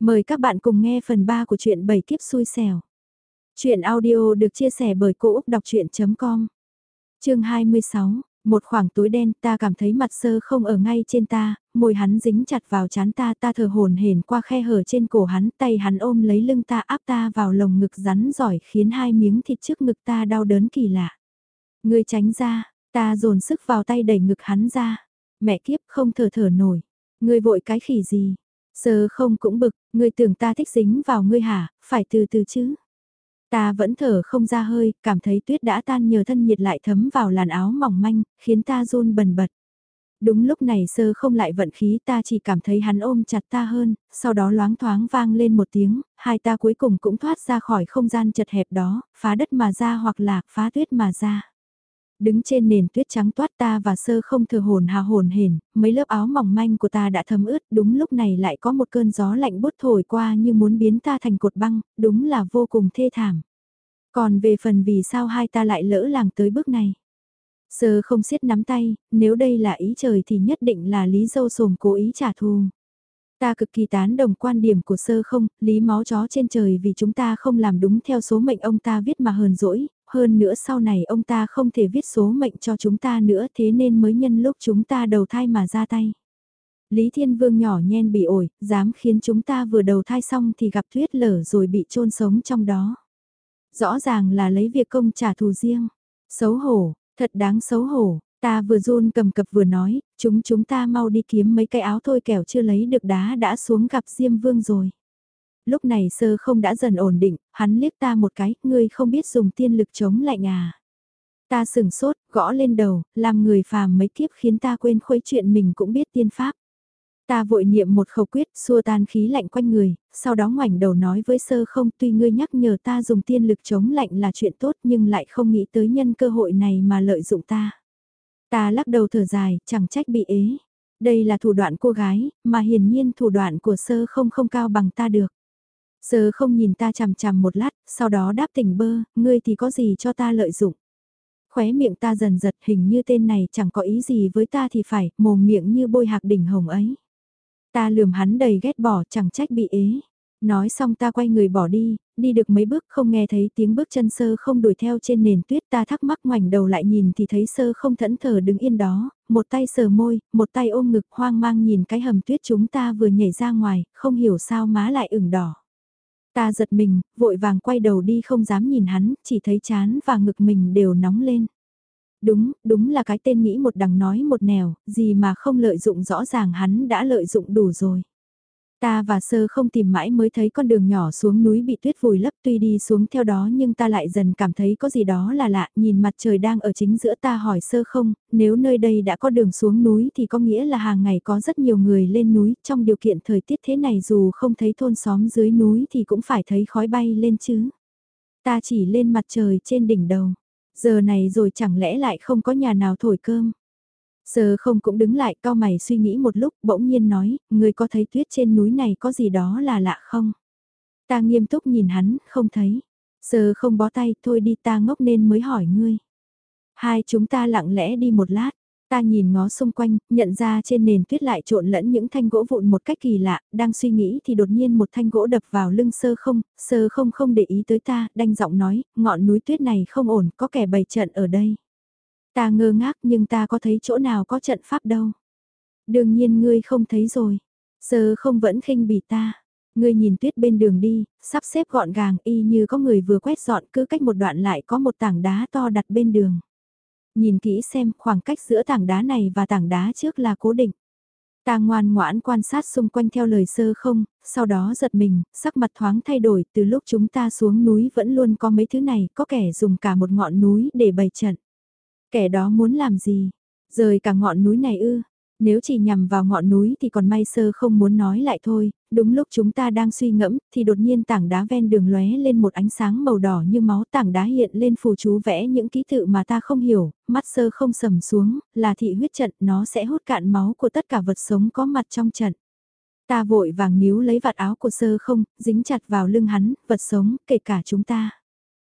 Mời các bạn cùng nghe phần 3 của truyện Bảy kiếp xui xẻo. Chuyện audio được chia sẻ bởi Cô Úc Đọc Chuyện.com Chương 26, một khoảng túi đen ta cảm thấy mặt sơ không ở ngay trên ta, môi hắn dính chặt vào chán ta ta thở hồn hển qua khe hở trên cổ hắn tay hắn ôm lấy lưng ta áp ta vào lồng ngực rắn giỏi khiến hai miếng thịt trước ngực ta đau đớn kỳ lạ. Người tránh ra, ta dồn sức vào tay đẩy ngực hắn ra. Mẹ kiếp không thở thở nổi. Người vội cái khỉ gì, Sơ không cũng bực, ngươi tưởng ta thích dính vào ngươi hả, phải từ từ chứ. Ta vẫn thở không ra hơi, cảm thấy tuyết đã tan nhờ thân nhiệt lại thấm vào làn áo mỏng manh, khiến ta run bần bật. Đúng lúc này sơ không lại vận khí ta chỉ cảm thấy hắn ôm chặt ta hơn, sau đó loáng thoáng vang lên một tiếng, hai ta cuối cùng cũng thoát ra khỏi không gian chật hẹp đó, phá đất mà ra hoặc là phá tuyết mà ra đứng trên nền tuyết trắng toát ta và sơ không thừa hồn hà hồn hển, mấy lớp áo mỏng manh của ta đã thấm ướt, đúng lúc này lại có một cơn gió lạnh bút thổi qua như muốn biến ta thành cột băng, đúng là vô cùng thê thảm. Còn về phần vì sao hai ta lại lỡ làng tới bước này. Sơ không siết nắm tay, nếu đây là ý trời thì nhất định là Lý Dâu Sồm cố ý trả thù. Ta cực kỳ tán đồng quan điểm của sơ không, lý máu chó trên trời vì chúng ta không làm đúng theo số mệnh ông ta viết mà hờn dỗi, hơn nữa sau này ông ta không thể viết số mệnh cho chúng ta nữa thế nên mới nhân lúc chúng ta đầu thai mà ra tay. Lý Thiên Vương nhỏ nhen bị ổi, dám khiến chúng ta vừa đầu thai xong thì gặp tuyết lở rồi bị chôn sống trong đó. Rõ ràng là lấy việc công trả thù riêng. Xấu hổ, thật đáng xấu hổ, ta vừa run cầm cập vừa nói, chúng chúng ta mau đi kiếm mấy cái áo thôi kẻo chưa lấy được đá đã xuống gặp Diêm Vương rồi. Lúc này sơ không đã dần ổn định, hắn liếc ta một cái, ngươi không biết dùng tiên lực chống lạnh à. Ta sừng sốt, gõ lên đầu, làm người phàm mấy kiếp khiến ta quên khuấy chuyện mình cũng biết tiên pháp. Ta vội niệm một khẩu quyết xua tan khí lạnh quanh người, sau đó ngoảnh đầu nói với sơ không tuy ngươi nhắc nhở ta dùng tiên lực chống lạnh là chuyện tốt nhưng lại không nghĩ tới nhân cơ hội này mà lợi dụng ta. Ta lắc đầu thở dài, chẳng trách bị ế. Đây là thủ đoạn cô gái, mà hiển nhiên thủ đoạn của sơ không không cao bằng ta được. Giờ không nhìn ta chằm chằm một lát, sau đó đáp tỉnh bơ, ngươi thì có gì cho ta lợi dụng. Khóe miệng ta dần giật hình như tên này chẳng có ý gì với ta thì phải, mồm miệng như bôi hạc đỉnh hồng ấy. Ta lườm hắn đầy ghét bỏ chẳng trách bị ế. Nói xong ta quay người bỏ đi, đi được mấy bước không nghe thấy tiếng bước chân sơ không đuổi theo trên nền tuyết ta thắc mắc ngoảnh đầu lại nhìn thì thấy sơ không thẫn thờ đứng yên đó, một tay sờ môi, một tay ôm ngực hoang mang nhìn cái hầm tuyết chúng ta vừa nhảy ra ngoài, không hiểu sao má lại ửng đỏ. Ta giật mình, vội vàng quay đầu đi không dám nhìn hắn, chỉ thấy chán và ngực mình đều nóng lên. Đúng, đúng là cái tên nghĩ một đằng nói một nẻo, gì mà không lợi dụng rõ ràng hắn đã lợi dụng đủ rồi. Ta và sơ không tìm mãi mới thấy con đường nhỏ xuống núi bị tuyết vùi lấp tuy đi xuống theo đó nhưng ta lại dần cảm thấy có gì đó là lạ, nhìn mặt trời đang ở chính giữa ta hỏi sơ không, nếu nơi đây đã có đường xuống núi thì có nghĩa là hàng ngày có rất nhiều người lên núi, trong điều kiện thời tiết thế này dù không thấy thôn xóm dưới núi thì cũng phải thấy khói bay lên chứ. Ta chỉ lên mặt trời trên đỉnh đầu, giờ này rồi chẳng lẽ lại không có nhà nào thổi cơm. Sơ không cũng đứng lại cao mày suy nghĩ một lúc bỗng nhiên nói, người có thấy tuyết trên núi này có gì đó là lạ không? Ta nghiêm túc nhìn hắn, không thấy. Sơ không bó tay, thôi đi ta ngốc nên mới hỏi ngươi. Hai chúng ta lặng lẽ đi một lát, ta nhìn ngó xung quanh, nhận ra trên nền tuyết lại trộn lẫn những thanh gỗ vụn một cách kỳ lạ, đang suy nghĩ thì đột nhiên một thanh gỗ đập vào lưng sơ không, sơ không không để ý tới ta, đanh giọng nói, ngọn núi tuyết này không ổn, có kẻ bày trận ở đây. Ta ngơ ngác nhưng ta có thấy chỗ nào có trận pháp đâu. Đương nhiên ngươi không thấy rồi. Sơ không vẫn khinh bỉ ta. Ngươi nhìn tuyết bên đường đi, sắp xếp gọn gàng y như có người vừa quét dọn cứ cách một đoạn lại có một tảng đá to đặt bên đường. Nhìn kỹ xem khoảng cách giữa tảng đá này và tảng đá trước là cố định. Ta ngoan ngoãn quan sát xung quanh theo lời sơ không, sau đó giật mình, sắc mặt thoáng thay đổi từ lúc chúng ta xuống núi vẫn luôn có mấy thứ này, có kẻ dùng cả một ngọn núi để bày trận. Kẻ đó muốn làm gì? Rời cả ngọn núi này ư? Nếu chỉ nhằm vào ngọn núi thì còn may sơ không muốn nói lại thôi, đúng lúc chúng ta đang suy ngẫm thì đột nhiên tảng đá ven đường lóe lên một ánh sáng màu đỏ như máu tảng đá hiện lên phù chú vẽ những ký tự mà ta không hiểu, mắt sơ không sầm xuống, là thị huyết trận nó sẽ hút cạn máu của tất cả vật sống có mặt trong trận. Ta vội vàng níu lấy vạt áo của sơ không, dính chặt vào lưng hắn, vật sống, kể cả chúng ta.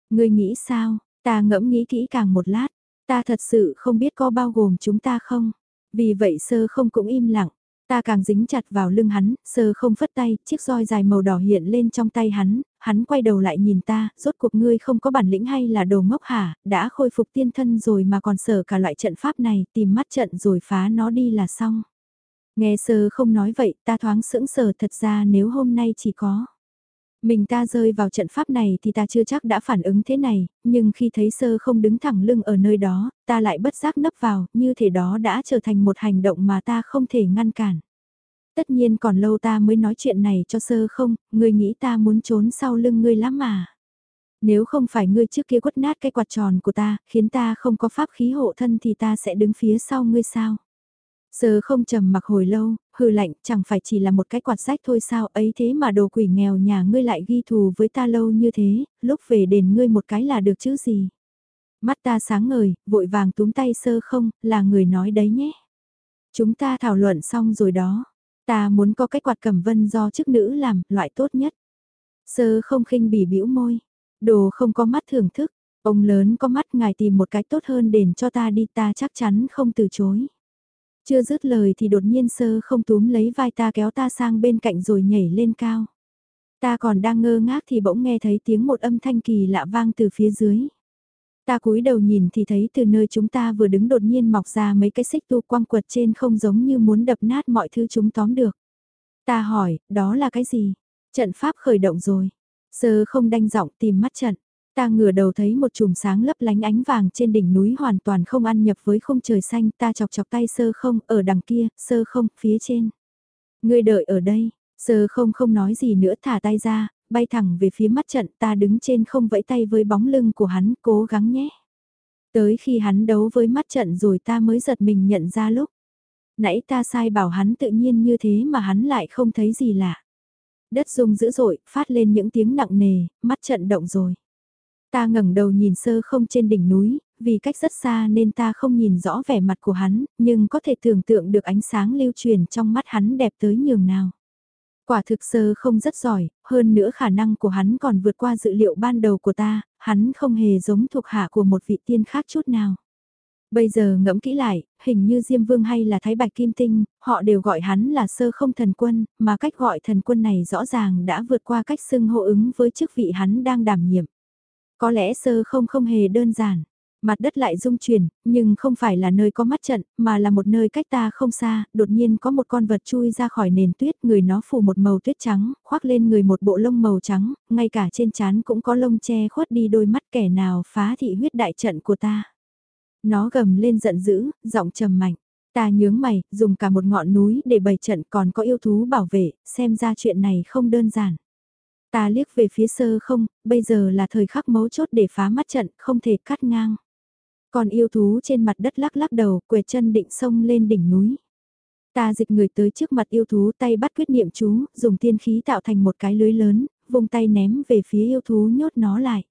Ngươi nghĩ sao, ta ngẫm nghĩ kỹ càng một lát, Ta thật sự không biết có bao gồm chúng ta không. Vì vậy sơ không cũng im lặng. Ta càng dính chặt vào lưng hắn, sơ không phất tay, chiếc roi dài màu đỏ hiện lên trong tay hắn, hắn quay đầu lại nhìn ta, rốt cuộc ngươi không có bản lĩnh hay là đồ ngốc hả, đã khôi phục tiên thân rồi mà còn sở cả loại trận pháp này, tìm mắt trận rồi phá nó đi là xong. Nghe sơ không nói vậy, ta thoáng sững sờ thật ra nếu hôm nay chỉ có. Mình ta rơi vào trận pháp này thì ta chưa chắc đã phản ứng thế này, nhưng khi thấy sơ không đứng thẳng lưng ở nơi đó, ta lại bất giác nấp vào, như thể đó đã trở thành một hành động mà ta không thể ngăn cản. Tất nhiên còn lâu ta mới nói chuyện này cho sơ không, ngươi nghĩ ta muốn trốn sau lưng ngươi lắm mà. Nếu không phải ngươi trước kia quất nát cái quạt tròn của ta, khiến ta không có pháp khí hộ thân thì ta sẽ đứng phía sau ngươi sao? Sơ không trầm mặc hồi lâu, hừ lạnh, chẳng phải chỉ là một cái quạt rách thôi sao ấy thế mà đồ quỷ nghèo nhà ngươi lại ghi thù với ta lâu như thế, lúc về đền ngươi một cái là được chứ gì. Mắt ta sáng ngời, vội vàng túm tay sơ không, là người nói đấy nhé. Chúng ta thảo luận xong rồi đó. Ta muốn có cái quạt cẩm vân do chức nữ làm, loại tốt nhất. Sơ không khinh bỉ bĩu môi. Đồ không có mắt thưởng thức. Ông lớn có mắt ngài tìm một cái tốt hơn đền cho ta đi ta chắc chắn không từ chối. Chưa dứt lời thì đột nhiên sơ không túm lấy vai ta kéo ta sang bên cạnh rồi nhảy lên cao. Ta còn đang ngơ ngác thì bỗng nghe thấy tiếng một âm thanh kỳ lạ vang từ phía dưới. Ta cúi đầu nhìn thì thấy từ nơi chúng ta vừa đứng đột nhiên mọc ra mấy cái xích tu quăng quật trên không giống như muốn đập nát mọi thứ chúng tóm được. Ta hỏi, đó là cái gì? Trận pháp khởi động rồi. Sơ không đanh giọng tìm mắt trận. Ta ngửa đầu thấy một chùm sáng lấp lánh ánh vàng trên đỉnh núi hoàn toàn không ăn nhập với không trời xanh, ta chọc chọc tay sơ không, ở đằng kia, sơ không, phía trên. Ngươi đợi ở đây, sơ không không nói gì nữa thả tay ra, bay thẳng về phía mắt trận ta đứng trên không vẫy tay với bóng lưng của hắn, cố gắng nhé. Tới khi hắn đấu với mắt trận rồi ta mới giật mình nhận ra lúc. Nãy ta sai bảo hắn tự nhiên như thế mà hắn lại không thấy gì lạ. Đất rung dữ dội, phát lên những tiếng nặng nề, mắt trận động rồi. Ta ngẩng đầu nhìn sơ không trên đỉnh núi, vì cách rất xa nên ta không nhìn rõ vẻ mặt của hắn, nhưng có thể tưởng tượng được ánh sáng lưu truyền trong mắt hắn đẹp tới nhường nào. Quả thực sơ không rất giỏi, hơn nữa khả năng của hắn còn vượt qua dự liệu ban đầu của ta, hắn không hề giống thuộc hạ của một vị tiên khác chút nào. Bây giờ ngẫm kỹ lại, hình như Diêm Vương hay là Thái Bạch Kim Tinh, họ đều gọi hắn là sơ không thần quân, mà cách gọi thần quân này rõ ràng đã vượt qua cách xưng hô ứng với chức vị hắn đang đảm nhiệm. Có lẽ sơ không không hề đơn giản. Mặt đất lại rung chuyển, nhưng không phải là nơi có mắt trận, mà là một nơi cách ta không xa, đột nhiên có một con vật chui ra khỏi nền tuyết, người nó phủ một màu tuyết trắng, khoác lên người một bộ lông màu trắng, ngay cả trên trán cũng có lông che khuất đi đôi mắt kẻ nào phá thị huyết đại trận của ta. Nó gầm lên giận dữ, giọng trầm mạnh. Ta nhướng mày, dùng cả một ngọn núi để bày trận còn có yêu thú bảo vệ, xem ra chuyện này không đơn giản. Ta liếc về phía sơ không, bây giờ là thời khắc mấu chốt để phá mắt trận, không thể cắt ngang. Còn yêu thú trên mặt đất lắc lắc đầu, quẹt chân định sông lên đỉnh núi. Ta dịch người tới trước mặt yêu thú tay bắt quyết niệm chú, dùng tiên khí tạo thành một cái lưới lớn, vùng tay ném về phía yêu thú nhốt nó lại.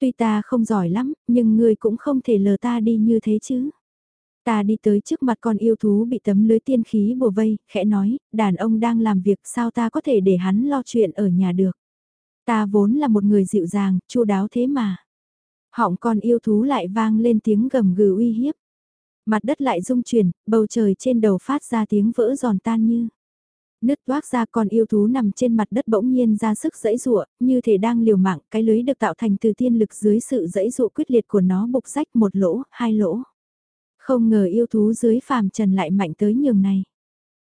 Tuy ta không giỏi lắm, nhưng người cũng không thể lờ ta đi như thế chứ. Ta đi tới trước mặt con yêu thú bị tấm lưới tiên khí bùa vây, khẽ nói, đàn ông đang làm việc sao ta có thể để hắn lo chuyện ở nhà được. Ta vốn là một người dịu dàng, chu đáo thế mà. Họng con yêu thú lại vang lên tiếng gầm gừ uy hiếp. Mặt đất lại rung chuyển, bầu trời trên đầu phát ra tiếng vỡ giòn tan như. Nứt toác ra con yêu thú nằm trên mặt đất bỗng nhiên ra sức dẫy rụa, như thể đang liều mạng, cái lưới được tạo thành từ tiên lực dưới sự dẫy dụ quyết liệt của nó bục rách một lỗ, hai lỗ. Không ngờ yêu thú dưới phàm trần lại mạnh tới nhường này.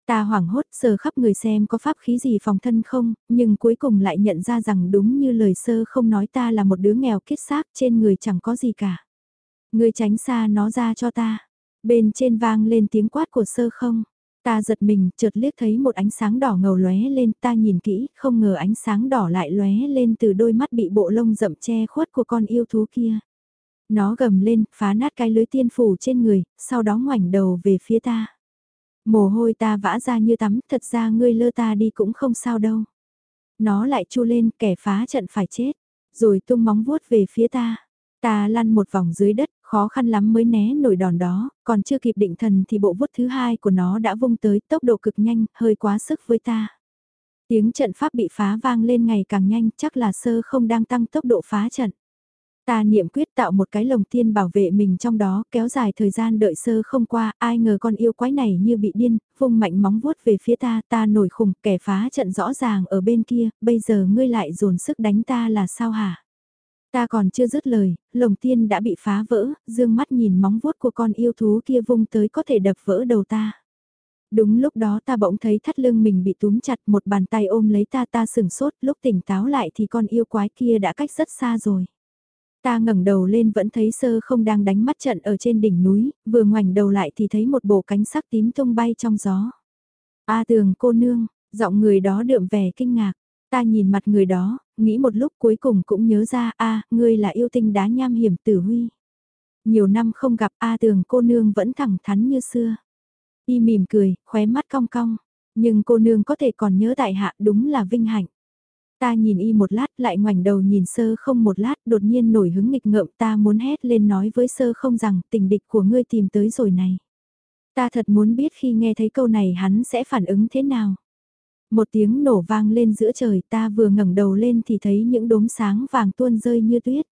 Ta hoảng hốt sờ khắp người xem có pháp khí gì phòng thân không, nhưng cuối cùng lại nhận ra rằng đúng như lời sơ không nói ta là một đứa nghèo kết xác trên người chẳng có gì cả. Người tránh xa nó ra cho ta. Bên trên vang lên tiếng quát của sơ không. Ta giật mình, chợt liếc thấy một ánh sáng đỏ ngầu lóe lên, ta nhìn kỹ, không ngờ ánh sáng đỏ lại lóe lên từ đôi mắt bị bộ lông rậm che khuất của con yêu thú kia. Nó gầm lên, phá nát cái lưới tiên phủ trên người, sau đó ngoảnh đầu về phía ta. Mồ hôi ta vã ra như tắm, thật ra ngươi lơ ta đi cũng không sao đâu. Nó lại chu lên, kẻ phá trận phải chết, rồi tung móng vuốt về phía ta. Ta lăn một vòng dưới đất, khó khăn lắm mới né nổi đòn đó, còn chưa kịp định thần thì bộ vuốt thứ hai của nó đã vung tới tốc độ cực nhanh, hơi quá sức với ta. Tiếng trận pháp bị phá vang lên ngày càng nhanh, chắc là sơ không đang tăng tốc độ phá trận. Ta niệm quyết tạo một cái lồng tiên bảo vệ mình trong đó, kéo dài thời gian đợi sơ không qua, ai ngờ con yêu quái này như bị điên, vung mạnh móng vuốt về phía ta, ta nổi khùng, kẻ phá trận rõ ràng ở bên kia, bây giờ ngươi lại dồn sức đánh ta là sao hả? Ta còn chưa dứt lời, lồng tiên đã bị phá vỡ, dương mắt nhìn móng vuốt của con yêu thú kia vung tới có thể đập vỡ đầu ta. Đúng lúc đó ta bỗng thấy thắt lưng mình bị túm chặt một bàn tay ôm lấy ta ta sừng sốt lúc tỉnh táo lại thì con yêu quái kia đã cách rất xa rồi. Ta ngẩng đầu lên vẫn thấy sơ không đang đánh mắt trận ở trên đỉnh núi, vừa ngoảnh đầu lại thì thấy một bộ cánh sắc tím tung bay trong gió. A tường cô nương, giọng người đó đượm vẻ kinh ngạc. Ta nhìn mặt người đó, nghĩ một lúc cuối cùng cũng nhớ ra a ngươi là yêu tinh đá nham hiểm tử huy. Nhiều năm không gặp A tường cô nương vẫn thẳng thắn như xưa. Y mỉm cười, khóe mắt cong cong. Nhưng cô nương có thể còn nhớ tại hạ đúng là vinh hạnh. Ta nhìn y một lát, lại ngoảnh đầu nhìn sơ không một lát, đột nhiên nổi hứng nghịch ngợm, ta muốn hét lên nói với sơ không rằng, tình địch của ngươi tìm tới rồi này. Ta thật muốn biết khi nghe thấy câu này hắn sẽ phản ứng thế nào. Một tiếng nổ vang lên giữa trời, ta vừa ngẩng đầu lên thì thấy những đốm sáng vàng tuôn rơi như tuyết.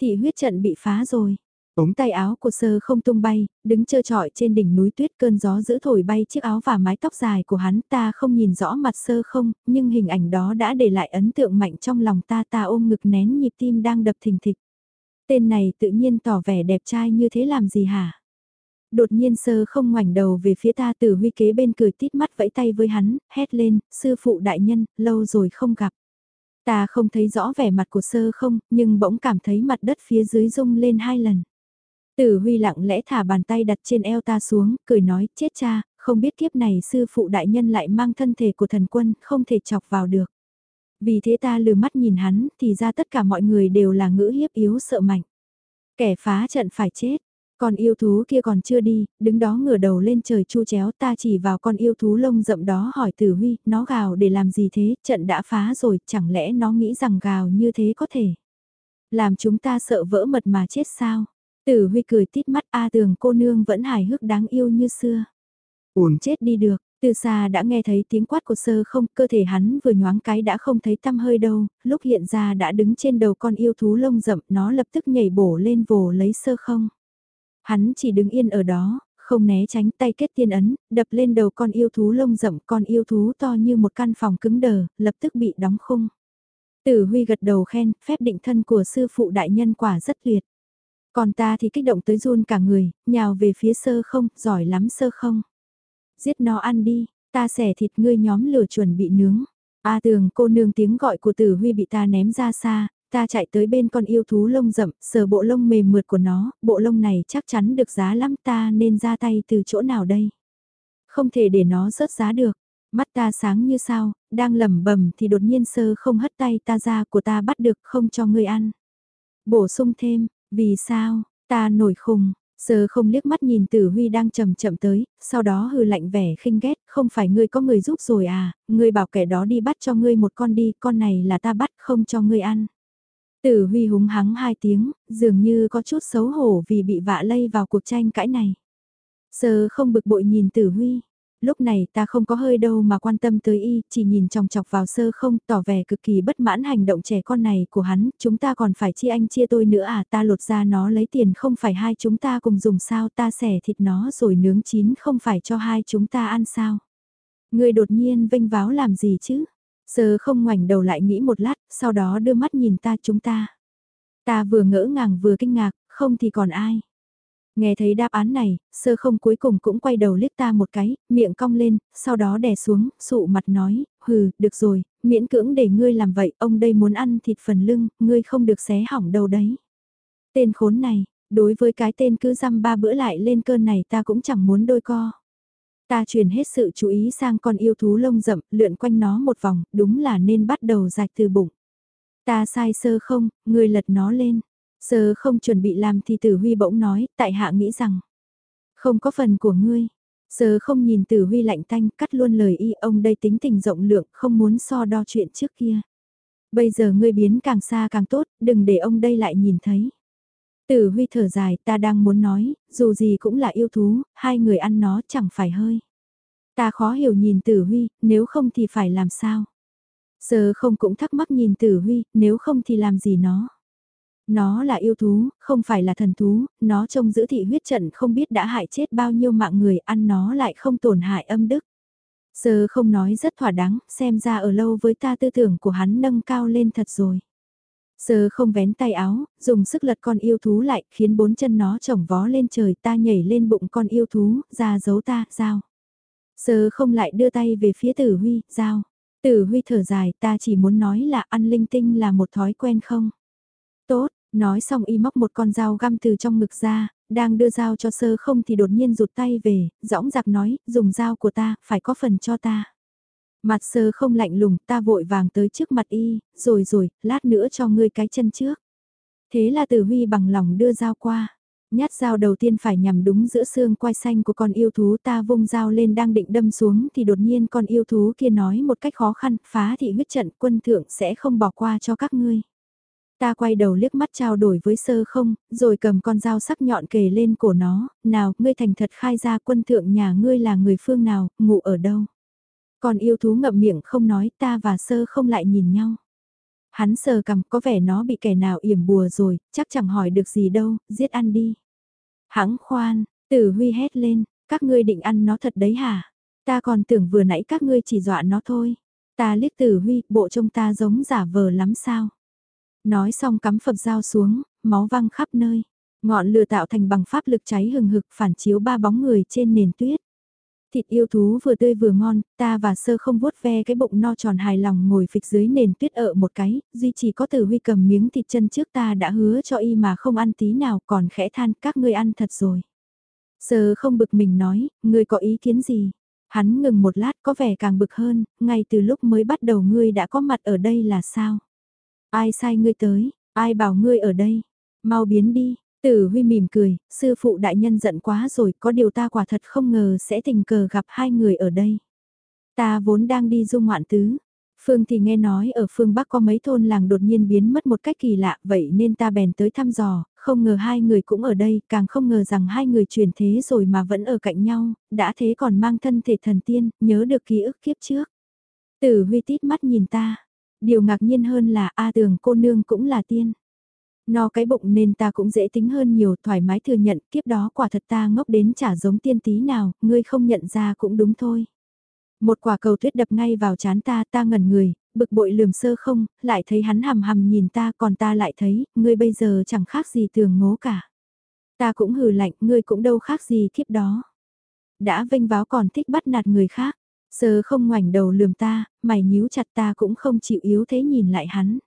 Thị huyết trận bị phá rồi. Ống tay áo của sơ không tung bay, đứng trơ trọi trên đỉnh núi tuyết cơn gió giữ thổi bay chiếc áo và mái tóc dài của hắn ta không nhìn rõ mặt sơ không, nhưng hình ảnh đó đã để lại ấn tượng mạnh trong lòng ta ta ôm ngực nén nhịp tim đang đập thình thịch. Tên này tự nhiên tỏ vẻ đẹp trai như thế làm gì hả? Đột nhiên sơ không ngoảnh đầu về phía ta tử huy kế bên cười tít mắt vẫy tay với hắn, hét lên, sư phụ đại nhân, lâu rồi không gặp. Ta không thấy rõ vẻ mặt của sơ không, nhưng bỗng cảm thấy mặt đất phía dưới rung lên hai lần. Tử Huy lặng lẽ thả bàn tay đặt trên eo ta xuống, cười nói, chết cha, không biết kiếp này sư phụ đại nhân lại mang thân thể của thần quân, không thể chọc vào được. Vì thế ta lừa mắt nhìn hắn, thì ra tất cả mọi người đều là ngữ hiếp yếu sợ mạnh. Kẻ phá trận phải chết, con yêu thú kia còn chưa đi, đứng đó ngửa đầu lên trời chu chéo ta chỉ vào con yêu thú lông rậm đó hỏi Tử Huy, nó gào để làm gì thế, trận đã phá rồi, chẳng lẽ nó nghĩ rằng gào như thế có thể. Làm chúng ta sợ vỡ mật mà chết sao? Tử Huy cười tít mắt A tường cô nương vẫn hài hước đáng yêu như xưa. Ổn chết đi được, từ xa đã nghe thấy tiếng quát của sơ không, cơ thể hắn vừa nhoáng cái đã không thấy tăm hơi đâu, lúc hiện ra đã đứng trên đầu con yêu thú lông rậm, nó lập tức nhảy bổ lên vồ lấy sơ không. Hắn chỉ đứng yên ở đó, không né tránh tay kết tiên ấn, đập lên đầu con yêu thú lông rậm, con yêu thú to như một căn phòng cứng đờ, lập tức bị đóng khung. Tử Huy gật đầu khen, phép định thân của sư phụ đại nhân quả rất tuyệt. Còn ta thì kích động tới run cả người, nhào về phía sơ không, giỏi lắm sơ không. Giết nó ăn đi, ta xẻ thịt ngươi nhóm lửa chuẩn bị nướng. A tường cô nương tiếng gọi của tử huy bị ta ném ra xa, ta chạy tới bên con yêu thú lông rậm, sờ bộ lông mềm mượt của nó, bộ lông này chắc chắn được giá lắm ta nên ra tay từ chỗ nào đây. Không thể để nó rớt giá được, mắt ta sáng như sao, đang lẩm bẩm thì đột nhiên sơ không hất tay ta ra của ta bắt được không cho ngươi ăn. Bổ sung thêm, vì sao, ta nổi khùng, Sơ không liếc mắt nhìn Tử Huy đang chậm chậm tới, sau đó hừ lạnh vẻ khinh ghét, không phải ngươi có người giúp rồi à, ngươi bảo kẻ đó đi bắt cho ngươi một con đi, con này là ta bắt không cho ngươi ăn. Tử Huy húng hắng hai tiếng, dường như có chút xấu hổ vì bị vạ lây vào cuộc tranh cãi này. Sơ không bực bội nhìn Tử Huy, lúc này ta không có hơi đâu mà quan tâm tới y, chỉ nhìn chòng chọc vào sơ không, tỏ vẻ cực kỳ bất mãn hành động trẻ con này của hắn, chúng ta còn phải chia anh chia tôi nữa à, ta lột ra nó lấy tiền không phải hai chúng ta cùng dùng sao, ta xẻ thịt nó rồi nướng chín không phải cho hai chúng ta ăn sao. Người đột nhiên vinh váo làm gì chứ? Sơ không ngoảnh đầu lại nghĩ một lát, sau đó đưa mắt nhìn ta chúng ta. Ta vừa ngỡ ngàng vừa kinh ngạc, không thì còn ai. Nghe thấy đáp án này, sơ không cuối cùng cũng quay đầu liếc ta một cái, miệng cong lên, sau đó đè xuống, sụ mặt nói, hừ, được rồi, miễn cưỡng để ngươi làm vậy, ông đây muốn ăn thịt phần lưng, ngươi không được xé hỏng đâu đấy. Tên khốn này, đối với cái tên cứ dăm ba bữa lại lên cơn này ta cũng chẳng muốn đôi co. Ta truyền hết sự chú ý sang con yêu thú lông rậm, lượn quanh nó một vòng, đúng là nên bắt đầu rạch từ bụng. Ta sai sơ không, ngươi lật nó lên. Sơ không chuẩn bị làm thì tử huy bỗng nói, tại hạ nghĩ rằng, không có phần của ngươi. Sơ không nhìn tử huy lạnh tanh, cắt luôn lời y ông đây tính tình rộng lượng, không muốn so đo chuyện trước kia. Bây giờ ngươi biến càng xa càng tốt, đừng để ông đây lại nhìn thấy. Tử huy thở dài, ta đang muốn nói, dù gì cũng là yêu thú, hai người ăn nó chẳng phải hơi. Ta khó hiểu nhìn tử huy, nếu không thì phải làm sao? Sơ không cũng thắc mắc nhìn tử huy, nếu không thì làm gì nó? Nó là yêu thú, không phải là thần thú, nó trông giữ thị huyết trận không biết đã hại chết bao nhiêu mạng người ăn nó lại không tổn hại âm đức. Sơ không nói rất thỏa đáng, xem ra ở lâu với ta tư tưởng của hắn nâng cao lên thật rồi. Sơ không vén tay áo, dùng sức lật con yêu thú lại, khiến bốn chân nó chổng vó lên trời ta nhảy lên bụng con yêu thú, ra giấu ta, giao. Sơ không lại đưa tay về phía tử huy, giao. Tử huy thở dài, ta chỉ muốn nói là ăn linh tinh là một thói quen không? Tốt, nói xong y móc một con dao găm từ trong ngực ra, đang đưa dao cho sơ không thì đột nhiên rụt tay về, dõng giặc nói, dùng dao của ta, phải có phần cho ta. Mặt sơ không lạnh lùng, ta vội vàng tới trước mặt y, rồi rồi, lát nữa cho ngươi cái chân trước. Thế là tử huy bằng lòng đưa dao qua. Nhát dao đầu tiên phải nhằm đúng giữa xương quai xanh của con yêu thú ta vung dao lên đang định đâm xuống thì đột nhiên con yêu thú kia nói một cách khó khăn, phá thị huyết trận quân thượng sẽ không bỏ qua cho các ngươi. Ta quay đầu liếc mắt trao đổi với sơ không, rồi cầm con dao sắc nhọn kề lên cổ nó, nào, ngươi thành thật khai ra quân thượng nhà ngươi là người phương nào, ngủ ở đâu. Còn yêu thú ngậm miệng không nói ta và sơ không lại nhìn nhau. Hắn sờ cầm có vẻ nó bị kẻ nào yểm bùa rồi, chắc chẳng hỏi được gì đâu, giết ăn đi. Hãng khoan, tử huy hét lên, các ngươi định ăn nó thật đấy hả? Ta còn tưởng vừa nãy các ngươi chỉ dọa nó thôi. Ta liếc tử huy, bộ trông ta giống giả vờ lắm sao? Nói xong cắm phập dao xuống, máu văng khắp nơi. Ngọn lửa tạo thành bằng pháp lực cháy hừng hực phản chiếu ba bóng người trên nền tuyết. Thịt yêu thú vừa tươi vừa ngon, ta và sơ không vuốt ve cái bụng no tròn hài lòng ngồi phịch dưới nền tuyết ở một cái, duy chỉ có tử huy cầm miếng thịt chân trước ta đã hứa cho y mà không ăn tí nào còn khẽ than các ngươi ăn thật rồi. Sơ không bực mình nói, ngươi có ý kiến gì? Hắn ngừng một lát có vẻ càng bực hơn, ngay từ lúc mới bắt đầu ngươi đã có mặt ở đây là sao? Ai sai ngươi tới, ai bảo ngươi ở đây? Mau biến đi, Tử Huy mỉm cười, sư phụ đại nhân giận quá rồi, có điều ta quả thật không ngờ sẽ tình cờ gặp hai người ở đây. Ta vốn đang đi du ngoạn tứ. Phương thì nghe nói ở phương Bắc có mấy thôn làng đột nhiên biến mất một cách kỳ lạ, vậy nên ta bèn tới thăm dò, không ngờ hai người cũng ở đây, càng không ngờ rằng hai người chuyển thế rồi mà vẫn ở cạnh nhau, đã thế còn mang thân thể thần tiên, nhớ được ký ức kiếp trước. Tử Huy tít mắt nhìn ta, điều ngạc nhiên hơn là A tường cô nương cũng là tiên. No cái bụng nên ta cũng dễ tính hơn nhiều thoải mái thừa nhận kiếp đó quả thật ta ngốc đến chả giống tiên tí nào, ngươi không nhận ra cũng đúng thôi. Một quả cầu tuyết đập ngay vào chán ta, ta ngẩn người, bực bội lườm sơ không, lại thấy hắn hầm hầm nhìn ta còn ta lại thấy, ngươi bây giờ chẳng khác gì tường ngố cả. Ta cũng hừ lạnh, ngươi cũng đâu khác gì kiếp đó. Đã vinh váo còn thích bắt nạt người khác, sờ không ngoảnh đầu lườm ta, mày nhíu chặt ta cũng không chịu yếu thế nhìn lại hắn.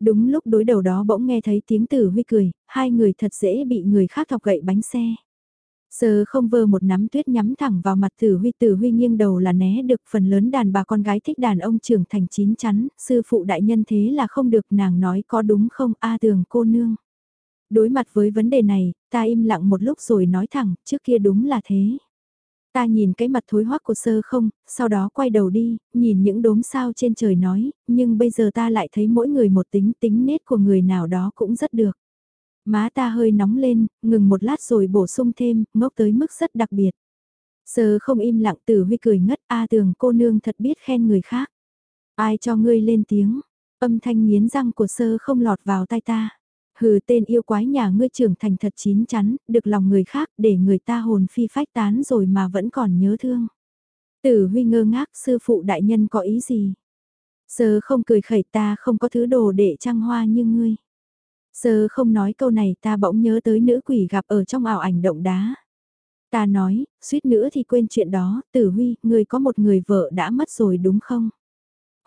Đúng lúc đối đầu đó bỗng nghe thấy tiếng tử huy cười, hai người thật dễ bị người khác thọc gậy bánh xe. sờ không vơ một nắm tuyết nhắm thẳng vào mặt tử huy tử huy nghiêng đầu là né được phần lớn đàn bà con gái thích đàn ông trưởng thành chín chắn, sư phụ đại nhân thế là không được nàng nói có đúng không a tường cô nương. Đối mặt với vấn đề này, ta im lặng một lúc rồi nói thẳng, trước kia đúng là thế. Ta nhìn cái mặt thối hoắc của sơ không, sau đó quay đầu đi, nhìn những đốm sao trên trời nói, nhưng bây giờ ta lại thấy mỗi người một tính tính nết của người nào đó cũng rất được. Má ta hơi nóng lên, ngừng một lát rồi bổ sung thêm, ngốc tới mức rất đặc biệt. Sơ không im lặng tử huy cười ngất, a tường cô nương thật biết khen người khác. Ai cho ngươi lên tiếng, âm thanh nghiến răng của sơ không lọt vào tai ta. Hừ tên yêu quái nhà ngươi trưởng thành thật chín chắn, được lòng người khác để người ta hồn phi phách tán rồi mà vẫn còn nhớ thương. Tử huy ngơ ngác sư phụ đại nhân có ý gì? Sơ không cười khẩy ta không có thứ đồ để trăng hoa như ngươi. Sơ không nói câu này ta bỗng nhớ tới nữ quỷ gặp ở trong ảo ảnh động đá. Ta nói, suýt nữa thì quên chuyện đó, tử huy, ngươi có một người vợ đã mất rồi đúng không?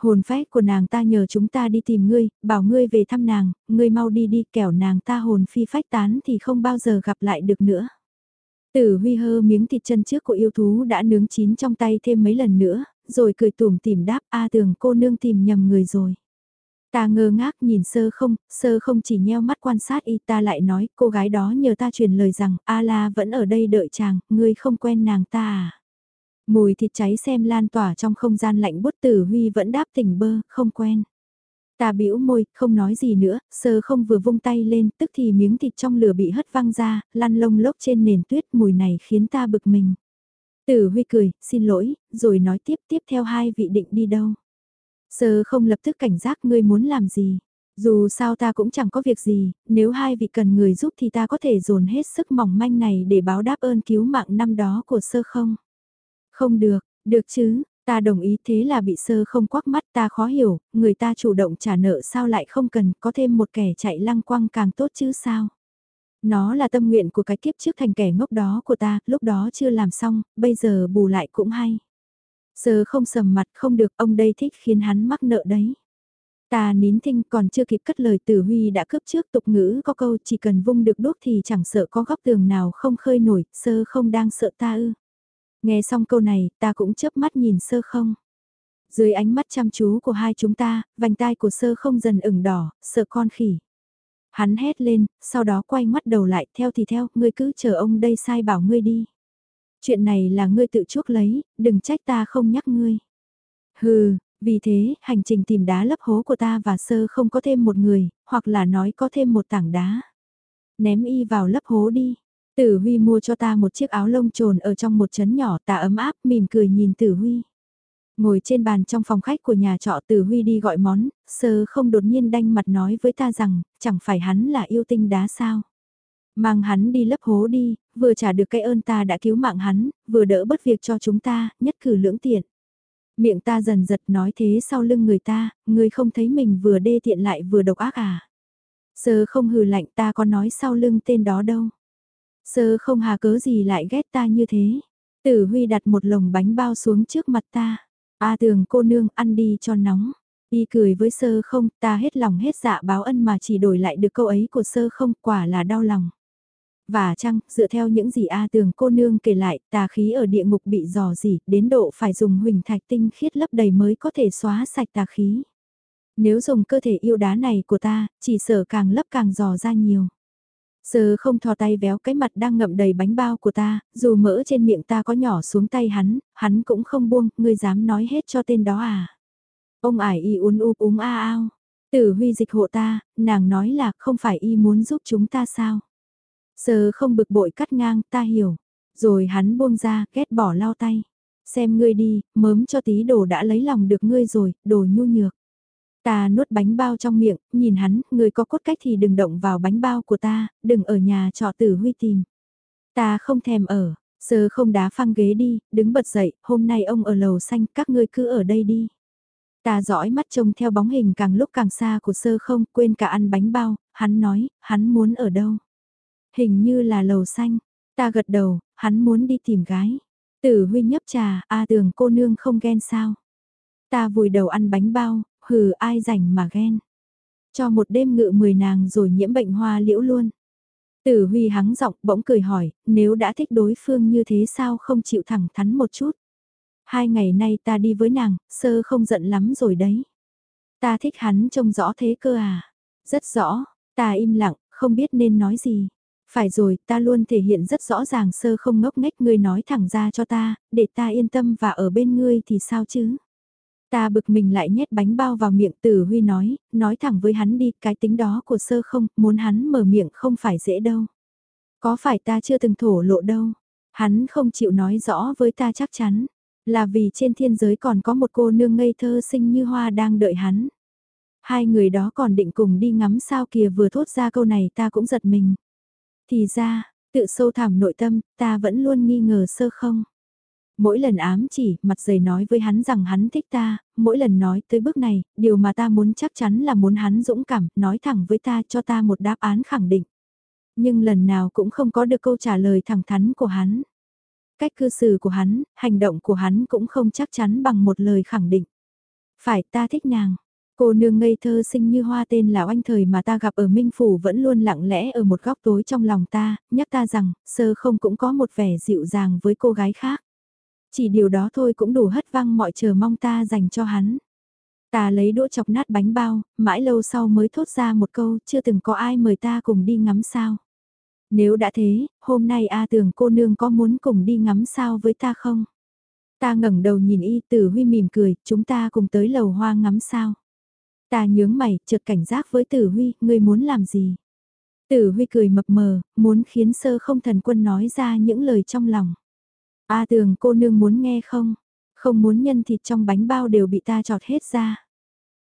Hồn phách của nàng ta nhờ chúng ta đi tìm ngươi, bảo ngươi về thăm nàng, ngươi mau đi đi kẻo nàng ta hồn phi phách tán thì không bao giờ gặp lại được nữa. Tử huy hơ miếng thịt chân trước của yêu thú đã nướng chín trong tay thêm mấy lần nữa, rồi cười tủm tìm đáp A tường cô nương tìm nhầm người rồi. Ta ngơ ngác nhìn sơ không, sơ không chỉ nheo mắt quan sát y ta lại nói cô gái đó nhờ ta truyền lời rằng A la vẫn ở đây đợi chàng, ngươi không quen nàng ta à. Mùi thịt cháy xem lan tỏa trong không gian lạnh bút tử huy vẫn đáp tỉnh bơ, không quen. Ta bĩu môi, không nói gì nữa, sơ không vừa vung tay lên, tức thì miếng thịt trong lửa bị hất văng ra, lăn lông lốc trên nền tuyết, mùi này khiến ta bực mình. Tử Huy cười, xin lỗi, rồi nói tiếp tiếp theo hai vị định đi đâu. Sơ không lập tức cảnh giác ngươi muốn làm gì. Dù sao ta cũng chẳng có việc gì, nếu hai vị cần người giúp thì ta có thể dồn hết sức mỏng manh này để báo đáp ơn cứu mạng năm đó của sơ không. Không được, được chứ, ta đồng ý thế là bị sơ không quắc mắt ta khó hiểu, người ta chủ động trả nợ sao lại không cần có thêm một kẻ chạy lăng quăng càng tốt chứ sao. Nó là tâm nguyện của cái kiếp trước thành kẻ ngốc đó của ta, lúc đó chưa làm xong, bây giờ bù lại cũng hay. Sơ không sầm mặt không được ông đây thích khiến hắn mắc nợ đấy. Ta nín thinh còn chưa kịp cất lời tử huy đã cướp trước tục ngữ có câu chỉ cần vung được đốt thì chẳng sợ có góc tường nào không khơi nổi, sơ không đang sợ ta ư. Nghe xong câu này, ta cũng chớp mắt nhìn sơ không. Dưới ánh mắt chăm chú của hai chúng ta, vành tai của sơ không dần ửng đỏ, sợ con khỉ. Hắn hét lên, sau đó quay mắt đầu lại, theo thì theo, ngươi cứ chờ ông đây sai bảo ngươi đi. Chuyện này là ngươi tự chuốc lấy, đừng trách ta không nhắc ngươi. Hừ, vì thế, hành trình tìm đá lấp hố của ta và sơ không có thêm một người, hoặc là nói có thêm một tảng đá. Ném y vào lấp hố đi. Tử Huy mua cho ta một chiếc áo lông trồn ở trong một chấn nhỏ ta ấm áp mỉm cười nhìn Tử Huy. Ngồi trên bàn trong phòng khách của nhà trọ Tử Huy đi gọi món, sơ không đột nhiên đanh mặt nói với ta rằng, chẳng phải hắn là yêu tinh đá sao. Mang hắn đi lấp hố đi, vừa trả được cái ơn ta đã cứu mạng hắn, vừa đỡ bất việc cho chúng ta, nhất cử lưỡng tiện. Miệng ta dần giật nói thế sau lưng người ta, người không thấy mình vừa đê tiện lại vừa độc ác à. Sơ không hừ lạnh ta có nói sau lưng tên đó đâu. Sơ không hà cớ gì lại ghét ta như thế. Tử Huy đặt một lồng bánh bao xuống trước mặt ta. A tường cô nương ăn đi cho nóng. Y cười với sơ không, ta hết lòng hết dạ báo ân mà chỉ đổi lại được câu ấy của sơ không, quả là đau lòng. Và chăng, dựa theo những gì A tường cô nương kể lại, tà khí ở địa ngục bị dò dỉ, đến độ phải dùng huỳnh thạch tinh khiết lấp đầy mới có thể xóa sạch tà khí. Nếu dùng cơ thể yêu đá này của ta, chỉ sợ càng lấp càng dò ra nhiều. Sơ không thò tay véo cái mặt đang ngậm đầy bánh bao của ta, dù mỡ trên miệng ta có nhỏ xuống tay hắn, hắn cũng không buông, ngươi dám nói hết cho tên đó à. Ông ải y uốn úp úng a ao. Tử huy dịch hộ ta, nàng nói là không phải y muốn giúp chúng ta sao. Sơ không bực bội cắt ngang, ta hiểu. Rồi hắn buông ra, ghét bỏ lau tay. Xem ngươi đi, mớm cho tí đồ đã lấy lòng được ngươi rồi, đồ nhu nhược. Ta nuốt bánh bao trong miệng, nhìn hắn, người có cốt cách thì đừng động vào bánh bao của ta, đừng ở nhà trọ tử huy tìm. Ta không thèm ở, sơ không đá phăng ghế đi, đứng bật dậy, hôm nay ông ở lầu xanh, các ngươi cứ ở đây đi. Ta dõi mắt trông theo bóng hình càng lúc càng xa của sơ không, quên cả ăn bánh bao, hắn nói, hắn muốn ở đâu. Hình như là lầu xanh, ta gật đầu, hắn muốn đi tìm gái. Tử huy nhấp trà, a tường cô nương không ghen sao. Ta vùi đầu ăn bánh bao, hừ ai rảnh mà ghen. Cho một đêm ngự mười nàng rồi nhiễm bệnh hoa liễu luôn. Tử Huy hắng giọng bỗng cười hỏi, nếu đã thích đối phương như thế sao không chịu thẳng thắn một chút. Hai ngày nay ta đi với nàng, sơ không giận lắm rồi đấy. Ta thích hắn trông rõ thế cơ à. Rất rõ, ta im lặng, không biết nên nói gì. Phải rồi, ta luôn thể hiện rất rõ ràng sơ không ngốc nghếch ngươi nói thẳng ra cho ta, để ta yên tâm và ở bên ngươi thì sao chứ. Ta bực mình lại nhét bánh bao vào miệng tử huy nói, nói thẳng với hắn đi, cái tính đó của sơ không, muốn hắn mở miệng không phải dễ đâu. Có phải ta chưa từng thổ lộ đâu, hắn không chịu nói rõ với ta chắc chắn, là vì trên thiên giới còn có một cô nương ngây thơ xinh như hoa đang đợi hắn. Hai người đó còn định cùng đi ngắm sao kìa vừa thốt ra câu này ta cũng giật mình. Thì ra, tự sâu thẳm nội tâm, ta vẫn luôn nghi ngờ sơ không. Mỗi lần ám chỉ, mặt dày nói với hắn rằng hắn thích ta, mỗi lần nói tới bước này, điều mà ta muốn chắc chắn là muốn hắn dũng cảm, nói thẳng với ta cho ta một đáp án khẳng định. Nhưng lần nào cũng không có được câu trả lời thẳng thắn của hắn. Cách cư xử của hắn, hành động của hắn cũng không chắc chắn bằng một lời khẳng định. Phải ta thích nàng. Cô nương ngây thơ sinh như hoa tên là oanh thời mà ta gặp ở Minh Phủ vẫn luôn lặng lẽ ở một góc tối trong lòng ta, nhắc ta rằng, sơ không cũng có một vẻ dịu dàng với cô gái khác. Chỉ điều đó thôi cũng đủ hất văng mọi chờ mong ta dành cho hắn. Ta lấy đũa chọc nát bánh bao, mãi lâu sau mới thốt ra một câu chưa từng có ai mời ta cùng đi ngắm sao. Nếu đã thế, hôm nay A tưởng cô nương có muốn cùng đi ngắm sao với ta không? Ta ngẩng đầu nhìn y tử huy mỉm cười, chúng ta cùng tới lầu hoa ngắm sao. Ta nhướng mày, chợt cảnh giác với tử huy, ngươi muốn làm gì? Tử huy cười mập mờ, muốn khiến sơ không thần quân nói ra những lời trong lòng. A tường cô nương muốn nghe không? Không muốn nhân thịt trong bánh bao đều bị ta trọt hết ra.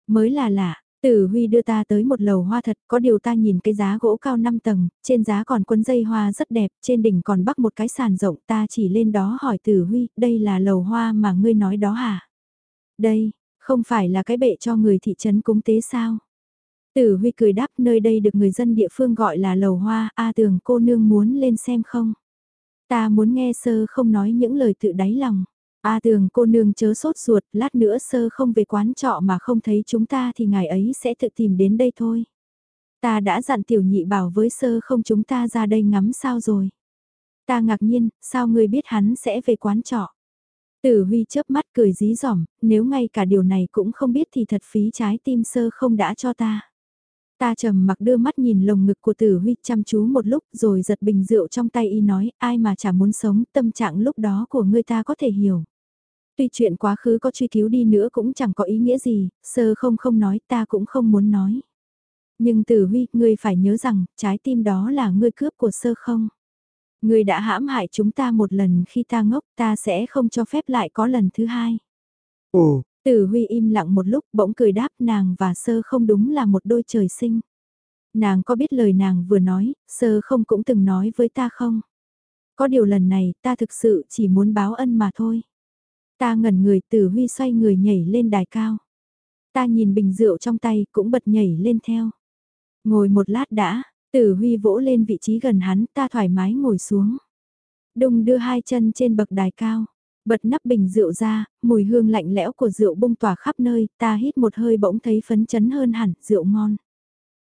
Mới là lạ, Tử Huy đưa ta tới một lầu hoa thật, có điều ta nhìn cái giá gỗ cao 5 tầng, trên giá còn quấn dây hoa rất đẹp, trên đỉnh còn bắc một cái sàn rộng ta chỉ lên đó hỏi Tử Huy, đây là lầu hoa mà ngươi nói đó hả? Đây, không phải là cái bệ cho người thị trấn cúng tế sao? Tử Huy cười đáp nơi đây được người dân địa phương gọi là lầu hoa, A tường cô nương muốn lên xem không? Ta muốn nghe sơ không nói những lời tự đáy lòng. A tường cô nương chớ sốt ruột, lát nữa sơ không về quán trọ mà không thấy chúng ta thì ngài ấy sẽ tự tìm đến đây thôi. Ta đã dặn tiểu nhị bảo với sơ không chúng ta ra đây ngắm sao rồi. Ta ngạc nhiên, sao ngươi biết hắn sẽ về quán trọ? Tử Huy chớp mắt cười dí dỏm, nếu ngay cả điều này cũng không biết thì thật phí trái tim sơ không đã cho ta. Ta trầm mặc đưa mắt nhìn lồng ngực của tử huy chăm chú một lúc rồi giật bình rượu trong tay y nói ai mà chả muốn sống tâm trạng lúc đó của người ta có thể hiểu. Tuy chuyện quá khứ có truy cứu đi nữa cũng chẳng có ý nghĩa gì, sơ không không nói ta cũng không muốn nói. Nhưng tử huy, ngươi phải nhớ rằng, trái tim đó là ngươi cướp của sơ không. Ngươi đã hãm hại chúng ta một lần khi ta ngốc ta sẽ không cho phép lại có lần thứ hai. Ồ, Tử Huy im lặng một lúc bỗng cười đáp nàng và sơ không đúng là một đôi trời sinh. Nàng có biết lời nàng vừa nói, sơ không cũng từng nói với ta không? Có điều lần này ta thực sự chỉ muốn báo ân mà thôi. Ta ngẩn người tử huy xoay người nhảy lên đài cao. Ta nhìn bình rượu trong tay cũng bật nhảy lên theo. Ngồi một lát đã, tử huy vỗ lên vị trí gần hắn ta thoải mái ngồi xuống. Đùng đưa hai chân trên bậc đài cao. Bật nắp bình rượu ra, mùi hương lạnh lẽo của rượu bung tỏa khắp nơi, ta hít một hơi bỗng thấy phấn chấn hơn hẳn, rượu ngon.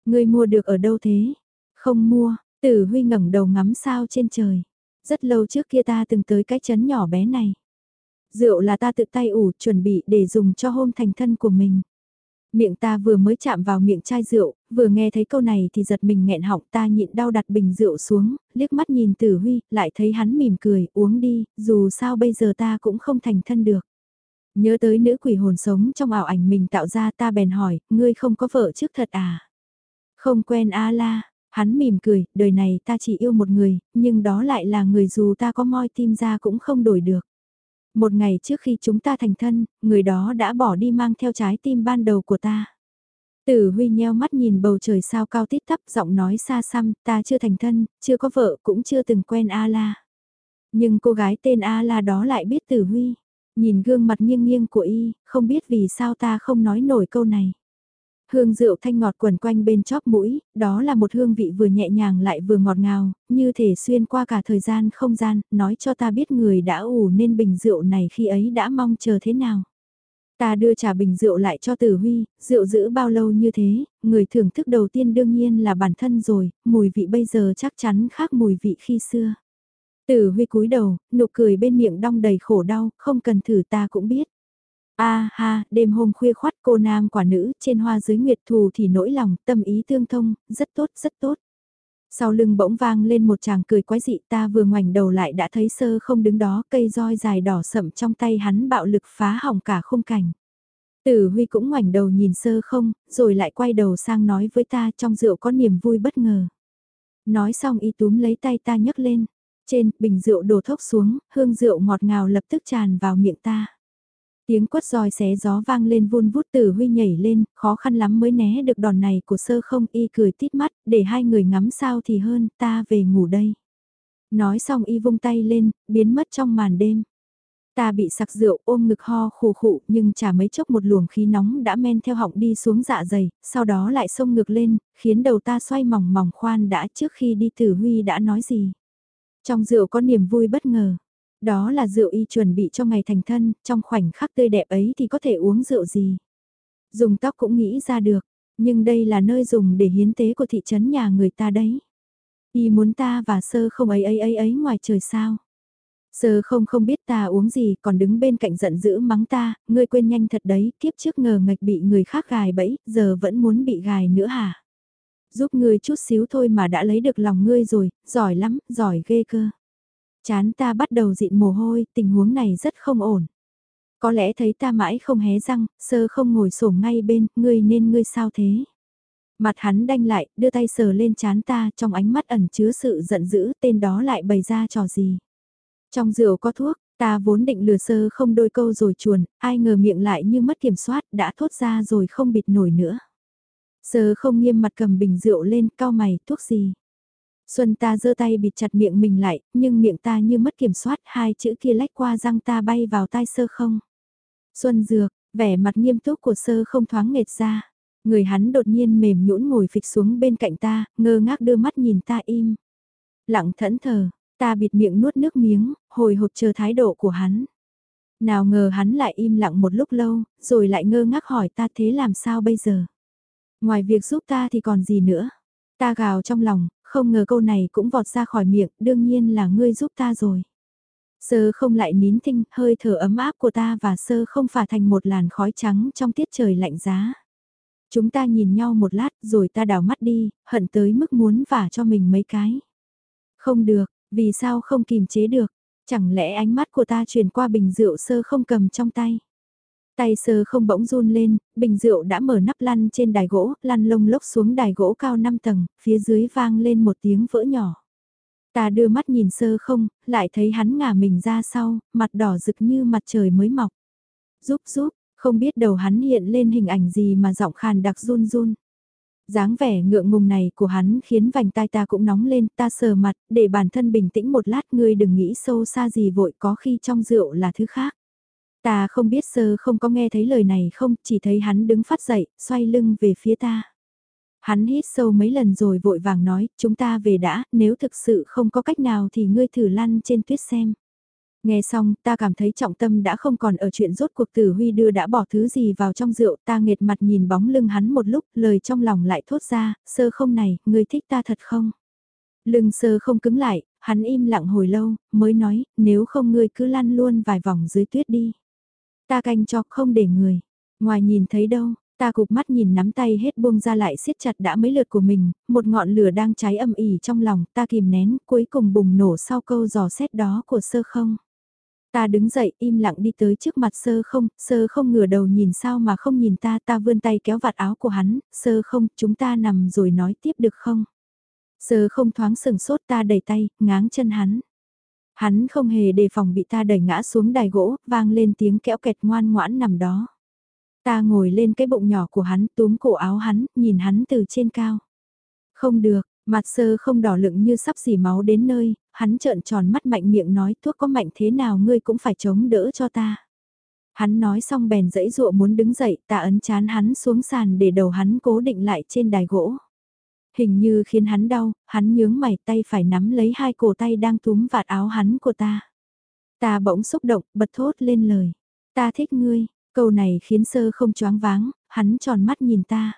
Người mua được ở đâu thế? Không mua, tử huy ngẩng đầu ngắm sao trên trời. Rất lâu trước kia ta từng tới cái chấn nhỏ bé này. Rượu là ta tự tay ủ chuẩn bị để dùng cho hôm thành thân của mình. Miệng ta vừa mới chạm vào miệng chai rượu, vừa nghe thấy câu này thì giật mình nghẹn họng ta nhịn đau đặt bình rượu xuống, liếc mắt nhìn tử huy, lại thấy hắn mỉm cười, uống đi, dù sao bây giờ ta cũng không thành thân được. Nhớ tới nữ quỷ hồn sống trong ảo ảnh mình tạo ra ta bèn hỏi, ngươi không có vợ trước thật à? Không quen A la, hắn mỉm cười, đời này ta chỉ yêu một người, nhưng đó lại là người dù ta có moi tim ra cũng không đổi được. Một ngày trước khi chúng ta thành thân, người đó đã bỏ đi mang theo trái tim ban đầu của ta. Tử Huy nheo mắt nhìn bầu trời sao cao tít tắp, giọng nói xa xăm, ta chưa thành thân, chưa có vợ, cũng chưa từng quen A-la. Nhưng cô gái tên A-la đó lại biết Tử Huy. Nhìn gương mặt nghiêng nghiêng của y, không biết vì sao ta không nói nổi câu này. Hương rượu thanh ngọt quẩn quanh bên chóp mũi, đó là một hương vị vừa nhẹ nhàng lại vừa ngọt ngào, như thể xuyên qua cả thời gian không gian, nói cho ta biết người đã ủ nên bình rượu này khi ấy đã mong chờ thế nào. Ta đưa trà bình rượu lại cho Tử Huy, rượu giữ bao lâu như thế, người thưởng thức đầu tiên đương nhiên là bản thân rồi, mùi vị bây giờ chắc chắn khác mùi vị khi xưa. Tử Huy cúi đầu, nụ cười bên miệng đong đầy khổ đau, không cần thử ta cũng biết. A ha, đêm hôm khuya khoắt cô nam quả nữ, trên hoa dưới nguyệt thù thì nỗi lòng, tâm ý tương thông, rất tốt, rất tốt. Sau lưng bỗng vang lên một chàng cười quái dị ta vừa ngoảnh đầu lại đã thấy sơ không đứng đó cây roi dài đỏ sậm trong tay hắn bạo lực phá hỏng cả khung cảnh. Tử Huy cũng ngoảnh đầu nhìn sơ không, rồi lại quay đầu sang nói với ta trong rượu có niềm vui bất ngờ. Nói xong y túm lấy tay ta nhấc lên. Trên, bình rượu đổ thốc xuống, hương rượu ngọt ngào lập tức tràn vào miệng ta. Tiếng quất roi xé gió vang lên vun vút tử huy nhảy lên, khó khăn lắm mới né được đòn này của sơ không y cười tít mắt, để hai người ngắm sao thì hơn, ta về ngủ đây. Nói xong y vung tay lên, biến mất trong màn đêm. Ta bị sặc rượu ôm ngực ho khù khụ nhưng chả mấy chốc một luồng khí nóng đã men theo họng đi xuống dạ dày, sau đó lại xông ngược lên, khiến đầu ta xoay mỏng mỏng khoan đã trước khi đi tử huy đã nói gì. Trong rượu có niềm vui bất ngờ. Đó là rượu y chuẩn bị cho ngày thành thân, trong khoảnh khắc tươi đẹp ấy thì có thể uống rượu gì. Dùng tóc cũng nghĩ ra được, nhưng đây là nơi dùng để hiến tế của thị trấn nhà người ta đấy. Y muốn ta và sơ không ấy ấy ấy ấy ngoài trời sao. Sơ không không biết ta uống gì còn đứng bên cạnh giận dữ mắng ta, ngươi quên nhanh thật đấy, kiếp trước ngờ ngạch bị người khác gài bẫy, giờ vẫn muốn bị gài nữa hả? Giúp ngươi chút xíu thôi mà đã lấy được lòng ngươi rồi, giỏi lắm, giỏi ghê cơ. Chán ta bắt đầu dịn mồ hôi, tình huống này rất không ổn. Có lẽ thấy ta mãi không hé răng, sơ không ngồi sổm ngay bên, ngươi nên ngươi sao thế? Mặt hắn đanh lại, đưa tay sờ lên chán ta, trong ánh mắt ẩn chứa sự giận dữ, tên đó lại bày ra trò gì. Trong rượu có thuốc, ta vốn định lừa sơ không đôi câu rồi chuồn, ai ngờ miệng lại như mất kiểm soát, đã thốt ra rồi không bịt nổi nữa. Sơ không nghiêm mặt cầm bình rượu lên, cao mày, thuốc gì? Xuân ta giơ tay bịt chặt miệng mình lại, nhưng miệng ta như mất kiểm soát, hai chữ kia lách qua răng ta bay vào tai sơ không. Xuân dược, vẻ mặt nghiêm túc của sơ không thoáng nghệt ra. Người hắn đột nhiên mềm nhũn ngồi phịch xuống bên cạnh ta, ngơ ngác đưa mắt nhìn ta im. Lặng thẫn thờ, ta bịt miệng nuốt nước miếng, hồi hộp chờ thái độ của hắn. Nào ngờ hắn lại im lặng một lúc lâu, rồi lại ngơ ngác hỏi ta thế làm sao bây giờ. Ngoài việc giúp ta thì còn gì nữa. Ta gào trong lòng, không ngờ câu này cũng vọt ra khỏi miệng, đương nhiên là ngươi giúp ta rồi. Sơ không lại nín thinh, hơi thở ấm áp của ta và sơ không phả thành một làn khói trắng trong tiết trời lạnh giá. Chúng ta nhìn nhau một lát rồi ta đảo mắt đi, hận tới mức muốn vả cho mình mấy cái. Không được, vì sao không kìm chế được, chẳng lẽ ánh mắt của ta truyền qua bình rượu sơ không cầm trong tay. Tay sơ không bỗng run lên, bình rượu đã mở nắp lăn trên đài gỗ, lăn lông lốc xuống đài gỗ cao 5 tầng, phía dưới vang lên một tiếng vỡ nhỏ. Ta đưa mắt nhìn sơ không, lại thấy hắn ngả mình ra sau, mặt đỏ rực như mặt trời mới mọc. Giúp giúp, không biết đầu hắn hiện lên hình ảnh gì mà giọng khàn đặc run run. dáng vẻ ngượng ngùng này của hắn khiến vành tai ta cũng nóng lên, ta sờ mặt, để bản thân bình tĩnh một lát ngươi đừng nghĩ sâu xa gì vội có khi trong rượu là thứ khác. Ta không biết sơ không có nghe thấy lời này không, chỉ thấy hắn đứng phát dậy, xoay lưng về phía ta. Hắn hít sâu mấy lần rồi vội vàng nói, chúng ta về đã, nếu thực sự không có cách nào thì ngươi thử lăn trên tuyết xem. Nghe xong, ta cảm thấy trọng tâm đã không còn ở chuyện rốt cuộc tử huy đưa đã bỏ thứ gì vào trong rượu, ta nghệt mặt nhìn bóng lưng hắn một lúc, lời trong lòng lại thốt ra, sơ không này, ngươi thích ta thật không? Lưng sơ không cứng lại, hắn im lặng hồi lâu, mới nói, nếu không ngươi cứ lăn luôn vài vòng dưới tuyết đi. Ta canh cho không để người. Ngoài nhìn thấy đâu, ta cụp mắt nhìn nắm tay hết buông ra lại siết chặt đã mấy lượt của mình, một ngọn lửa đang cháy âm ỉ trong lòng, ta kìm nén, cuối cùng bùng nổ sau câu dò xét đó của sơ không. Ta đứng dậy im lặng đi tới trước mặt sơ không, sơ không ngửa đầu nhìn sao mà không nhìn ta, ta vươn tay kéo vạt áo của hắn, sơ không, chúng ta nằm rồi nói tiếp được không? Sơ không thoáng sừng sốt ta đẩy tay, ngáng chân hắn. Hắn không hề đề phòng bị ta đẩy ngã xuống đài gỗ, vang lên tiếng kẽo kẹt ngoan ngoãn nằm đó. Ta ngồi lên cái bụng nhỏ của hắn, túm cổ áo hắn, nhìn hắn từ trên cao. Không được, mặt sơ không đỏ lựng như sắp xỉ máu đến nơi, hắn trợn tròn mắt mạnh miệng nói thuốc có mạnh thế nào ngươi cũng phải chống đỡ cho ta. Hắn nói xong bèn dẫy dụa muốn đứng dậy, ta ấn chán hắn xuống sàn để đầu hắn cố định lại trên đài gỗ hình như khiến hắn đau, hắn nhướng mày tay phải nắm lấy hai cổ tay đang túm vạt áo hắn của ta. Ta bỗng xúc động, bật thốt lên lời. Ta thích ngươi, câu này khiến sơ không choáng váng, hắn tròn mắt nhìn ta.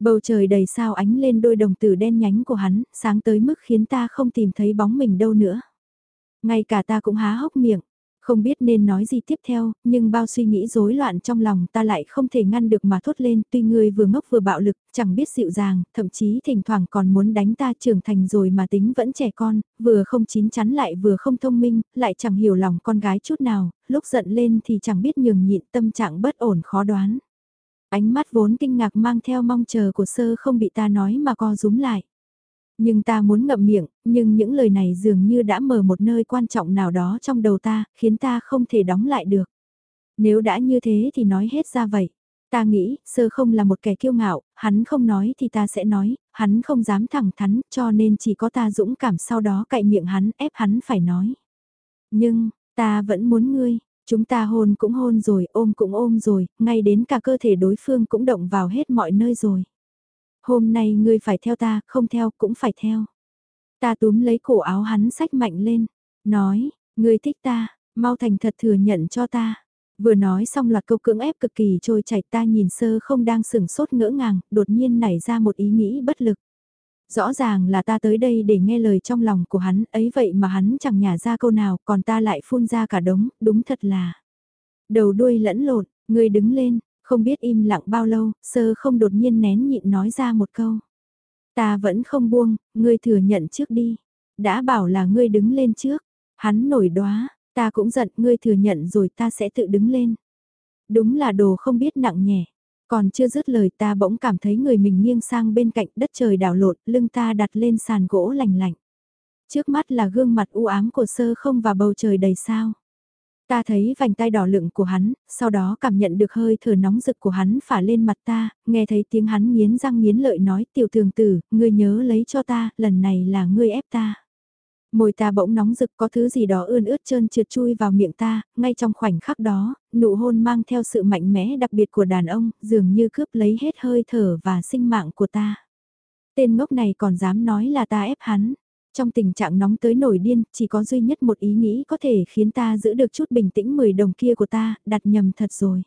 Bầu trời đầy sao ánh lên đôi đồng tử đen nhánh của hắn, sáng tới mức khiến ta không tìm thấy bóng mình đâu nữa. Ngay cả ta cũng há hốc miệng, không biết nên nói gì tiếp theo, nhưng bao suy nghĩ rối loạn trong lòng ta lại không thể ngăn được mà thốt lên, tuy ngươi vừa ngốc vừa bạo lực, chẳng biết dịu dàng, thậm chí thỉnh thoảng còn muốn đánh ta trưởng thành rồi mà tính vẫn trẻ con, vừa không chín chắn lại vừa không thông minh, lại chẳng hiểu lòng con gái chút nào, lúc giận lên thì chẳng biết nhường nhịn tâm trạng bất ổn khó đoán. Ánh mắt vốn kinh ngạc mang theo mong chờ của sơ không bị ta nói mà co rúm lại. Nhưng ta muốn ngậm miệng, nhưng những lời này dường như đã mở một nơi quan trọng nào đó trong đầu ta, khiến ta không thể đóng lại được. Nếu đã như thế thì nói hết ra vậy. Ta nghĩ, sơ không là một kẻ kiêu ngạo, hắn không nói thì ta sẽ nói, hắn không dám thẳng thắn, cho nên chỉ có ta dũng cảm sau đó cậy miệng hắn, ép hắn phải nói. Nhưng, ta vẫn muốn ngươi, chúng ta hôn cũng hôn rồi, ôm cũng ôm rồi, ngay đến cả cơ thể đối phương cũng động vào hết mọi nơi rồi hôm nay ngươi phải theo ta, không theo cũng phải theo. Ta túm lấy cổ áo hắn sách mạnh lên, nói, ngươi thích ta, mau thành thật thừa nhận cho ta. Vừa nói xong loạt câu cưỡng ép cực kỳ trôi chảy ta nhìn sơ không đang sửng sốt ngỡ ngàng, đột nhiên nảy ra một ý nghĩ bất lực. Rõ ràng là ta tới đây để nghe lời trong lòng của hắn, ấy vậy mà hắn chẳng nhả ra câu nào, còn ta lại phun ra cả đống, đúng thật là. Đầu đuôi lẫn lộn, ngươi đứng lên, không biết im lặng bao lâu, sơ không đột nhiên nén nhịn nói ra một câu. Ta vẫn không buông, ngươi thừa nhận trước đi. Đã bảo là ngươi đứng lên trước. Hắn nổi đóa, ta cũng giận ngươi thừa nhận rồi ta sẽ tự đứng lên. Đúng là đồ không biết nặng nhẹ. Còn chưa dứt lời ta bỗng cảm thấy người mình nghiêng sang bên cạnh đất trời đảo lộn, lưng ta đặt lên sàn gỗ lành lạnh. Trước mắt là gương mặt u ám của sơ không và bầu trời đầy sao. Ta thấy vành tay đỏ lựng của hắn, sau đó cảm nhận được hơi thở nóng rực của hắn phả lên mặt ta, nghe thấy tiếng hắn nghiến răng nghiến lợi nói tiểu thường tử, ngươi nhớ lấy cho ta, lần này là ngươi ép ta. Môi ta bỗng nóng rực có thứ gì đó ươn ướt trơn trượt chui vào miệng ta, ngay trong khoảnh khắc đó, nụ hôn mang theo sự mạnh mẽ đặc biệt của đàn ông, dường như cướp lấy hết hơi thở và sinh mạng của ta. Tên ngốc này còn dám nói là ta ép hắn. Trong tình trạng nóng tới nổi điên, chỉ có duy nhất một ý nghĩ có thể khiến ta giữ được chút bình tĩnh 10 đồng kia của ta, đặt nhầm thật rồi.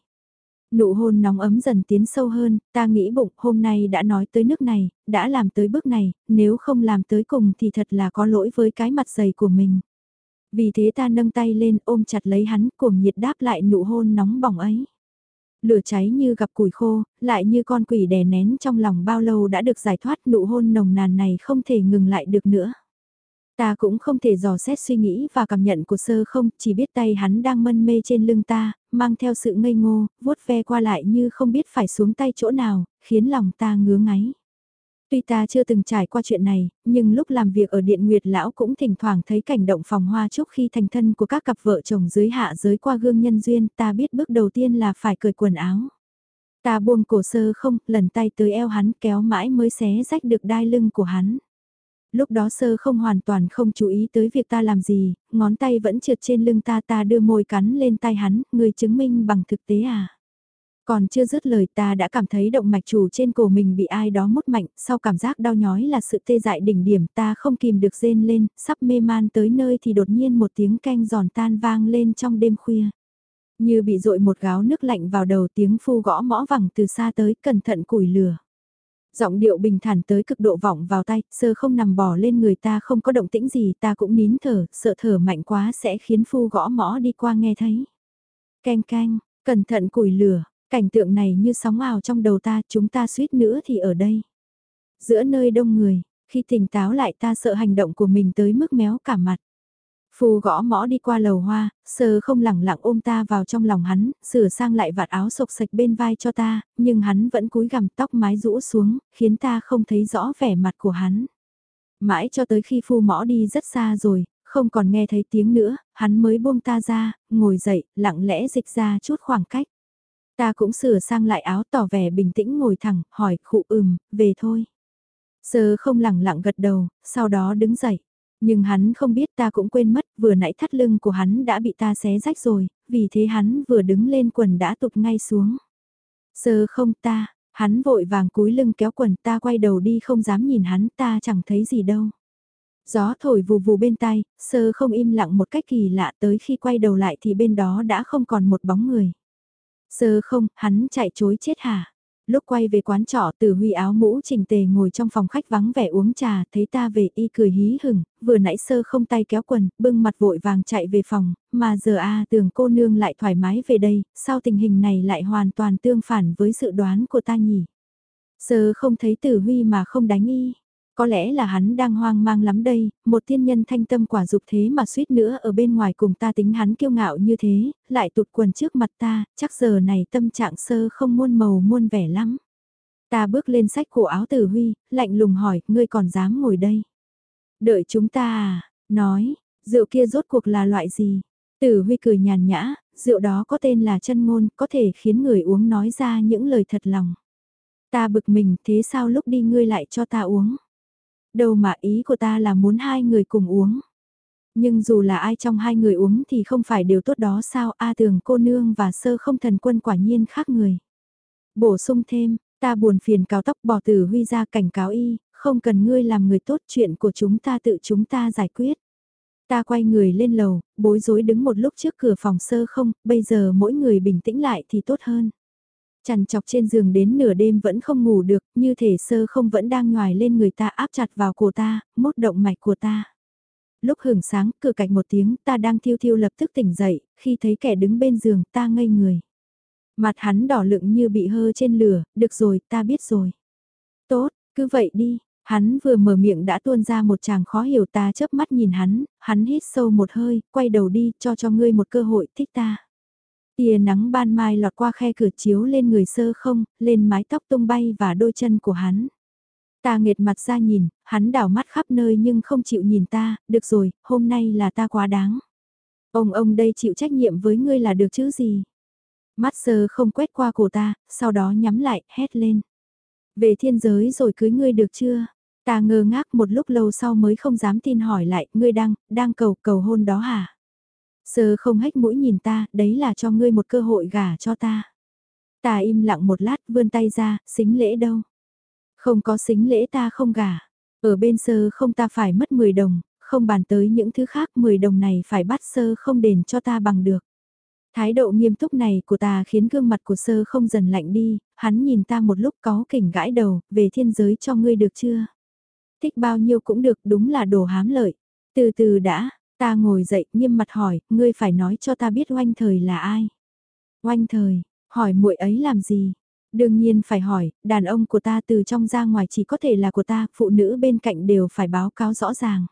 Nụ hôn nóng ấm dần tiến sâu hơn, ta nghĩ bụng hôm nay đã nói tới nước này, đã làm tới bước này, nếu không làm tới cùng thì thật là có lỗi với cái mặt dày của mình. Vì thế ta nâng tay lên ôm chặt lấy hắn cuồng nhiệt đáp lại nụ hôn nóng bỏng ấy. Lửa cháy như gặp củi khô, lại như con quỷ đè nén trong lòng bao lâu đã được giải thoát nụ hôn nồng nàn này không thể ngừng lại được nữa. Ta cũng không thể dò xét suy nghĩ và cảm nhận của sơ không, chỉ biết tay hắn đang mân mê trên lưng ta, mang theo sự ngây ngô, vuốt ve qua lại như không biết phải xuống tay chỗ nào, khiến lòng ta ngứa ngáy. Tuy ta chưa từng trải qua chuyện này, nhưng lúc làm việc ở Điện Nguyệt Lão cũng thỉnh thoảng thấy cảnh động phòng hoa chúc khi thành thân của các cặp vợ chồng dưới hạ giới qua gương nhân duyên, ta biết bước đầu tiên là phải cởi quần áo. Ta buông cổ sơ không, lần tay tới eo hắn kéo mãi mới xé rách được đai lưng của hắn. Lúc đó sơ không hoàn toàn không chú ý tới việc ta làm gì, ngón tay vẫn trượt trên lưng ta ta đưa môi cắn lên tay hắn, người chứng minh bằng thực tế à. Còn chưa dứt lời ta đã cảm thấy động mạch chủ trên cổ mình bị ai đó mút mạnh, sau cảm giác đau nhói là sự tê dại đỉnh điểm ta không kìm được rên lên, sắp mê man tới nơi thì đột nhiên một tiếng canh giòn tan vang lên trong đêm khuya. Như bị dội một gáo nước lạnh vào đầu tiếng phu gõ mõ vẳng từ xa tới cẩn thận củi lửa. Giọng điệu bình thản tới cực độ vọng vào tay, sơ không nằm bò lên người ta không có động tĩnh gì ta cũng nín thở, sợ thở mạnh quá sẽ khiến phu gõ mõ đi qua nghe thấy. Canh canh, cẩn thận củi lửa, cảnh tượng này như sóng ào trong đầu ta, chúng ta suýt nữa thì ở đây. Giữa nơi đông người, khi tỉnh táo lại ta sợ hành động của mình tới mức méo cả mặt. Phù gõ mõ đi qua lầu hoa, sơ không lẳng lặng ôm ta vào trong lòng hắn, sửa sang lại vạt áo sộc sạch bên vai cho ta, nhưng hắn vẫn cúi gằm tóc mái rũ xuống, khiến ta không thấy rõ vẻ mặt của hắn. Mãi cho tới khi phu mõ đi rất xa rồi, không còn nghe thấy tiếng nữa, hắn mới buông ta ra, ngồi dậy, lặng lẽ dịch ra chút khoảng cách. Ta cũng sửa sang lại áo tỏ vẻ bình tĩnh ngồi thẳng, hỏi khụ ừm, về thôi. Sơ không lẳng lặng gật đầu, sau đó đứng dậy. Nhưng hắn không biết ta cũng quên mất, vừa nãy thắt lưng của hắn đã bị ta xé rách rồi, vì thế hắn vừa đứng lên quần đã tụt ngay xuống. Sơ không ta, hắn vội vàng cúi lưng kéo quần ta quay đầu đi không dám nhìn hắn ta chẳng thấy gì đâu. Gió thổi vù vù bên tai, sơ không im lặng một cách kỳ lạ tới khi quay đầu lại thì bên đó đã không còn một bóng người. Sơ không, hắn chạy chối chết hả? Lúc quay về quán trọ từ huy áo mũ chỉnh tề ngồi trong phòng khách vắng vẻ uống trà, thấy ta về y cười hí hửng, vừa nãy sơ không tay kéo quần, bưng mặt vội vàng chạy về phòng, mà giờ a à, tưởng cô nương lại thoải mái về đây, sao tình hình này lại hoàn toàn tương phản với dự đoán của ta nhỉ? Sơ không thấy tử huy mà không đánh y. Có lẽ là hắn đang hoang mang lắm đây, một thiên nhân thanh tâm quả dục thế mà suýt nữa ở bên ngoài cùng ta tính hắn kiêu ngạo như thế, lại tụt quần trước mặt ta, chắc giờ này tâm trạng sơ không muôn màu muôn vẻ lắm. Ta bước lên sách cổ áo tử huy, lạnh lùng hỏi, ngươi còn dám ngồi đây? Đợi chúng ta à, nói, rượu kia rốt cuộc là loại gì? Tử huy cười nhàn nhã, rượu đó có tên là chân ngôn, có thể khiến người uống nói ra những lời thật lòng. Ta bực mình, thế sao lúc đi ngươi lại cho ta uống? Đâu mà ý của ta là muốn hai người cùng uống. Nhưng dù là ai trong hai người uống thì không phải điều tốt đó sao A thường cô nương và sơ không thần quân quả nhiên khác người. Bổ sung thêm, ta buồn phiền cáo tóc bỏ tử huy ra cảnh cáo y, không cần ngươi làm người tốt chuyện của chúng ta tự chúng ta giải quyết. Ta quay người lên lầu, bối rối đứng một lúc trước cửa phòng sơ không, bây giờ mỗi người bình tĩnh lại thì tốt hơn chằn chọc trên giường đến nửa đêm vẫn không ngủ được, như thể sơ không vẫn đang nhòi lên người ta áp chặt vào cổ ta, mốt động mạch của ta. Lúc hưởng sáng, cửa cạnh một tiếng, ta đang thiêu thiêu lập tức tỉnh dậy, khi thấy kẻ đứng bên giường, ta ngây người. Mặt hắn đỏ lựng như bị hơ trên lửa, được rồi, ta biết rồi. Tốt, cứ vậy đi, hắn vừa mở miệng đã tuôn ra một chàng khó hiểu ta chớp mắt nhìn hắn, hắn hít sâu một hơi, quay đầu đi, cho cho ngươi một cơ hội thích ta. Tia nắng ban mai lọt qua khe cửa chiếu lên người sơ không, lên mái tóc tung bay và đôi chân của hắn. Ta nghệt mặt ra nhìn, hắn đảo mắt khắp nơi nhưng không chịu nhìn ta, được rồi, hôm nay là ta quá đáng. Ông ông đây chịu trách nhiệm với ngươi là được chứ gì? Mắt sơ không quét qua cổ ta, sau đó nhắm lại, hét lên. Về thiên giới rồi cưới ngươi được chưa? Ta ngơ ngác một lúc lâu sau mới không dám tin hỏi lại, ngươi đang, đang cầu, cầu hôn đó hả? Sơ không hách mũi nhìn ta, đấy là cho ngươi một cơ hội gả cho ta. Ta im lặng một lát, vươn tay ra, xính lễ đâu? Không có xính lễ ta không gả. Ở bên sơ không ta phải mất 10 đồng, không bàn tới những thứ khác 10 đồng này phải bắt sơ không đền cho ta bằng được. Thái độ nghiêm túc này của ta khiến gương mặt của sơ không dần lạnh đi, hắn nhìn ta một lúc có kỉnh gãi đầu, về thiên giới cho ngươi được chưa? Thích bao nhiêu cũng được, đúng là đồ hám lợi. Từ từ đã, ta ngồi dậy, nghiêm mặt hỏi, ngươi phải nói cho ta biết oanh thời là ai? Oanh thời, hỏi muội ấy làm gì? Đương nhiên phải hỏi, đàn ông của ta từ trong ra ngoài chỉ có thể là của ta, phụ nữ bên cạnh đều phải báo cáo rõ ràng.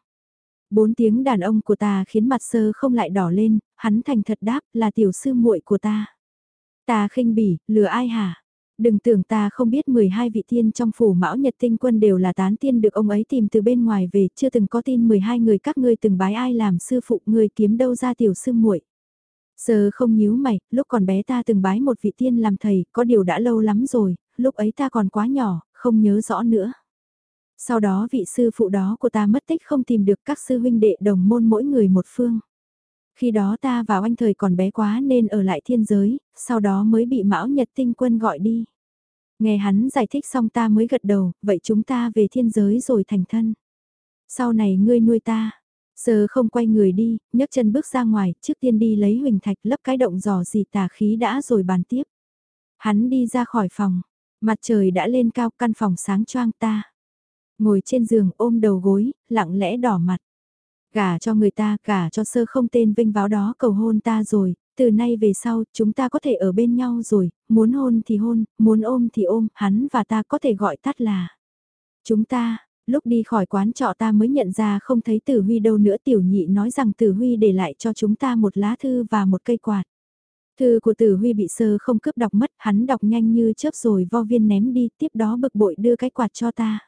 Bốn tiếng đàn ông của ta khiến mặt sơ không lại đỏ lên, hắn thành thật đáp là tiểu sư muội của ta. Ta khinh bỉ, lừa ai hả? Đừng tưởng ta không biết 12 vị tiên trong phủ mão nhật tinh quân đều là tán tiên được ông ấy tìm từ bên ngoài về, chưa từng có tin 12 người các ngươi từng bái ai làm sư phụ người kiếm đâu ra tiểu sư muội. Sơ không nhíu mày, lúc còn bé ta từng bái một vị tiên làm thầy, có điều đã lâu lắm rồi, lúc ấy ta còn quá nhỏ, không nhớ rõ nữa. Sau đó vị sư phụ đó của ta mất tích không tìm được các sư huynh đệ đồng môn mỗi người một phương. Khi đó ta và anh thời còn bé quá nên ở lại thiên giới, sau đó mới bị Mão Nhật Tinh Quân gọi đi. Nghe hắn giải thích xong ta mới gật đầu, vậy chúng ta về thiên giới rồi thành thân. Sau này ngươi nuôi ta. giờ không quay người đi, nhấc chân bước ra ngoài, trước tiên đi lấy huỳnh thạch lấp cái động giò gì tà khí đã rồi bàn tiếp. Hắn đi ra khỏi phòng, mặt trời đã lên cao căn phòng sáng choang ta. Ngồi trên giường ôm đầu gối, lặng lẽ đỏ mặt. Gả cho người ta, gả cho sơ không tên vinh váo đó cầu hôn ta rồi, từ nay về sau chúng ta có thể ở bên nhau rồi, muốn hôn thì hôn, muốn ôm thì ôm, hắn và ta có thể gọi tắt là. Chúng ta, lúc đi khỏi quán trọ ta mới nhận ra không thấy Tử Huy đâu nữa tiểu nhị nói rằng Tử Huy để lại cho chúng ta một lá thư và một cây quạt. Thư của Tử Huy bị sơ không cướp đọc mất, hắn đọc nhanh như chớp rồi vo viên ném đi, tiếp đó bực bội đưa cái quạt cho ta.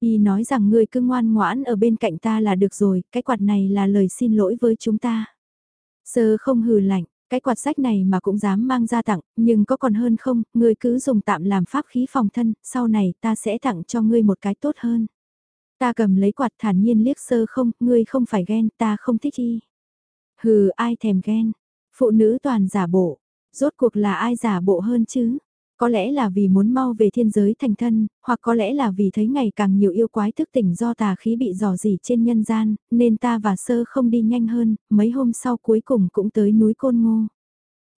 Y nói rằng người cứ ngoan ngoãn ở bên cạnh ta là được rồi, cái quạt này là lời xin lỗi với chúng ta. Sơ không hừ lạnh, cái quạt sách này mà cũng dám mang ra tặng, nhưng có còn hơn không, Ngươi cứ dùng tạm làm pháp khí phòng thân, sau này ta sẽ tặng cho ngươi một cái tốt hơn. Ta cầm lấy quạt thản nhiên liếc sơ không, ngươi không phải ghen, ta không thích y. Hừ, ai thèm ghen. Phụ nữ toàn giả bộ. Rốt cuộc là ai giả bộ hơn chứ? Có lẽ là vì muốn mau về thiên giới thành thân, hoặc có lẽ là vì thấy ngày càng nhiều yêu quái thức tỉnh do tà khí bị dò dỉ trên nhân gian, nên ta và sơ không đi nhanh hơn, mấy hôm sau cuối cùng cũng tới núi Côn Ngô.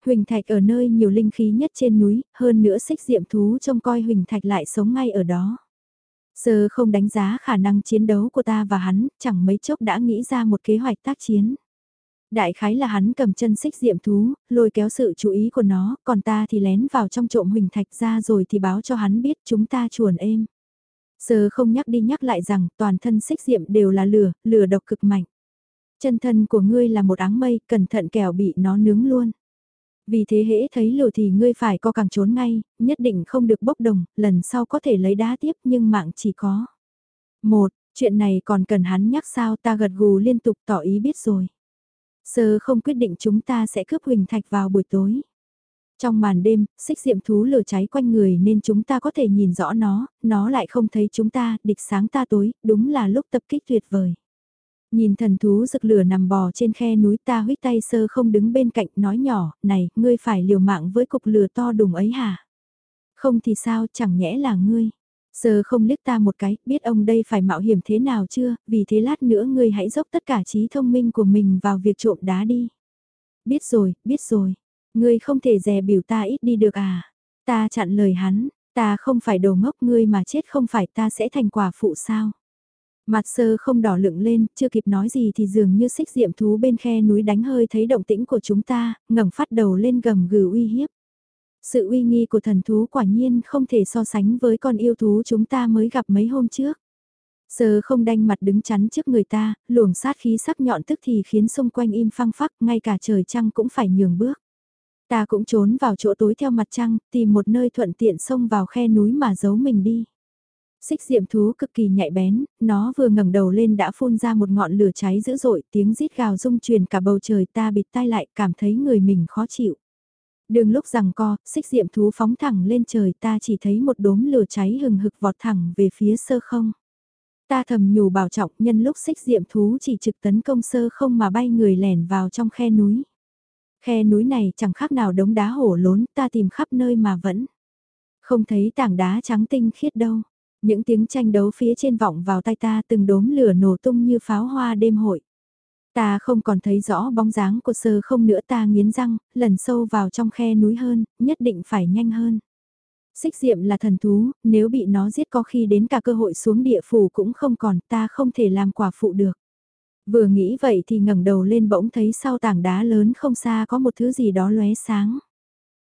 Huỳnh Thạch ở nơi nhiều linh khí nhất trên núi, hơn nữa xích diệm thú trông coi Huỳnh Thạch lại sống ngay ở đó. Sơ không đánh giá khả năng chiến đấu của ta và hắn, chẳng mấy chốc đã nghĩ ra một kế hoạch tác chiến. Đại khái là hắn cầm chân xích diệm thú, lôi kéo sự chú ý của nó, còn ta thì lén vào trong trộm huỳnh thạch ra rồi thì báo cho hắn biết chúng ta chuồn êm. Sơ không nhắc đi nhắc lại rằng toàn thân xích diệm đều là lửa, lửa độc cực mạnh. Chân thân của ngươi là một áng mây, cẩn thận kẻo bị nó nướng luôn. Vì thế hễ thấy lửa thì ngươi phải co càng trốn ngay, nhất định không được bốc đồng, lần sau có thể lấy đá tiếp nhưng mạng chỉ có. Một, chuyện này còn cần hắn nhắc sao ta gật gù liên tục tỏ ý biết rồi. Sơ không quyết định chúng ta sẽ cướp huỳnh thạch vào buổi tối. Trong màn đêm, xích diệm thú lửa cháy quanh người nên chúng ta có thể nhìn rõ nó, nó lại không thấy chúng ta, địch sáng ta tối, đúng là lúc tập kích tuyệt vời. Nhìn thần thú rực lửa nằm bò trên khe núi ta huyết tay sơ không đứng bên cạnh nói nhỏ, này, ngươi phải liều mạng với cục lửa to đùng ấy hả? Không thì sao, chẳng nhẽ là ngươi. Sơ không liếc ta một cái, biết ông đây phải mạo hiểm thế nào chưa, vì thế lát nữa ngươi hãy dốc tất cả trí thông minh của mình vào việc trộm đá đi. Biết rồi, biết rồi. Ngươi không thể dè biểu ta ít đi được à. Ta chặn lời hắn, ta không phải đồ ngốc ngươi mà chết không phải ta sẽ thành quả phụ sao. Mặt sơ không đỏ lựng lên, chưa kịp nói gì thì dường như xích diệm thú bên khe núi đánh hơi thấy động tĩnh của chúng ta, ngẩng phát đầu lên gầm gừ uy hiếp. Sự uy nghi của thần thú quả nhiên không thể so sánh với con yêu thú chúng ta mới gặp mấy hôm trước. giờ không đanh mặt đứng chắn trước người ta, luồng sát khí sắc nhọn tức thì khiến xung quanh im phăng phắc, ngay cả trời trăng cũng phải nhường bước. Ta cũng trốn vào chỗ tối theo mặt trăng, tìm một nơi thuận tiện xông vào khe núi mà giấu mình đi. Xích diệm thú cực kỳ nhạy bén, nó vừa ngẩng đầu lên đã phun ra một ngọn lửa cháy dữ dội, tiếng rít gào rung truyền cả bầu trời ta bịt tai lại cảm thấy người mình khó chịu. Đường lúc rằng co, xích diệm thú phóng thẳng lên trời ta chỉ thấy một đốm lửa cháy hừng hực vọt thẳng về phía sơ không. Ta thầm nhủ bảo trọng nhân lúc xích diệm thú chỉ trực tấn công sơ không mà bay người lẻn vào trong khe núi. Khe núi này chẳng khác nào đống đá hổ lốn ta tìm khắp nơi mà vẫn. Không thấy tảng đá trắng tinh khiết đâu. Những tiếng tranh đấu phía trên vọng vào tay ta từng đốm lửa nổ tung như pháo hoa đêm hội. Ta không còn thấy rõ bóng dáng của sơ không nữa ta nghiến răng, lần sâu vào trong khe núi hơn, nhất định phải nhanh hơn. Xích diệm là thần thú, nếu bị nó giết có khi đến cả cơ hội xuống địa phủ cũng không còn, ta không thể làm quả phụ được. Vừa nghĩ vậy thì ngẩng đầu lên bỗng thấy sau tảng đá lớn không xa có một thứ gì đó lóe sáng.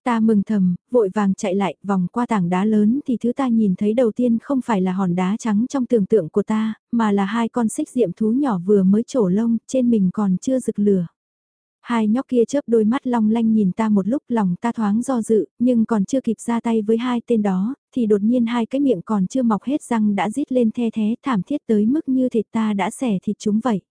Ta mừng thầm, vội vàng chạy lại, vòng qua tảng đá lớn thì thứ ta nhìn thấy đầu tiên không phải là hòn đá trắng trong tưởng tượng của ta, mà là hai con xích diệm thú nhỏ vừa mới trổ lông, trên mình còn chưa rực lửa. Hai nhóc kia chớp đôi mắt long lanh nhìn ta một lúc lòng ta thoáng do dự, nhưng còn chưa kịp ra tay với hai tên đó, thì đột nhiên hai cái miệng còn chưa mọc hết răng đã rít lên the thế thảm thiết tới mức như thịt ta đã xẻ thịt chúng vậy.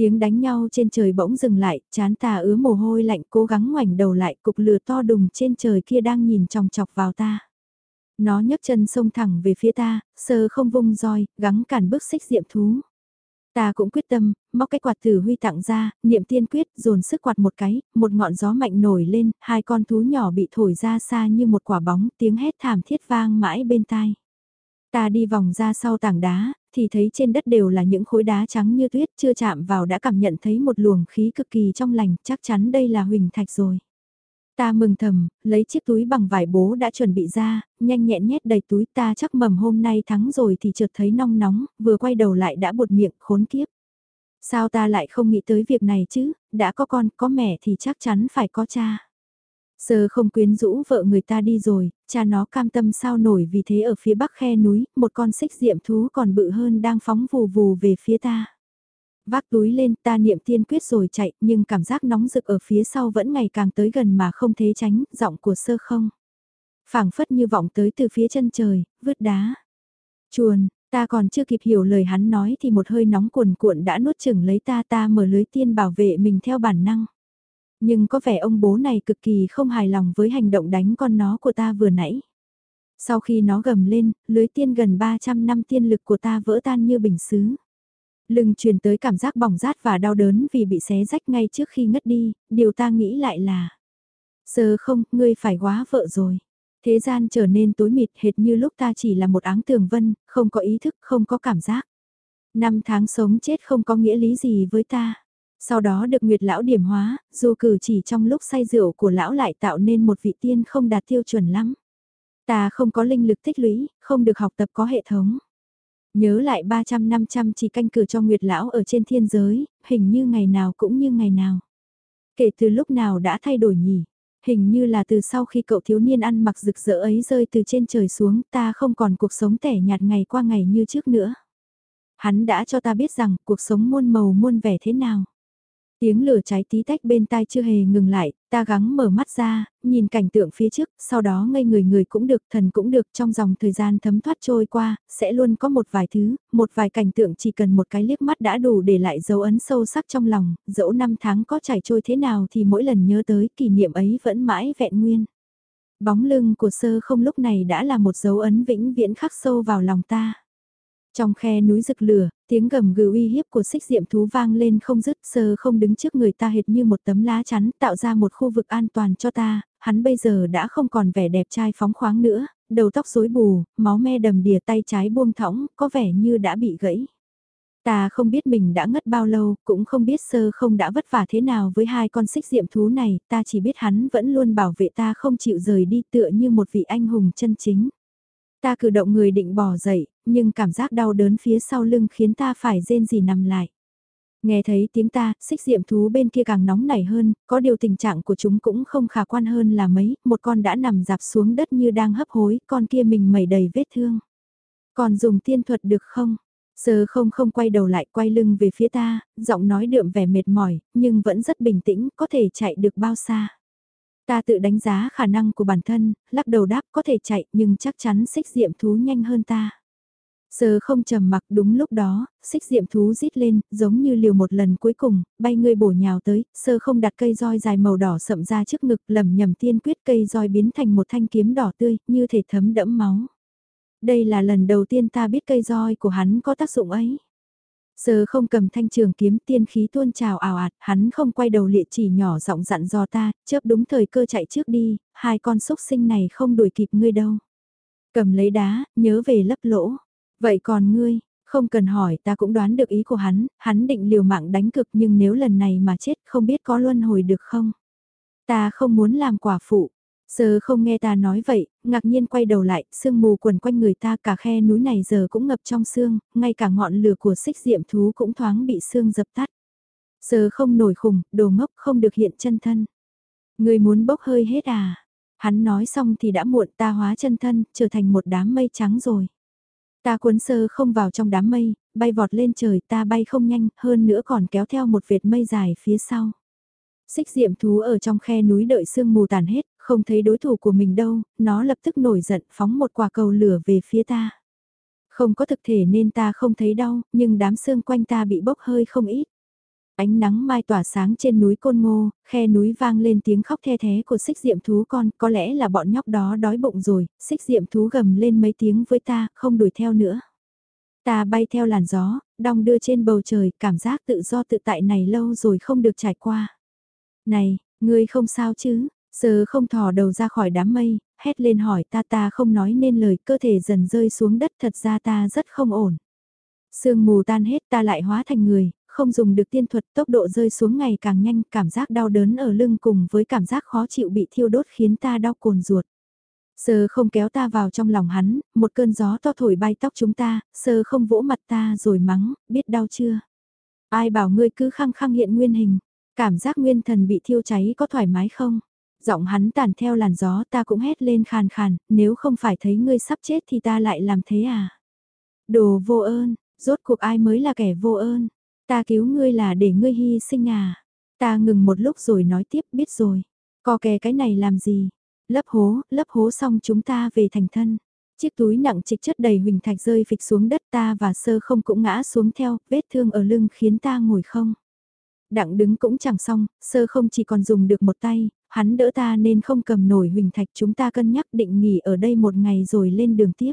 Tiếng đánh nhau trên trời bỗng dừng lại, chán ta ứa mồ hôi lạnh cố gắng ngoảnh đầu lại cục lửa to đùng trên trời kia đang nhìn chòng chọc vào ta. Nó nhấc chân xông thẳng về phía ta, sơ không vung roi, gắng cản bước xích diệm thú. Ta cũng quyết tâm, móc cái quạt tử huy tặng ra, niệm tiên quyết, dồn sức quạt một cái, một ngọn gió mạnh nổi lên, hai con thú nhỏ bị thổi ra xa như một quả bóng, tiếng hét thảm thiết vang mãi bên tai. Ta đi vòng ra sau tảng đá, thì thấy trên đất đều là những khối đá trắng như tuyết chưa chạm vào đã cảm nhận thấy một luồng khí cực kỳ trong lành, chắc chắn đây là huỳnh thạch rồi. Ta mừng thầm, lấy chiếc túi bằng vải bố đã chuẩn bị ra, nhanh nhẹn nhét đầy túi ta chắc mầm hôm nay thắng rồi thì chợt thấy nong nóng, vừa quay đầu lại đã buột miệng khốn kiếp. Sao ta lại không nghĩ tới việc này chứ, đã có con, có mẹ thì chắc chắn phải có cha. Sơ không quyến rũ vợ người ta đi rồi, cha nó cam tâm sao nổi vì thế ở phía bắc khe núi, một con xích diệm thú còn bự hơn đang phóng vù vù về phía ta. Vác túi lên ta niệm tiên quyết rồi chạy nhưng cảm giác nóng rực ở phía sau vẫn ngày càng tới gần mà không thế tránh, giọng của sơ không. phảng phất như vọng tới từ phía chân trời, vứt đá. Chuồn, ta còn chưa kịp hiểu lời hắn nói thì một hơi nóng cuồn cuộn đã nuốt chừng lấy ta ta mở lưới tiên bảo vệ mình theo bản năng. Nhưng có vẻ ông bố này cực kỳ không hài lòng với hành động đánh con nó của ta vừa nãy. Sau khi nó gầm lên, lưới tiên gần 300 năm tiên lực của ta vỡ tan như bình xứ. Lưng truyền tới cảm giác bỏng rát và đau đớn vì bị xé rách ngay trước khi ngất đi, điều ta nghĩ lại là Sơ không, ngươi phải quá vợ rồi. Thế gian trở nên tối mịt hệt như lúc ta chỉ là một áng tường vân, không có ý thức, không có cảm giác. Năm tháng sống chết không có nghĩa lý gì với ta. Sau đó được Nguyệt lão điểm hóa, dù cử chỉ trong lúc say rượu của lão lại tạo nên một vị tiên không đạt tiêu chuẩn lắm. Ta không có linh lực tích lũy, không được học tập có hệ thống. Nhớ lại 300 năm trăm chỉ canh cử cho Nguyệt lão ở trên thiên giới, hình như ngày nào cũng như ngày nào. Kể từ lúc nào đã thay đổi nhỉ? Hình như là từ sau khi cậu thiếu niên ăn mặc rực rỡ ấy rơi từ trên trời xuống, ta không còn cuộc sống tẻ nhạt ngày qua ngày như trước nữa. Hắn đã cho ta biết rằng cuộc sống muôn màu muôn vẻ thế nào. Tiếng lửa cháy tí tách bên tai chưa hề ngừng lại, ta gắng mở mắt ra, nhìn cảnh tượng phía trước, sau đó ngây người người cũng được, thần cũng được, trong dòng thời gian thấm thoát trôi qua, sẽ luôn có một vài thứ, một vài cảnh tượng chỉ cần một cái liếc mắt đã đủ để lại dấu ấn sâu sắc trong lòng, dẫu năm tháng có chảy trôi thế nào thì mỗi lần nhớ tới kỷ niệm ấy vẫn mãi vẹn nguyên. Bóng lưng của sơ không lúc này đã là một dấu ấn vĩnh viễn khắc sâu vào lòng ta. Trong khe núi rực lửa, tiếng gầm gừ uy hiếp của xích diệm thú vang lên không dứt sơ không đứng trước người ta hệt như một tấm lá chắn tạo ra một khu vực an toàn cho ta, hắn bây giờ đã không còn vẻ đẹp trai phóng khoáng nữa, đầu tóc rối bù, máu me đầm đìa tay trái buông thõng, có vẻ như đã bị gãy. Ta không biết mình đã ngất bao lâu, cũng không biết sơ không đã vất vả thế nào với hai con xích diệm thú này, ta chỉ biết hắn vẫn luôn bảo vệ ta không chịu rời đi tựa như một vị anh hùng chân chính. Ta cử động người định bỏ dậy, nhưng cảm giác đau đớn phía sau lưng khiến ta phải rên gì nằm lại. Nghe thấy tiếng ta, xích diệm thú bên kia càng nóng nảy hơn, có điều tình trạng của chúng cũng không khả quan hơn là mấy, một con đã nằm dạp xuống đất như đang hấp hối, con kia mình mẩy đầy vết thương. Còn dùng tiên thuật được không? Sơ không không quay đầu lại quay lưng về phía ta, giọng nói đượm vẻ mệt mỏi, nhưng vẫn rất bình tĩnh, có thể chạy được bao xa. Ta tự đánh giá khả năng của bản thân, lắc đầu đáp có thể chạy nhưng chắc chắn xích diệm thú nhanh hơn ta. Sơ không trầm mặc đúng lúc đó, xích diệm thú rít lên, giống như liều một lần cuối cùng, bay người bổ nhào tới, sơ không đặt cây roi dài màu đỏ sậm ra trước ngực lầm nhầm tiên quyết cây roi biến thành một thanh kiếm đỏ tươi, như thể thấm đẫm máu. Đây là lần đầu tiên ta biết cây roi của hắn có tác dụng ấy giờ không cầm thanh trường kiếm tiên khí tuôn trào ảo ạt, hắn không quay đầu liệ chỉ nhỏ giọng dặn dò ta, chớp đúng thời cơ chạy trước đi, hai con xúc sinh này không đuổi kịp ngươi đâu. Cầm lấy đá, nhớ về lấp lỗ. Vậy còn ngươi, không cần hỏi ta cũng đoán được ý của hắn, hắn định liều mạng đánh cực nhưng nếu lần này mà chết không biết có luân hồi được không. Ta không muốn làm quả phụ. Sơ không nghe ta nói vậy, ngạc nhiên quay đầu lại, sương mù quần quanh người ta cả khe núi này giờ cũng ngập trong sương, ngay cả ngọn lửa của xích diệm thú cũng thoáng bị sương dập tắt. Sơ không nổi khùng, đồ ngốc không được hiện chân thân. Người muốn bốc hơi hết à? Hắn nói xong thì đã muộn ta hóa chân thân, trở thành một đám mây trắng rồi. Ta cuốn sơ không vào trong đám mây, bay vọt lên trời ta bay không nhanh, hơn nữa còn kéo theo một vệt mây dài phía sau. Xích diệm thú ở trong khe núi đợi sương mù tàn hết, không thấy đối thủ của mình đâu, nó lập tức nổi giận phóng một quả cầu lửa về phía ta. Không có thực thể nên ta không thấy đau, nhưng đám xương quanh ta bị bốc hơi không ít. Ánh nắng mai tỏa sáng trên núi Côn Ngô, khe núi vang lên tiếng khóc the thế của xích diệm thú con, có lẽ là bọn nhóc đó đói bụng rồi, xích diệm thú gầm lên mấy tiếng với ta, không đuổi theo nữa. Ta bay theo làn gió, đong đưa trên bầu trời, cảm giác tự do tự tại này lâu rồi không được trải qua. Này, ngươi không sao chứ? Sơ không thò đầu ra khỏi đám mây, hét lên hỏi ta ta không nói nên lời cơ thể dần rơi xuống đất thật ra ta rất không ổn. Sương mù tan hết ta lại hóa thành người, không dùng được tiên thuật tốc độ rơi xuống ngày càng nhanh, cảm giác đau đớn ở lưng cùng với cảm giác khó chịu bị thiêu đốt khiến ta đau cồn ruột. Sơ không kéo ta vào trong lòng hắn, một cơn gió to thổi bay tóc chúng ta, sơ không vỗ mặt ta rồi mắng, biết đau chưa? Ai bảo ngươi cứ khăng khăng hiện nguyên hình, cảm giác nguyên thần bị thiêu cháy có thoải mái không? Giọng hắn tàn theo làn gió ta cũng hét lên khàn khàn, nếu không phải thấy ngươi sắp chết thì ta lại làm thế à? Đồ vô ơn, rốt cuộc ai mới là kẻ vô ơn? Ta cứu ngươi là để ngươi hy sinh à? Ta ngừng một lúc rồi nói tiếp biết rồi. Co kè cái này làm gì? Lấp hố, lấp hố xong chúng ta về thành thân. Chiếc túi nặng trịch chất đầy huỳnh thạch rơi phịch xuống đất ta và sơ không cũng ngã xuống theo, vết thương ở lưng khiến ta ngồi không. Đặng đứng cũng chẳng xong, sơ không chỉ còn dùng được một tay, hắn đỡ ta nên không cầm nổi huỳnh thạch chúng ta cân nhắc định nghỉ ở đây một ngày rồi lên đường tiếp.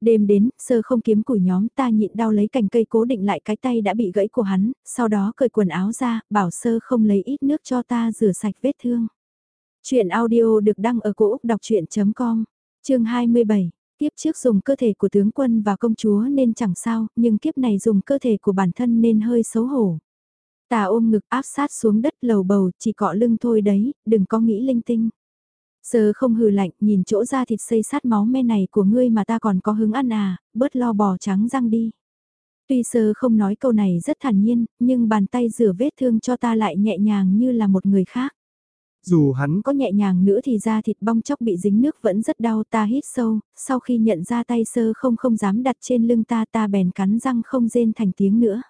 Đêm đến, sơ không kiếm củi nhóm ta nhịn đau lấy cành cây cố định lại cái tay đã bị gãy của hắn, sau đó cởi quần áo ra, bảo sơ không lấy ít nước cho ta rửa sạch vết thương. Chuyện audio được đăng ở cổ Úc đọc chuyện.com, chương 27. Kiếp trước dùng cơ thể của tướng quân và công chúa nên chẳng sao, nhưng kiếp này dùng cơ thể của bản thân nên hơi xấu hổ. Ta ôm ngực áp sát xuống đất lầu bầu, chỉ cọ lưng thôi đấy, đừng có nghĩ linh tinh. Sơ không hừ lạnh, nhìn chỗ da thịt xây sát máu me này của ngươi mà ta còn có hứng ăn à, bớt lo bò trắng răng đi. Tuy sơ không nói câu này rất thản nhiên, nhưng bàn tay rửa vết thương cho ta lại nhẹ nhàng như là một người khác. Dù hắn có nhẹ nhàng nữa thì da thịt bong chóc bị dính nước vẫn rất đau ta hít sâu, sau khi nhận ra tay sơ không không dám đặt trên lưng ta ta bèn cắn răng không rên thành tiếng nữa.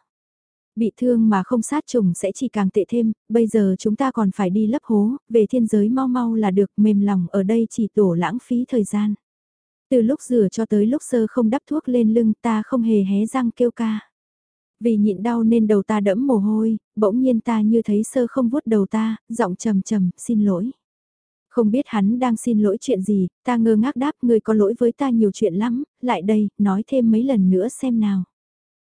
Bị thương mà không sát trùng sẽ chỉ càng tệ thêm, bây giờ chúng ta còn phải đi lấp hố, về thiên giới mau mau là được, mềm lòng ở đây chỉ tổ lãng phí thời gian. Từ lúc rửa cho tới lúc sơ không đắp thuốc lên lưng ta không hề hé răng kêu ca. Vì nhịn đau nên đầu ta đẫm mồ hôi, bỗng nhiên ta như thấy sơ không vuốt đầu ta, giọng trầm trầm, xin lỗi. Không biết hắn đang xin lỗi chuyện gì, ta ngơ ngác đáp người có lỗi với ta nhiều chuyện lắm, lại đây, nói thêm mấy lần nữa xem nào.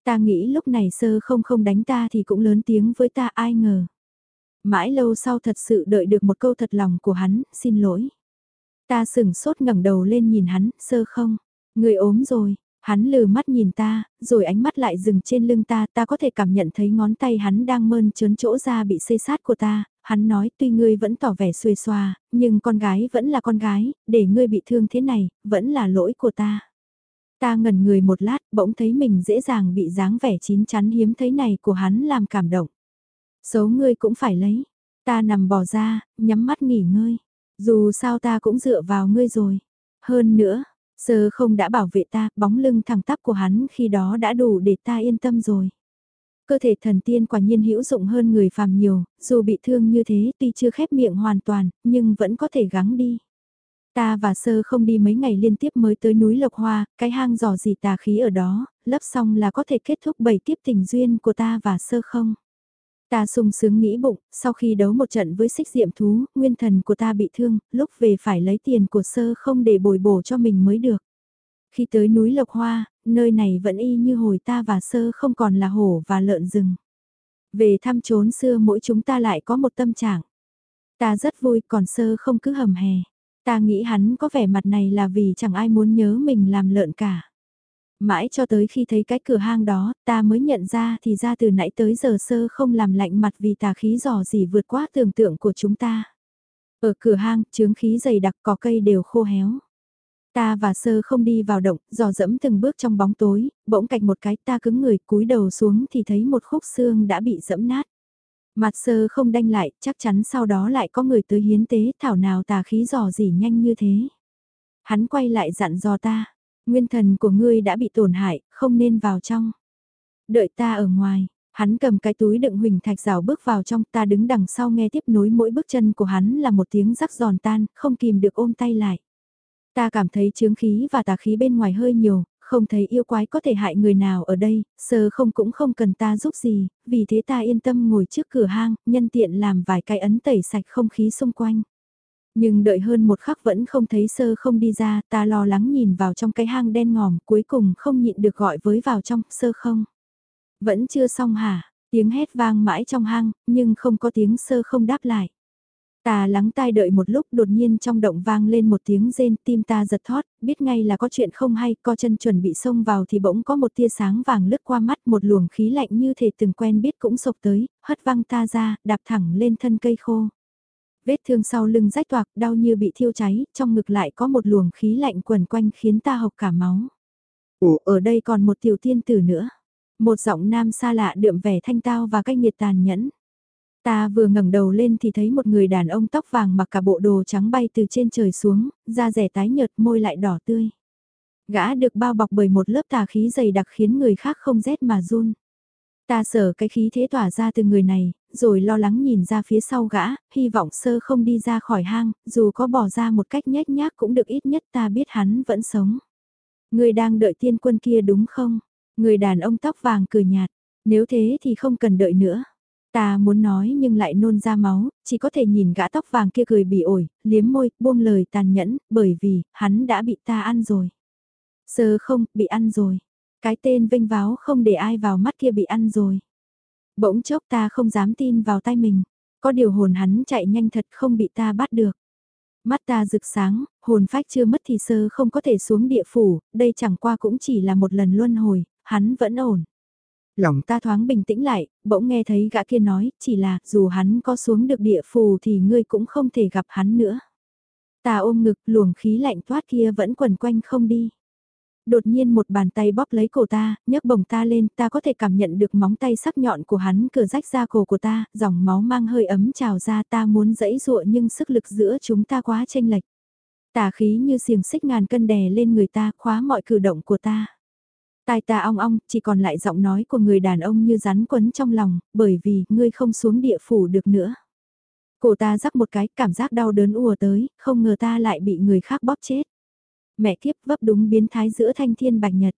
Ta nghĩ lúc này sơ không không đánh ta thì cũng lớn tiếng với ta ai ngờ. Mãi lâu sau thật sự đợi được một câu thật lòng của hắn, xin lỗi. Ta sừng sốt ngẩng đầu lên nhìn hắn, sơ không, người ốm rồi, hắn lừ mắt nhìn ta, rồi ánh mắt lại dừng trên lưng ta, ta có thể cảm nhận thấy ngón tay hắn đang mơn trớn chỗ da bị xây sát của ta, hắn nói tuy ngươi vẫn tỏ vẻ xuề xoa, nhưng con gái vẫn là con gái, để ngươi bị thương thế này, vẫn là lỗi của ta. Ta ngẩn người một lát, bỗng thấy mình dễ dàng bị dáng vẻ chín chắn hiếm thấy này của hắn làm cảm động. Xấu ngươi cũng phải lấy. Ta nằm bò ra, nhắm mắt nghỉ ngơi. Dù sao ta cũng dựa vào ngươi rồi. Hơn nữa, sơ không đã bảo vệ ta, bóng lưng thẳng tắp của hắn khi đó đã đủ để ta yên tâm rồi. Cơ thể thần tiên quả nhiên hữu dụng hơn người phàm nhiều, dù bị thương như thế tuy chưa khép miệng hoàn toàn, nhưng vẫn có thể gắng đi. Ta và sơ không đi mấy ngày liên tiếp mới tới núi Lộc Hoa, cái hang dò gì tà khí ở đó, lấp xong là có thể kết thúc bảy kiếp tình duyên của ta và sơ không. Ta sung sướng nghĩ bụng, sau khi đấu một trận với xích diệm thú, nguyên thần của ta bị thương, lúc về phải lấy tiền của sơ không để bồi bổ cho mình mới được. Khi tới núi Lộc Hoa, nơi này vẫn y như hồi ta và sơ không còn là hổ và lợn rừng. Về thăm trốn xưa mỗi chúng ta lại có một tâm trạng. Ta rất vui còn sơ không cứ hầm hè. Ta nghĩ hắn có vẻ mặt này là vì chẳng ai muốn nhớ mình làm lợn cả. Mãi cho tới khi thấy cái cửa hang đó, ta mới nhận ra thì ra từ nãy tới giờ sơ không làm lạnh mặt vì tà khí dò gì vượt quá tưởng tượng của chúng ta. Ở cửa hang, chướng khí dày đặc cỏ cây đều khô héo. Ta và sơ không đi vào động, dò dẫm từng bước trong bóng tối, bỗng cạnh một cái ta cứng người cúi đầu xuống thì thấy một khúc xương đã bị dẫm nát. Mặt sơ không đanh lại, chắc chắn sau đó lại có người tới hiến tế thảo nào tà khí dò gì nhanh như thế. Hắn quay lại dặn dò ta, nguyên thần của ngươi đã bị tổn hại, không nên vào trong. Đợi ta ở ngoài, hắn cầm cái túi đựng huỳnh thạch rào bước vào trong ta đứng đằng sau nghe tiếp nối mỗi bước chân của hắn là một tiếng rắc giòn tan, không kìm được ôm tay lại. Ta cảm thấy chướng khí và tà khí bên ngoài hơi nhiều, không thấy yêu quái có thể hại người nào ở đây, sơ không cũng không cần ta giúp gì, vì thế ta yên tâm ngồi trước cửa hang, nhân tiện làm vài cái ấn tẩy sạch không khí xung quanh. Nhưng đợi hơn một khắc vẫn không thấy sơ không đi ra, ta lo lắng nhìn vào trong cái hang đen ngòm, cuối cùng không nhịn được gọi với vào trong, sơ không. Vẫn chưa xong hả, tiếng hét vang mãi trong hang, nhưng không có tiếng sơ không đáp lại. Ta lắng tai đợi một lúc đột nhiên trong động vang lên một tiếng rên tim ta giật thót, biết ngay là có chuyện không hay, co chân chuẩn bị xông vào thì bỗng có một tia sáng vàng lướt qua mắt một luồng khí lạnh như thể từng quen biết cũng sộc tới, hất văng ta ra, đạp thẳng lên thân cây khô. Vết thương sau lưng rách toạc, đau như bị thiêu cháy, trong ngực lại có một luồng khí lạnh quần quanh khiến ta hộc cả máu. Ủa, ở đây còn một tiểu tiên tử nữa. Một giọng nam xa lạ đượm vẻ thanh tao và cách nhiệt tàn nhẫn. Ta vừa ngẩng đầu lên thì thấy một người đàn ông tóc vàng mặc cả bộ đồ trắng bay từ trên trời xuống, da rẻ tái nhợt môi lại đỏ tươi. Gã được bao bọc bởi một lớp tà khí dày đặc khiến người khác không rét mà run. Ta sợ cái khí thế tỏa ra từ người này, rồi lo lắng nhìn ra phía sau gã, hy vọng sơ không đi ra khỏi hang, dù có bỏ ra một cách nhét nhác cũng được ít nhất ta biết hắn vẫn sống. Người đang đợi tiên quân kia đúng không? Người đàn ông tóc vàng cười nhạt, nếu thế thì không cần đợi nữa. Ta muốn nói nhưng lại nôn ra máu, chỉ có thể nhìn gã tóc vàng kia cười bị ổi, liếm môi, buông lời tàn nhẫn, bởi vì, hắn đã bị ta ăn rồi. Sơ không, bị ăn rồi. Cái tên vinh váo không để ai vào mắt kia bị ăn rồi. Bỗng chốc ta không dám tin vào tay mình. Có điều hồn hắn chạy nhanh thật không bị ta bắt được. Mắt ta rực sáng, hồn phách chưa mất thì sơ không có thể xuống địa phủ, đây chẳng qua cũng chỉ là một lần luân hồi, hắn vẫn ổn. Lòng ta thoáng bình tĩnh lại, bỗng nghe thấy gã kia nói, chỉ là dù hắn có xuống được địa phù thì ngươi cũng không thể gặp hắn nữa. Ta ôm ngực luồng khí lạnh toát kia vẫn quẩn quanh không đi. Đột nhiên một bàn tay bóp lấy cổ ta, nhấc bồng ta lên, ta có thể cảm nhận được móng tay sắc nhọn của hắn cửa rách ra cổ của ta, dòng máu mang hơi ấm trào ra ta muốn dẫy dụa nhưng sức lực giữa chúng ta quá chênh lệch. Tà khí như xiềng xích ngàn cân đè lên người ta, khóa mọi cử động của ta. Tai ta ong ong, chỉ còn lại giọng nói của người đàn ông như rắn quấn trong lòng, bởi vì ngươi không xuống địa phủ được nữa. Cổ ta rắc một cái, cảm giác đau đớn ùa tới, không ngờ ta lại bị người khác bóp chết. Mẹ kiếp vấp đúng biến thái giữa thanh thiên bạch nhật.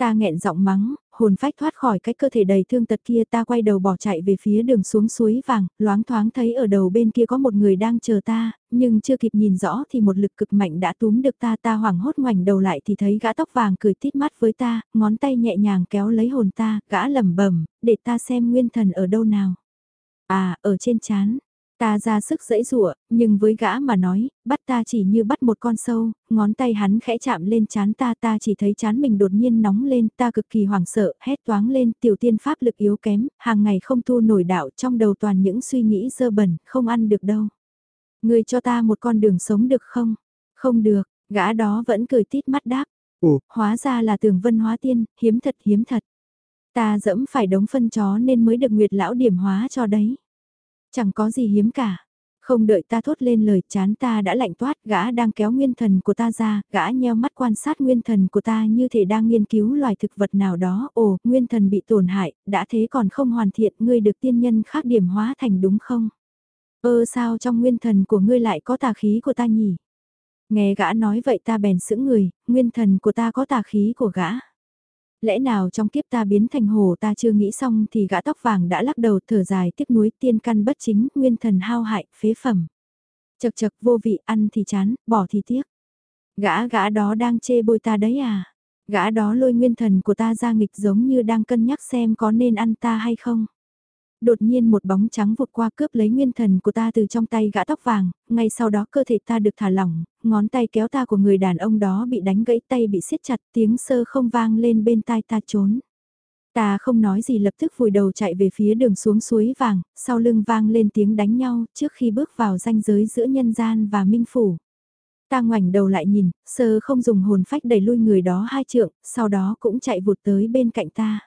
Ta nghẹn giọng mắng, hồn phách thoát khỏi cái cơ thể đầy thương tật kia ta quay đầu bỏ chạy về phía đường xuống suối vàng, loáng thoáng thấy ở đầu bên kia có một người đang chờ ta, nhưng chưa kịp nhìn rõ thì một lực cực mạnh đã túm được ta ta hoảng hốt ngoảnh đầu lại thì thấy gã tóc vàng cười tít mắt với ta, ngón tay nhẹ nhàng kéo lấy hồn ta, gã lẩm bẩm để ta xem nguyên thần ở đâu nào. À, ở trên chán, Ta ra sức dẫy rụa, nhưng với gã mà nói, bắt ta chỉ như bắt một con sâu, ngón tay hắn khẽ chạm lên chán ta ta chỉ thấy chán mình đột nhiên nóng lên, ta cực kỳ hoảng sợ, hét toáng lên, tiểu tiên pháp lực yếu kém, hàng ngày không tu nổi đạo trong đầu toàn những suy nghĩ dơ bẩn, không ăn được đâu. Người cho ta một con đường sống được không? Không được, gã đó vẫn cười tít mắt đáp. Ủa, hóa ra là tường vân hóa tiên, hiếm thật hiếm thật. Ta dẫm phải đống phân chó nên mới được nguyệt lão điểm hóa cho đấy. Chẳng có gì hiếm cả. Không đợi ta thốt lên lời chán ta đã lạnh toát gã đang kéo nguyên thần của ta ra, gã nheo mắt quan sát nguyên thần của ta như thể đang nghiên cứu loài thực vật nào đó. Ồ, nguyên thần bị tổn hại, đã thế còn không hoàn thiện, ngươi được tiên nhân khác điểm hóa thành đúng không? Ơ sao trong nguyên thần của ngươi lại có tà khí của ta nhỉ? Nghe gã nói vậy ta bèn sững người, nguyên thần của ta có tà khí của gã. Lẽ nào trong kiếp ta biến thành hồ ta chưa nghĩ xong thì gã tóc vàng đã lắc đầu thở dài tiếc nuối tiên căn bất chính, nguyên thần hao hại, phế phẩm. Chật chật vô vị, ăn thì chán, bỏ thì tiếc. Gã gã đó đang chê bôi ta đấy à? Gã đó lôi nguyên thần của ta ra nghịch giống như đang cân nhắc xem có nên ăn ta hay không? đột nhiên một bóng trắng vụt qua cướp lấy nguyên thần của ta từ trong tay gã tóc vàng, ngay sau đó cơ thể ta được thả lỏng, ngón tay kéo ta của người đàn ông đó bị đánh gãy tay bị siết chặt tiếng sơ không vang lên bên tai ta trốn. Ta không nói gì lập tức vùi đầu chạy về phía đường xuống suối vàng, sau lưng vang lên tiếng đánh nhau trước khi bước vào ranh giới giữa nhân gian và minh phủ. Ta ngoảnh đầu lại nhìn, sơ không dùng hồn phách đẩy lui người đó hai trượng, sau đó cũng chạy vụt tới bên cạnh ta.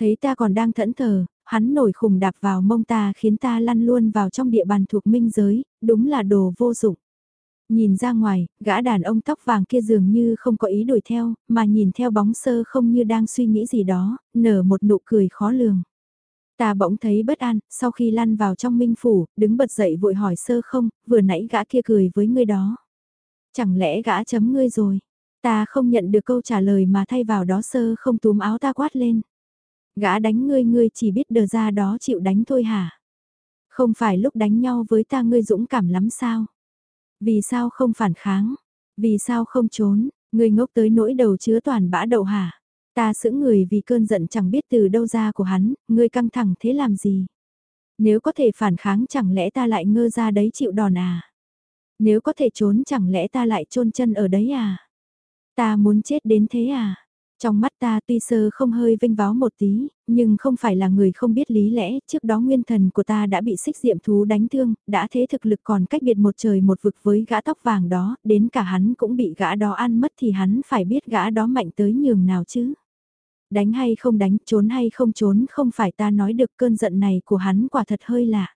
Thấy ta còn đang thẫn thờ, hắn nổi khùng đạp vào mông ta khiến ta lăn luôn vào trong địa bàn thuộc minh giới, đúng là đồ vô dụng. Nhìn ra ngoài, gã đàn ông tóc vàng kia dường như không có ý đuổi theo, mà nhìn theo bóng sơ không như đang suy nghĩ gì đó, nở một nụ cười khó lường. Ta bỗng thấy bất an, sau khi lăn vào trong minh phủ, đứng bật dậy vội hỏi sơ không, vừa nãy gã kia cười với ngươi đó. Chẳng lẽ gã chấm ngươi rồi? Ta không nhận được câu trả lời mà thay vào đó sơ không túm áo ta quát lên. Gã đánh ngươi ngươi chỉ biết đờ ra đó chịu đánh thôi hả? Không phải lúc đánh nhau với ta ngươi dũng cảm lắm sao? Vì sao không phản kháng? Vì sao không trốn? người ngốc tới nỗi đầu chứa toàn bã đậu hả? Ta sững người vì cơn giận chẳng biết từ đâu ra của hắn, ngươi căng thẳng thế làm gì? Nếu có thể phản kháng chẳng lẽ ta lại ngơ ra đấy chịu đòn à? Nếu có thể trốn chẳng lẽ ta lại chôn chân ở đấy à? Ta muốn chết đến thế à? Trong mắt ta tuy sơ không hơi vinh váo một tí, nhưng không phải là người không biết lý lẽ, trước đó nguyên thần của ta đã bị xích diệm thú đánh thương, đã thế thực lực còn cách biệt một trời một vực với gã tóc vàng đó, đến cả hắn cũng bị gã đó ăn mất thì hắn phải biết gã đó mạnh tới nhường nào chứ. Đánh hay không đánh, trốn hay không trốn không phải ta nói được cơn giận này của hắn quả thật hơi lạ.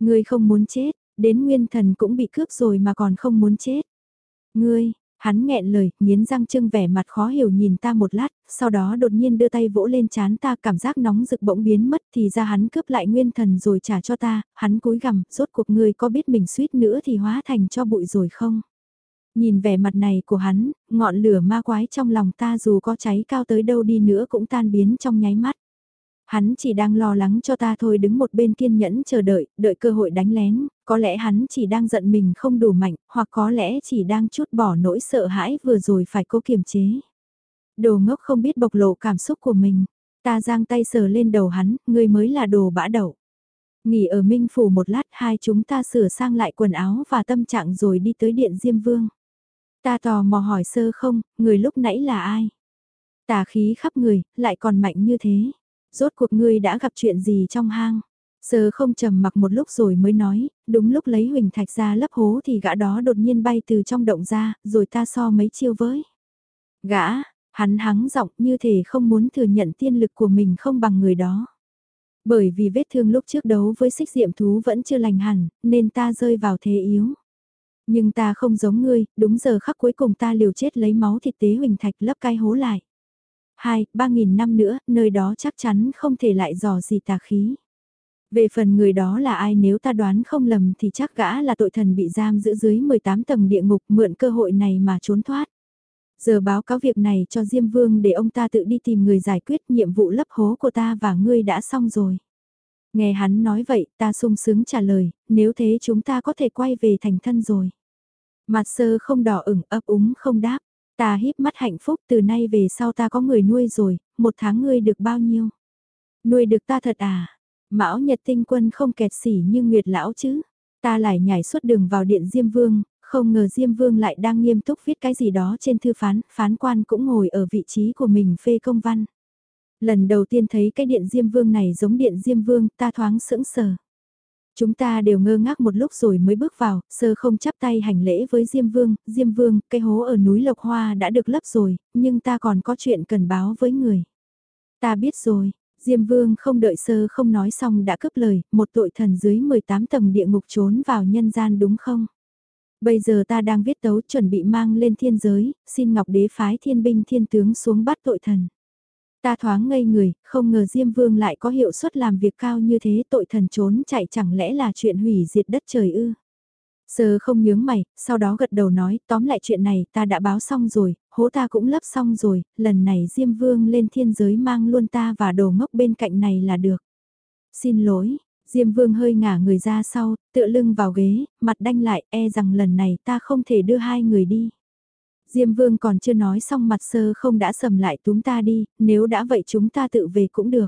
Ngươi không muốn chết, đến nguyên thần cũng bị cướp rồi mà còn không muốn chết. Ngươi, Hắn nghẹn lời, nghiến răng trưng vẻ mặt khó hiểu nhìn ta một lát, sau đó đột nhiên đưa tay vỗ lên chán ta cảm giác nóng rực bỗng biến mất thì ra hắn cướp lại nguyên thần rồi trả cho ta, hắn cúi gằm, rốt cuộc ngươi có biết mình suýt nữa thì hóa thành cho bụi rồi không? Nhìn vẻ mặt này của hắn, ngọn lửa ma quái trong lòng ta dù có cháy cao tới đâu đi nữa cũng tan biến trong nháy mắt. Hắn chỉ đang lo lắng cho ta thôi đứng một bên kiên nhẫn chờ đợi, đợi cơ hội đánh lén, có lẽ hắn chỉ đang giận mình không đủ mạnh, hoặc có lẽ chỉ đang chút bỏ nỗi sợ hãi vừa rồi phải cố kiềm chế. Đồ ngốc không biết bộc lộ cảm xúc của mình, ta giang tay sờ lên đầu hắn, ngươi mới là đồ bã đậu. Nghỉ ở Minh Phủ một lát hai chúng ta sửa sang lại quần áo và tâm trạng rồi đi tới điện Diêm Vương. Ta tò mò hỏi sơ không, người lúc nãy là ai? Tà khí khắp người, lại còn mạnh như thế rốt cuộc ngươi đã gặp chuyện gì trong hang. Sơ không trầm mặc một lúc rồi mới nói, đúng lúc lấy huỳnh thạch ra lấp hố thì gã đó đột nhiên bay từ trong động ra, rồi ta so mấy chiêu với. Gã, hắn hắng giọng như thể không muốn thừa nhận tiên lực của mình không bằng người đó. Bởi vì vết thương lúc trước đấu với xích diệm thú vẫn chưa lành hẳn, nên ta rơi vào thế yếu. Nhưng ta không giống ngươi, đúng giờ khắc cuối cùng ta liều chết lấy máu thịt tế huỳnh thạch lấp cái hố lại. Hai, ba nghìn năm nữa, nơi đó chắc chắn không thể lại dò gì tà khí. Về phần người đó là ai nếu ta đoán không lầm thì chắc gã là tội thần bị giam giữ dưới 18 tầng địa ngục mượn cơ hội này mà trốn thoát. Giờ báo cáo việc này cho Diêm Vương để ông ta tự đi tìm người giải quyết nhiệm vụ lấp hố của ta và ngươi đã xong rồi. Nghe hắn nói vậy ta sung sướng trả lời, nếu thế chúng ta có thể quay về thành thân rồi. Mặt sơ không đỏ ửng ấp úng không đáp. Ta híp mắt hạnh phúc từ nay về sau ta có người nuôi rồi, một tháng ngươi được bao nhiêu? Nuôi được ta thật à? Mão Nhật Tinh Quân không kẹt xỉ như Nguyệt Lão chứ? Ta lại nhảy suốt đường vào điện Diêm Vương, không ngờ Diêm Vương lại đang nghiêm túc viết cái gì đó trên thư phán, phán quan cũng ngồi ở vị trí của mình phê công văn. Lần đầu tiên thấy cái điện Diêm Vương này giống điện Diêm Vương, ta thoáng sững sờ. Chúng ta đều ngơ ngác một lúc rồi mới bước vào, sơ không chắp tay hành lễ với Diêm Vương, Diêm Vương, cái hố ở núi Lộc Hoa đã được lấp rồi, nhưng ta còn có chuyện cần báo với người. Ta biết rồi, Diêm Vương không đợi sơ không nói xong đã cướp lời, một tội thần dưới 18 tầng địa ngục trốn vào nhân gian đúng không? Bây giờ ta đang viết tấu chuẩn bị mang lên thiên giới, xin Ngọc Đế phái thiên binh thiên tướng xuống bắt tội thần. Ta thoáng ngây người, không ngờ Diêm Vương lại có hiệu suất làm việc cao như thế tội thần trốn chạy chẳng lẽ là chuyện hủy diệt đất trời ư. Sơ không nhướng mày, sau đó gật đầu nói, tóm lại chuyện này ta đã báo xong rồi, hố ta cũng lấp xong rồi, lần này Diêm Vương lên thiên giới mang luôn ta và đồ ngốc bên cạnh này là được. Xin lỗi, Diêm Vương hơi ngả người ra sau, tựa lưng vào ghế, mặt đanh lại, e rằng lần này ta không thể đưa hai người đi. Diêm Vương còn chưa nói xong mặt sơ không đã sầm lại túm ta đi, nếu đã vậy chúng ta tự về cũng được.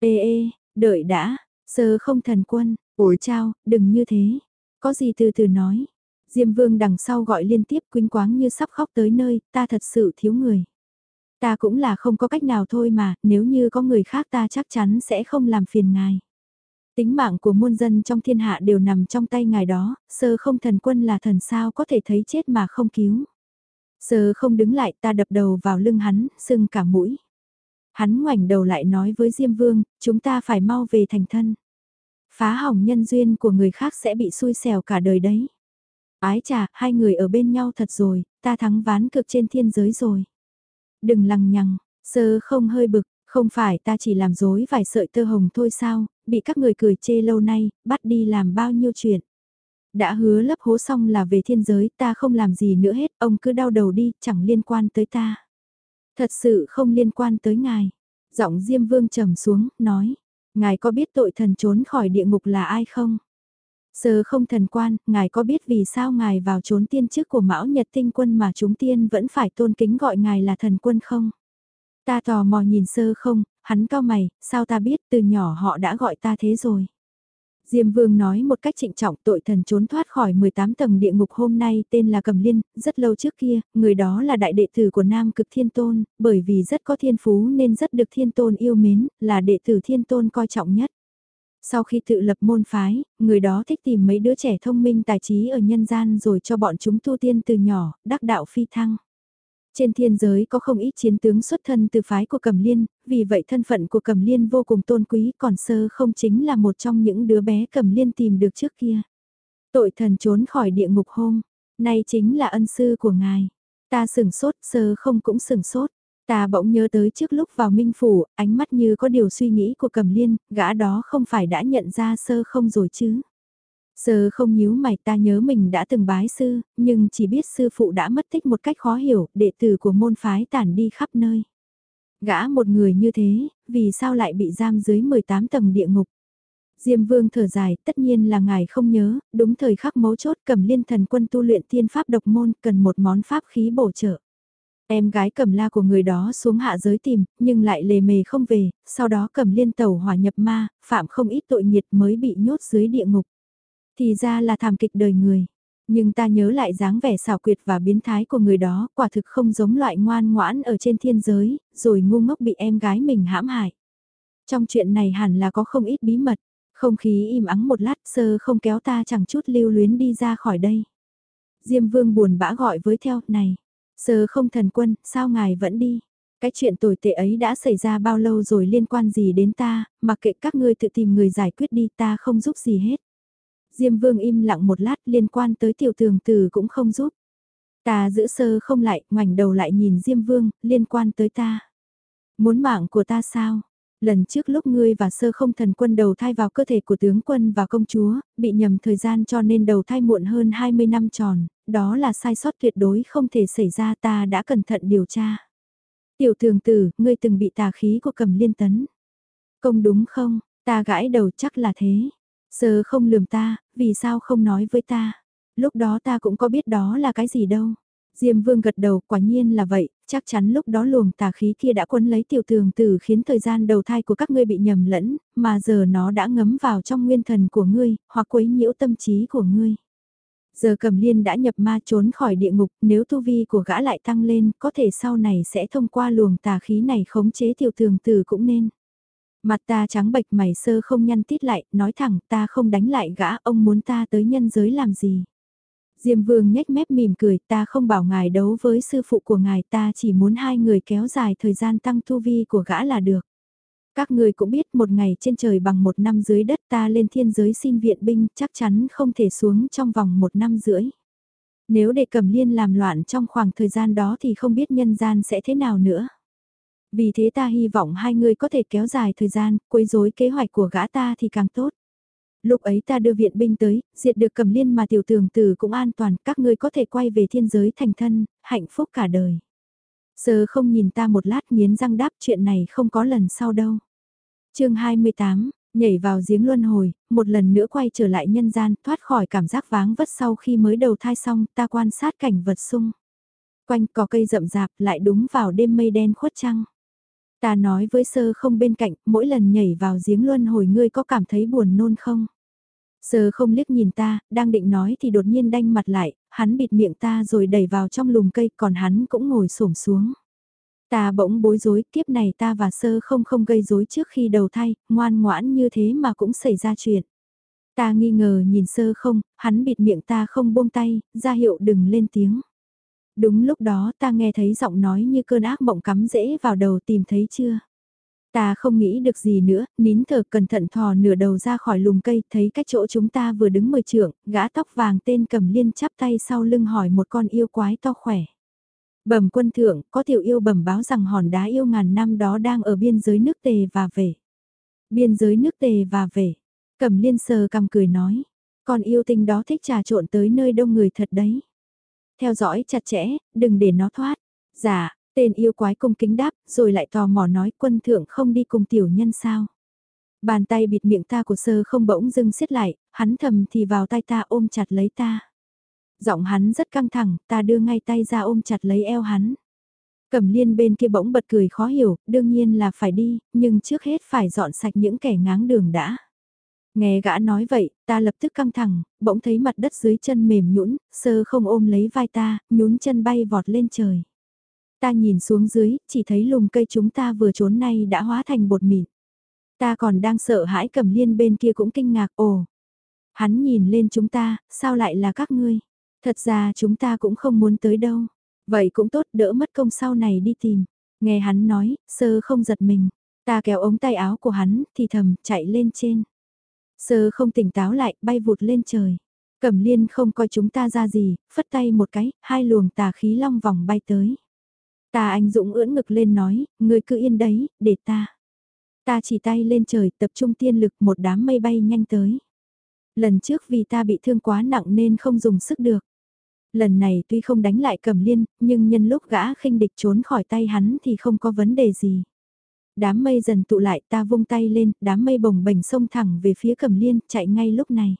Ê ê, đợi đã, sơ không thần quân, ủi chao, đừng như thế. Có gì từ từ nói. Diêm Vương đằng sau gọi liên tiếp quyến quáng như sắp khóc tới nơi, ta thật sự thiếu người. Ta cũng là không có cách nào thôi mà, nếu như có người khác ta chắc chắn sẽ không làm phiền ngài. Tính mạng của muôn dân trong thiên hạ đều nằm trong tay ngài đó, sơ không thần quân là thần sao có thể thấy chết mà không cứu. Sơ không đứng lại ta đập đầu vào lưng hắn, sưng cả mũi. Hắn ngoảnh đầu lại nói với Diêm Vương, chúng ta phải mau về thành thân. Phá hỏng nhân duyên của người khác sẽ bị xui xẻo cả đời đấy. Ái chà, hai người ở bên nhau thật rồi, ta thắng ván cực trên thiên giới rồi. Đừng lằng nhằng, sơ không hơi bực, không phải ta chỉ làm dối vài sợi tơ hồng thôi sao, bị các người cười chê lâu nay, bắt đi làm bao nhiêu chuyện. Đã hứa lấp hố xong là về thiên giới, ta không làm gì nữa hết, ông cứ đau đầu đi, chẳng liên quan tới ta. Thật sự không liên quan tới ngài. Giọng Diêm Vương trầm xuống, nói, ngài có biết tội thần trốn khỏi địa ngục là ai không? Sơ không thần quan, ngài có biết vì sao ngài vào trốn tiên chức của Mão Nhật Tinh Quân mà chúng tiên vẫn phải tôn kính gọi ngài là thần quân không? Ta tò mò nhìn sơ không, hắn cao mày, sao ta biết từ nhỏ họ đã gọi ta thế rồi. Diêm Vương nói một cách trịnh trọng tội thần trốn thoát khỏi 18 tầng địa ngục hôm nay tên là Cầm Liên, rất lâu trước kia, người đó là đại đệ tử của Nam Cực Thiên Tôn, bởi vì rất có thiên phú nên rất được Thiên Tôn yêu mến, là đệ tử Thiên Tôn coi trọng nhất. Sau khi tự lập môn phái, người đó thích tìm mấy đứa trẻ thông minh tài trí ở nhân gian rồi cho bọn chúng tu tiên từ nhỏ, đắc đạo phi thăng. Trên thiên giới có không ít chiến tướng xuất thân từ phái của Cẩm Liên, vì vậy thân phận của Cẩm Liên vô cùng tôn quý còn sơ không chính là một trong những đứa bé Cẩm Liên tìm được trước kia. Tội thần trốn khỏi địa ngục hôm, nay chính là ân sư của ngài. Ta sừng sốt, sơ không cũng sừng sốt. Ta bỗng nhớ tới trước lúc vào minh phủ, ánh mắt như có điều suy nghĩ của Cẩm Liên, gã đó không phải đã nhận ra sơ không rồi chứ. Sơ không nhíu mày ta nhớ mình đã từng bái sư, nhưng chỉ biết sư phụ đã mất tích một cách khó hiểu, đệ tử của môn phái tản đi khắp nơi. Gã một người như thế, vì sao lại bị giam dưới 18 tầng địa ngục? Diêm vương thở dài, tất nhiên là ngài không nhớ, đúng thời khắc mấu chốt cầm liên thần quân tu luyện tiên pháp độc môn cần một món pháp khí bổ trợ. Em gái cầm la của người đó xuống hạ giới tìm, nhưng lại lề mề không về, sau đó cầm liên tàu hỏa nhập ma, phạm không ít tội nghiệt mới bị nhốt dưới địa ngục. Thì ra là thảm kịch đời người. Nhưng ta nhớ lại dáng vẻ xảo quyệt và biến thái của người đó, quả thực không giống loại ngoan ngoãn ở trên thiên giới, rồi ngu ngốc bị em gái mình hãm hại. Trong chuyện này hẳn là có không ít bí mật, không khí im ắng một lát sơ không kéo ta chẳng chút lưu luyến đi ra khỏi đây. Diêm vương buồn bã gọi với theo, này, sơ không thần quân, sao ngài vẫn đi? Cái chuyện tồi tệ ấy đã xảy ra bao lâu rồi liên quan gì đến ta, mặc kệ các ngươi tự tìm người giải quyết đi ta không giúp gì hết. Diêm vương im lặng một lát liên quan tới tiểu tường tử cũng không giúp. Ta giữ sơ không lại, ngoảnh đầu lại nhìn Diêm vương, liên quan tới ta. Muốn mạng của ta sao? Lần trước lúc ngươi và sơ không thần quân đầu thai vào cơ thể của tướng quân và công chúa, bị nhầm thời gian cho nên đầu thai muộn hơn 20 năm tròn, đó là sai sót tuyệt đối không thể xảy ra ta đã cẩn thận điều tra. Tiểu thường tử, ngươi từng bị tà khí của cầm liên tấn. Công đúng không, ta gãi đầu chắc là thế giờ không lườm ta, vì sao không nói với ta? Lúc đó ta cũng có biết đó là cái gì đâu. Diêm vương gật đầu, quả nhiên là vậy, chắc chắn lúc đó luồng tà khí kia đã quấn lấy tiểu tường tử khiến thời gian đầu thai của các ngươi bị nhầm lẫn, mà giờ nó đã ngấm vào trong nguyên thần của ngươi, hoặc quấy nhiễu tâm trí của ngươi. Giờ cầm liên đã nhập ma trốn khỏi địa ngục, nếu tu vi của gã lại tăng lên, có thể sau này sẽ thông qua luồng tà khí này khống chế tiểu tường tử cũng nên. Mặt ta trắng bệch mày sơ không nhăn tít lại, nói thẳng ta không đánh lại gã, ông muốn ta tới nhân giới làm gì. Diêm vương nhếch mép mỉm cười, ta không bảo ngài đấu với sư phụ của ngài, ta chỉ muốn hai người kéo dài thời gian tăng tu vi của gã là được. Các người cũng biết một ngày trên trời bằng một năm dưới đất ta lên thiên giới xin viện binh chắc chắn không thể xuống trong vòng một năm rưỡi. Nếu để cầm liên làm loạn trong khoảng thời gian đó thì không biết nhân gian sẽ thế nào nữa. Vì thế ta hy vọng hai người có thể kéo dài thời gian, quấy rối kế hoạch của gã ta thì càng tốt. Lúc ấy ta đưa viện binh tới, diệt được cầm liên mà tiểu tường tử cũng an toàn, các ngươi có thể quay về thiên giới thành thân, hạnh phúc cả đời. Sơ không nhìn ta một lát nghiến răng đáp chuyện này không có lần sau đâu. chương 28, nhảy vào giếng luân hồi, một lần nữa quay trở lại nhân gian, thoát khỏi cảm giác váng vất sau khi mới đầu thai xong, ta quan sát cảnh vật xung. Quanh có cây rậm rạp lại đúng vào đêm mây đen khuất trăng. Ta nói với sơ không bên cạnh, mỗi lần nhảy vào giếng luân hồi ngươi có cảm thấy buồn nôn không? Sơ không liếc nhìn ta, đang định nói thì đột nhiên đanh mặt lại, hắn bịt miệng ta rồi đẩy vào trong lùm cây còn hắn cũng ngồi xổm xuống. Ta bỗng bối rối, kiếp này ta và sơ không không gây rối trước khi đầu thai, ngoan ngoãn như thế mà cũng xảy ra chuyện. Ta nghi ngờ nhìn sơ không, hắn bịt miệng ta không buông tay, ra hiệu đừng lên tiếng. Đúng lúc đó ta nghe thấy giọng nói như cơn ác mộng cắm rễ vào đầu tìm thấy chưa. Ta không nghĩ được gì nữa, nín thở cẩn thận thò nửa đầu ra khỏi lùm cây, thấy cách chỗ chúng ta vừa đứng mười trượng, gã tóc vàng tên cầm liên chắp tay sau lưng hỏi một con yêu quái to khỏe. Bẩm quân thượng, có tiểu yêu bẩm báo rằng hòn đá yêu ngàn năm đó đang ở biên giới nước tề và về. Biên giới nước tề và về. Cầm liên sờ cầm cười nói. Con yêu tinh đó thích trà trộn tới nơi đông người thật đấy. Theo dõi chặt chẽ, đừng để nó thoát. Dạ, tên yêu quái cung kính đáp, rồi lại tò mò nói quân thượng không đi cùng tiểu nhân sao. Bàn tay bịt miệng ta của sơ không bỗng dưng xiết lại, hắn thầm thì vào tay ta ôm chặt lấy ta. Giọng hắn rất căng thẳng, ta đưa ngay tay ra ôm chặt lấy eo hắn. Cẩm liên bên kia bỗng bật cười khó hiểu, đương nhiên là phải đi, nhưng trước hết phải dọn sạch những kẻ ngáng đường đã. Nghe gã nói vậy, ta lập tức căng thẳng, bỗng thấy mặt đất dưới chân mềm nhũn, sơ không ôm lấy vai ta, nhún chân bay vọt lên trời. Ta nhìn xuống dưới, chỉ thấy lùm cây chúng ta vừa trốn nay đã hóa thành bột mịn. Ta còn đang sợ hãi cầm liên bên kia cũng kinh ngạc, ồ. Hắn nhìn lên chúng ta, sao lại là các ngươi? Thật ra chúng ta cũng không muốn tới đâu. Vậy cũng tốt đỡ mất công sau này đi tìm. Nghe hắn nói, sơ không giật mình. Ta kéo ống tay áo của hắn, thì thầm, chạy lên trên. Sơ không tỉnh táo lại, bay vụt lên trời. Cẩm liên không coi chúng ta ra gì, phất tay một cái, hai luồng tà khí long vòng bay tới. Ta anh Dũng ưỡn ngực lên nói, người cứ yên đấy, để ta. Ta chỉ tay lên trời tập trung tiên lực một đám mây bay nhanh tới. Lần trước vì ta bị thương quá nặng nên không dùng sức được. Lần này tuy không đánh lại cầm liên, nhưng nhân lúc gã khinh địch trốn khỏi tay hắn thì không có vấn đề gì. Đám mây dần tụ lại ta vung tay lên, đám mây bồng bềnh xông thẳng về phía cầm liên, chạy ngay lúc này.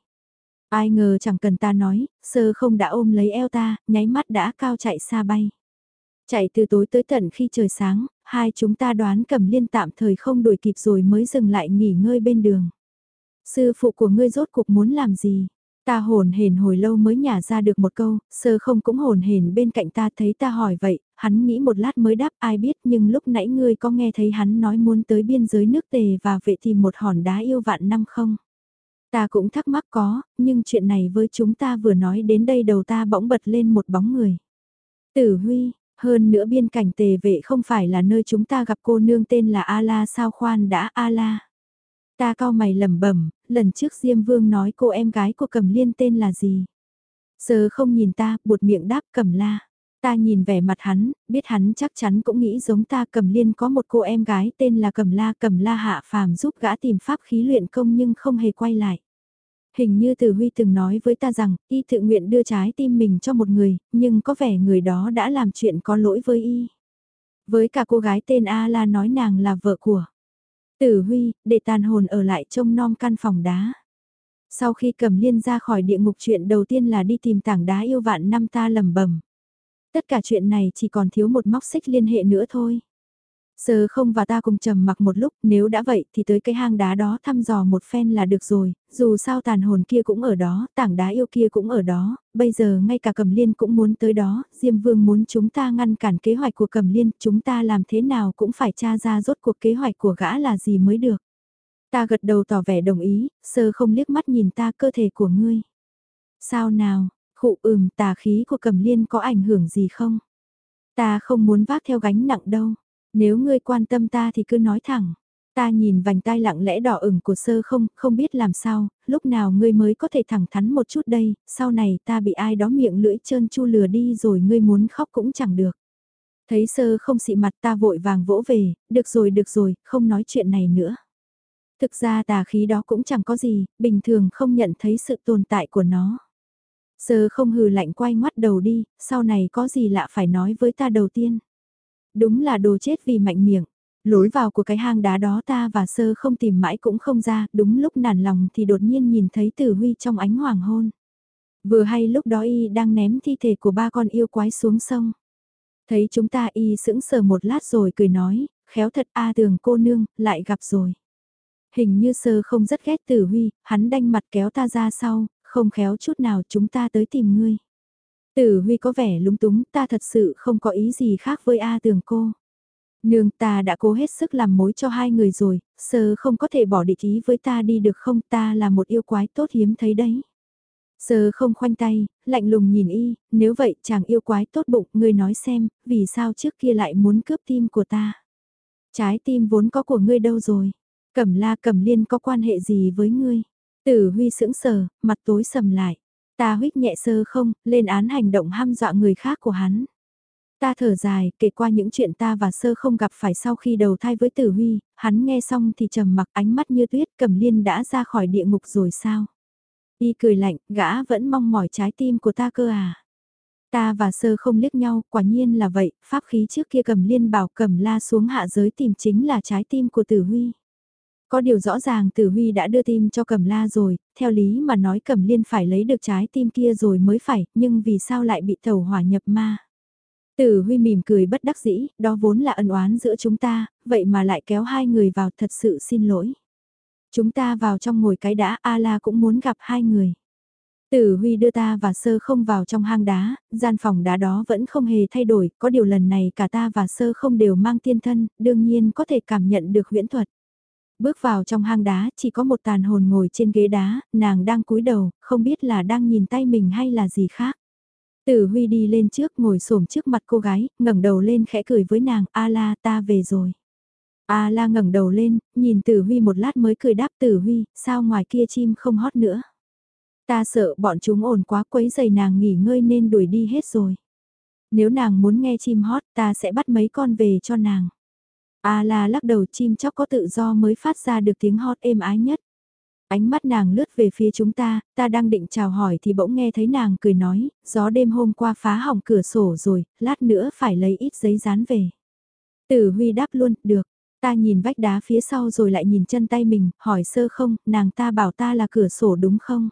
Ai ngờ chẳng cần ta nói, sơ không đã ôm lấy eo ta, nháy mắt đã cao chạy xa bay. Chạy từ tối tới tận khi trời sáng, hai chúng ta đoán cầm liên tạm thời không đuổi kịp rồi mới dừng lại nghỉ ngơi bên đường. Sư phụ của ngươi rốt cuộc muốn làm gì? Ta hồn hển hồi lâu mới nhả ra được một câu, sơ không cũng hồn hển bên cạnh ta thấy ta hỏi vậy, hắn nghĩ một lát mới đáp ai biết nhưng lúc nãy ngươi có nghe thấy hắn nói muốn tới biên giới nước tề và vệ tìm một hòn đá yêu vạn năm không? Ta cũng thắc mắc có, nhưng chuyện này với chúng ta vừa nói đến đây đầu ta bỗng bật lên một bóng người. Tử Huy, hơn nữa biên cảnh tề vệ không phải là nơi chúng ta gặp cô nương tên là A-la sao khoan đã A-la. Ta cao mày lẩm bẩm, lần trước Diêm Vương nói cô em gái của Cẩm Liên tên là gì? Giờ không nhìn ta, buột miệng đáp Cẩm La. Ta nhìn vẻ mặt hắn, biết hắn chắc chắn cũng nghĩ giống ta Cẩm Liên có một cô em gái tên là Cẩm La. Cẩm La hạ phàm giúp gã tìm pháp khí luyện công nhưng không hề quay lại. Hình như Từ Huy từng nói với ta rằng, y tự nguyện đưa trái tim mình cho một người, nhưng có vẻ người đó đã làm chuyện có lỗi với y. Với cả cô gái tên A La nói nàng là vợ của. Tử Huy, để tàn hồn ở lại trông nom căn phòng đá. Sau khi cầm liên ra khỏi địa ngục chuyện đầu tiên là đi tìm tảng đá yêu vạn năm ta lầm bầm. Tất cả chuyện này chỉ còn thiếu một móc xích liên hệ nữa thôi. Sơ không và ta cùng trầm mặc một lúc, nếu đã vậy thì tới cái hang đá đó thăm dò một phen là được rồi, dù sao tàn hồn kia cũng ở đó, tảng đá yêu kia cũng ở đó, bây giờ ngay cả cầm liên cũng muốn tới đó, Diêm Vương muốn chúng ta ngăn cản kế hoạch của cầm liên, chúng ta làm thế nào cũng phải tra ra rốt cuộc kế hoạch của gã là gì mới được. Ta gật đầu tỏ vẻ đồng ý, sơ không liếc mắt nhìn ta cơ thể của ngươi. Sao nào, khụ ừm tà khí của cầm liên có ảnh hưởng gì không? Ta không muốn vác theo gánh nặng đâu. Nếu ngươi quan tâm ta thì cứ nói thẳng. Ta nhìn vành tai lặng lẽ đỏ ửng của sơ không, không biết làm sao, lúc nào ngươi mới có thể thẳng thắn một chút đây, sau này ta bị ai đó miệng lưỡi trơn chu lừa đi rồi ngươi muốn khóc cũng chẳng được. Thấy sơ không xị mặt ta vội vàng vỗ về, được rồi được rồi, không nói chuyện này nữa. Thực ra tà khí đó cũng chẳng có gì, bình thường không nhận thấy sự tồn tại của nó. Sơ không hừ lạnh quay ngoắt đầu đi, sau này có gì lạ phải nói với ta đầu tiên. Đúng là đồ chết vì mạnh miệng. Lối vào của cái hang đá đó ta và sơ không tìm mãi cũng không ra, đúng lúc nản lòng thì đột nhiên nhìn thấy tử huy trong ánh hoàng hôn. Vừa hay lúc đó y đang ném thi thể của ba con yêu quái xuống sông. Thấy chúng ta y sững sờ một lát rồi cười nói, khéo thật a tường cô nương, lại gặp rồi. Hình như sơ không rất ghét tử huy, hắn đanh mặt kéo ta ra sau, không khéo chút nào chúng ta tới tìm ngươi. Tử huy có vẻ lúng túng, ta thật sự không có ý gì khác với A tường cô. Nương ta đã cố hết sức làm mối cho hai người rồi, sơ không có thể bỏ địch ý với ta đi được không ta là một yêu quái tốt hiếm thấy đấy. Sơ không khoanh tay, lạnh lùng nhìn y, nếu vậy chàng yêu quái tốt bụng, ngươi nói xem, vì sao trước kia lại muốn cướp tim của ta. Trái tim vốn có của ngươi đâu rồi, cẩm la cẩm liên có quan hệ gì với ngươi. Tử huy sững sờ, mặt tối sầm lại. Ta huyết nhẹ sơ không, lên án hành động ham dọa người khác của hắn. Ta thở dài, kể qua những chuyện ta và sơ không gặp phải sau khi đầu thai với tử huy, hắn nghe xong thì trầm mặc ánh mắt như tuyết cầm liên đã ra khỏi địa ngục rồi sao? Y cười lạnh, gã vẫn mong mỏi trái tim của ta cơ à? Ta và sơ không liếc nhau, quả nhiên là vậy, pháp khí trước kia cầm liên bảo cầm la xuống hạ giới tìm chính là trái tim của tử huy. Có điều rõ ràng Tử Huy đã đưa tim cho Cẩm La rồi, theo lý mà nói Cẩm Liên phải lấy được trái tim kia rồi mới phải, nhưng vì sao lại bị thầu hỏa nhập ma? Tử Huy mỉm cười bất đắc dĩ, đó vốn là ân oán giữa chúng ta, vậy mà lại kéo hai người vào thật sự xin lỗi. Chúng ta vào trong ngồi cái đã A-la cũng muốn gặp hai người. Tử Huy đưa ta và Sơ không vào trong hang đá, gian phòng đá đó vẫn không hề thay đổi, có điều lần này cả ta và Sơ không đều mang tiên thân, đương nhiên có thể cảm nhận được huyễn thuật. Bước vào trong hang đá chỉ có một tàn hồn ngồi trên ghế đá, nàng đang cúi đầu, không biết là đang nhìn tay mình hay là gì khác. Tử Huy đi lên trước ngồi xổm trước mặt cô gái, ngẩng đầu lên khẽ cười với nàng, A la ta về rồi. A la ngẩng đầu lên, nhìn Tử Huy một lát mới cười đáp Tử Huy, sao ngoài kia chim không hót nữa. Ta sợ bọn chúng ồn quá quấy giày nàng nghỉ ngơi nên đuổi đi hết rồi. Nếu nàng muốn nghe chim hót ta sẽ bắt mấy con về cho nàng. A la lắc đầu chim chóc có tự do mới phát ra được tiếng hót êm ái nhất. Ánh mắt nàng lướt về phía chúng ta, ta đang định chào hỏi thì bỗng nghe thấy nàng cười nói, gió đêm hôm qua phá hỏng cửa sổ rồi, lát nữa phải lấy ít giấy dán về. Tử Huy đáp luôn, được. Ta nhìn vách đá phía sau rồi lại nhìn chân tay mình, hỏi sơ không, nàng ta bảo ta là cửa sổ đúng không?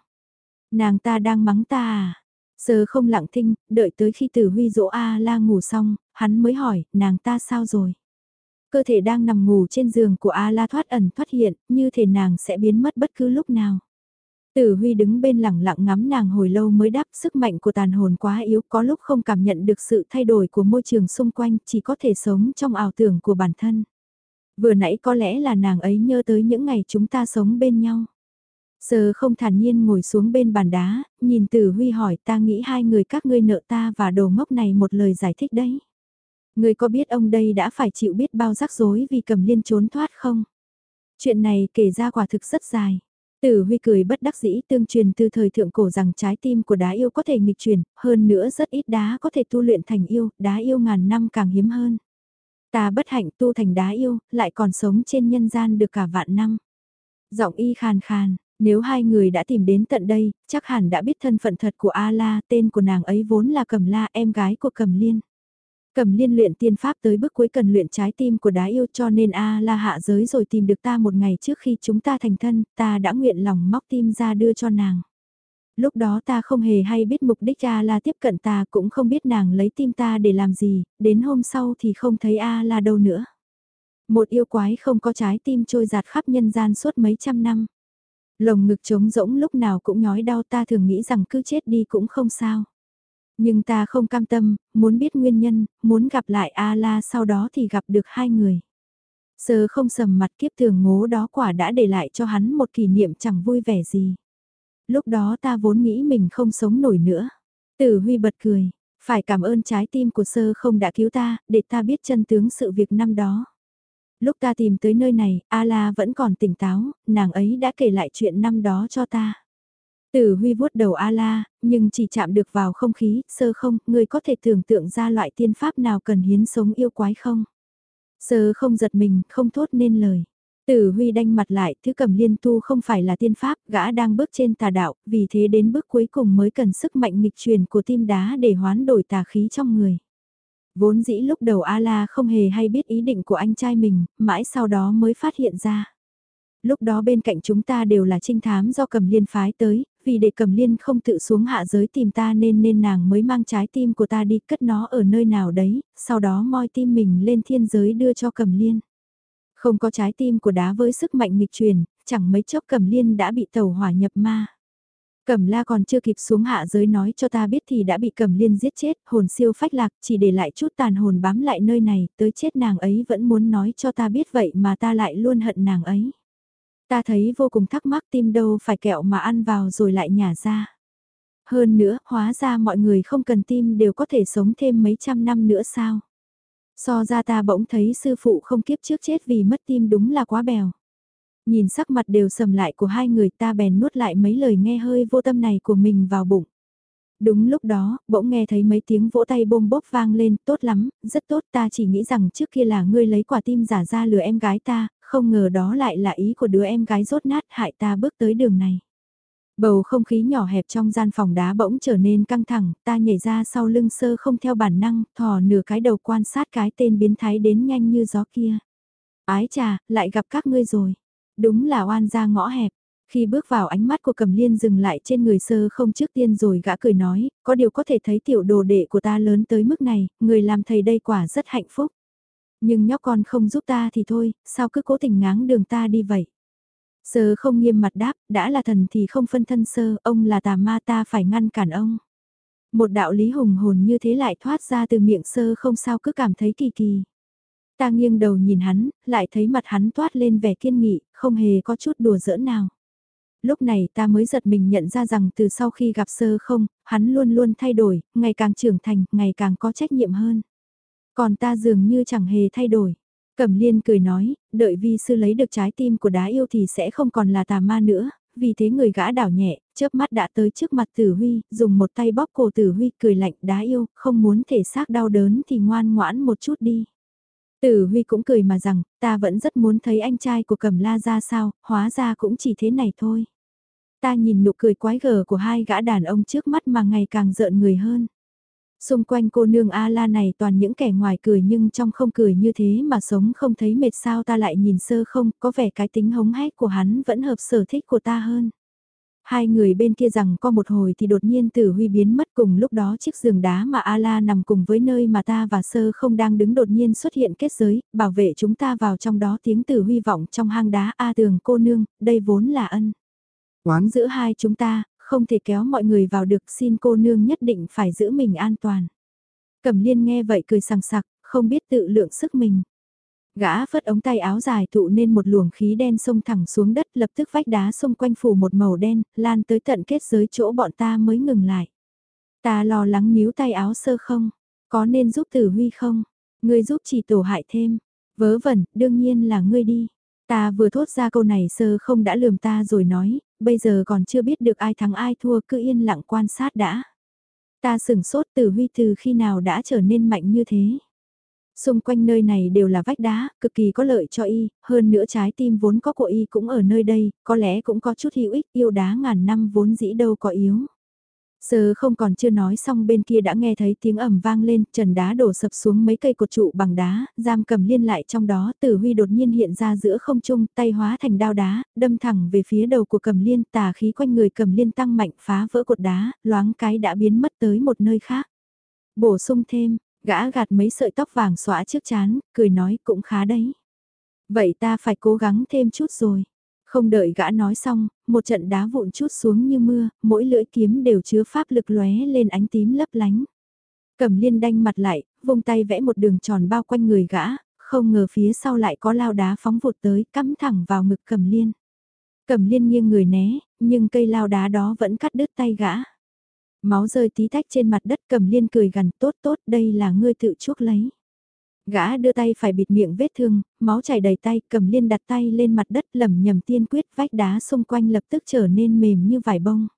Nàng ta đang mắng ta à? Sơ không lặng thinh, đợi tới khi tử huy dỗ A la ngủ xong, hắn mới hỏi, nàng ta sao rồi? Cơ thể đang nằm ngủ trên giường của A La thoát ẩn thoát hiện, như thể nàng sẽ biến mất bất cứ lúc nào. Tử Huy đứng bên lẳng lặng ngắm nàng hồi lâu mới đáp sức mạnh của tàn hồn quá yếu có lúc không cảm nhận được sự thay đổi của môi trường xung quanh chỉ có thể sống trong ảo tưởng của bản thân. Vừa nãy có lẽ là nàng ấy nhớ tới những ngày chúng ta sống bên nhau. Giờ không thản nhiên ngồi xuống bên bàn đá, nhìn Tử Huy hỏi ta nghĩ hai người các ngươi nợ ta và đồ ngốc này một lời giải thích đấy. Người có biết ông đây đã phải chịu biết bao rắc rối vì cầm liên trốn thoát không? Chuyện này kể ra quả thực rất dài. Tử Huy cười bất đắc dĩ tương truyền từ thời thượng cổ rằng trái tim của đá yêu có thể nghịch chuyển, hơn nữa rất ít đá có thể tu luyện thành yêu, đá yêu ngàn năm càng hiếm hơn. Ta bất hạnh tu thành đá yêu, lại còn sống trên nhân gian được cả vạn năm. Giọng y khàn khàn, nếu hai người đã tìm đến tận đây, chắc hẳn đã biết thân phận thật của A-la, tên của nàng ấy vốn là Cầm La em gái của Cầm Liên. Cầm liên luyện tiên pháp tới bước cuối cần luyện trái tim của đá yêu cho nên A la hạ giới rồi tìm được ta một ngày trước khi chúng ta thành thân, ta đã nguyện lòng móc tim ra đưa cho nàng. Lúc đó ta không hề hay biết mục đích A la tiếp cận ta cũng không biết nàng lấy tim ta để làm gì, đến hôm sau thì không thấy A la đâu nữa. Một yêu quái không có trái tim trôi giạt khắp nhân gian suốt mấy trăm năm. Lồng ngực trống rỗng lúc nào cũng nhói đau ta thường nghĩ rằng cứ chết đi cũng không sao. Nhưng ta không cam tâm, muốn biết nguyên nhân, muốn gặp lại A-la sau đó thì gặp được hai người. Sơ không sầm mặt kiếp thường ngố đó quả đã để lại cho hắn một kỷ niệm chẳng vui vẻ gì. Lúc đó ta vốn nghĩ mình không sống nổi nữa. Tử Huy bật cười, phải cảm ơn trái tim của sơ không đã cứu ta, để ta biết chân tướng sự việc năm đó. Lúc ta tìm tới nơi này, A-la vẫn còn tỉnh táo, nàng ấy đã kể lại chuyện năm đó cho ta. Tử Huy vuốt đầu A-la, nhưng chỉ chạm được vào không khí, sơ không, người có thể tưởng tượng ra loại tiên pháp nào cần hiến sống yêu quái không? Sơ không giật mình, không thốt nên lời. Tử Huy đanh mặt lại, thứ cầm liên tu không phải là tiên pháp, gã đang bước trên tà đạo, vì thế đến bước cuối cùng mới cần sức mạnh nghịch truyền của tim đá để hoán đổi tà khí trong người. Vốn dĩ lúc đầu A-la không hề hay biết ý định của anh trai mình, mãi sau đó mới phát hiện ra. Lúc đó bên cạnh chúng ta đều là trinh thám do cầm liên phái tới, vì để cầm liên không tự xuống hạ giới tìm ta nên nên nàng mới mang trái tim của ta đi cất nó ở nơi nào đấy, sau đó moi tim mình lên thiên giới đưa cho cầm liên. Không có trái tim của đá với sức mạnh nghịch truyền, chẳng mấy chốc cầm liên đã bị tàu hỏa nhập ma. Cẩm la còn chưa kịp xuống hạ giới nói cho ta biết thì đã bị cẩm liên giết chết, hồn siêu phách lạc, chỉ để lại chút tàn hồn bám lại nơi này, tới chết nàng ấy vẫn muốn nói cho ta biết vậy mà ta lại luôn hận nàng ấy. Ta thấy vô cùng thắc mắc tim đâu phải kẹo mà ăn vào rồi lại nhả ra. Hơn nữa, hóa ra mọi người không cần tim đều có thể sống thêm mấy trăm năm nữa sao. So ra ta bỗng thấy sư phụ không kiếp trước chết vì mất tim đúng là quá bèo. Nhìn sắc mặt đều sầm lại của hai người ta bèn nuốt lại mấy lời nghe hơi vô tâm này của mình vào bụng. Đúng lúc đó, bỗng nghe thấy mấy tiếng vỗ tay bôm bốp vang lên, tốt lắm, rất tốt ta chỉ nghĩ rằng trước kia là ngươi lấy quả tim giả ra lừa em gái ta, không ngờ đó lại là ý của đứa em gái rốt nát hại ta bước tới đường này. Bầu không khí nhỏ hẹp trong gian phòng đá bỗng trở nên căng thẳng, ta nhảy ra sau lưng sơ không theo bản năng, thò nửa cái đầu quan sát cái tên biến thái đến nhanh như gió kia. Ái trà, lại gặp các ngươi rồi. Đúng là oan ra ngõ hẹp. Khi bước vào ánh mắt của cầm liên dừng lại trên người sơ không trước tiên rồi gã cười nói, có điều có thể thấy tiểu đồ đệ của ta lớn tới mức này, người làm thầy đây quả rất hạnh phúc. Nhưng nhóc con không giúp ta thì thôi, sao cứ cố tình ngáng đường ta đi vậy? Sơ không nghiêm mặt đáp, đã là thần thì không phân thân sơ, ông là tà ma ta phải ngăn cản ông. Một đạo lý hùng hồn như thế lại thoát ra từ miệng sơ không sao cứ cảm thấy kỳ kỳ. Ta nghiêng đầu nhìn hắn, lại thấy mặt hắn toát lên vẻ kiên nghị, không hề có chút đùa giỡn nào. Lúc này ta mới giật mình nhận ra rằng từ sau khi gặp sơ không, hắn luôn luôn thay đổi, ngày càng trưởng thành, ngày càng có trách nhiệm hơn. Còn ta dường như chẳng hề thay đổi. Cẩm liên cười nói, đợi vi sư lấy được trái tim của đá yêu thì sẽ không còn là tà ma nữa, vì thế người gã đảo nhẹ, chớp mắt đã tới trước mặt tử huy, dùng một tay bóp cổ tử huy cười lạnh đá yêu, không muốn thể xác đau đớn thì ngoan ngoãn một chút đi. Tử huy cũng cười mà rằng, ta vẫn rất muốn thấy anh trai của cẩm la ra sao, hóa ra cũng chỉ thế này thôi. Ta nhìn nụ cười quái gở của hai gã đàn ông trước mắt mà ngày càng giận người hơn. Xung quanh cô nương A-la này toàn những kẻ ngoài cười nhưng trong không cười như thế mà sống không thấy mệt sao ta lại nhìn sơ không, có vẻ cái tính hống hét của hắn vẫn hợp sở thích của ta hơn. Hai người bên kia rằng có một hồi thì đột nhiên tử huy biến mất cùng lúc đó chiếc giường đá mà A-la nằm cùng với nơi mà ta và sơ không đang đứng đột nhiên xuất hiện kết giới, bảo vệ chúng ta vào trong đó tiếng tử huy vọng trong hang đá A tường cô nương, đây vốn là ân. Quán giữa hai chúng ta, không thể kéo mọi người vào được xin cô nương nhất định phải giữ mình an toàn. Cẩm liên nghe vậy cười sằng sặc, không biết tự lượng sức mình. Gã phất ống tay áo dài tụ nên một luồng khí đen xông thẳng xuống đất lập tức vách đá xung quanh phủ một màu đen, lan tới tận kết giới chỗ bọn ta mới ngừng lại. Ta lo lắng níu tay áo sơ không, có nên giúp tử huy không, ngươi giúp chỉ tổ hại thêm, vớ vẩn, đương nhiên là ngươi đi. Ta vừa thốt ra câu này sơ không đã lườm ta rồi nói, bây giờ còn chưa biết được ai thắng ai thua cứ yên lặng quan sát đã. Ta sửng sốt từ huy từ khi nào đã trở nên mạnh như thế. Xung quanh nơi này đều là vách đá, cực kỳ có lợi cho y, hơn nữa trái tim vốn có của y cũng ở nơi đây, có lẽ cũng có chút hữu ích yêu đá ngàn năm vốn dĩ đâu có yếu. Giờ không còn chưa nói xong bên kia đã nghe thấy tiếng ầm vang lên, trần đá đổ sập xuống mấy cây cột trụ bằng đá, giam cầm liên lại trong đó, tử huy đột nhiên hiện ra giữa không trung, tay hóa thành đao đá, đâm thẳng về phía đầu của cầm liên, tà khí quanh người cầm liên tăng mạnh phá vỡ cột đá, loáng cái đã biến mất tới một nơi khác. Bổ sung thêm, gã gạt mấy sợi tóc vàng xõa trước chán, cười nói cũng khá đấy. Vậy ta phải cố gắng thêm chút rồi. Không đợi gã nói xong, một trận đá vụn chút xuống như mưa, mỗi lưỡi kiếm đều chứa pháp lực lóe lên ánh tím lấp lánh. Cầm liên đanh mặt lại, vung tay vẽ một đường tròn bao quanh người gã, không ngờ phía sau lại có lao đá phóng vụt tới, cắm thẳng vào ngực cầm liên. Cầm liên nghiêng người né, nhưng cây lao đá đó vẫn cắt đứt tay gã. Máu rơi tí tách trên mặt đất cầm liên cười gần tốt tốt đây là ngươi tự chuốc lấy. Gã đưa tay phải bịt miệng vết thương, máu chảy đầy tay, cầm liên đặt tay lên mặt đất lầm nhầm tiên quyết vách đá xung quanh lập tức trở nên mềm như vải bông.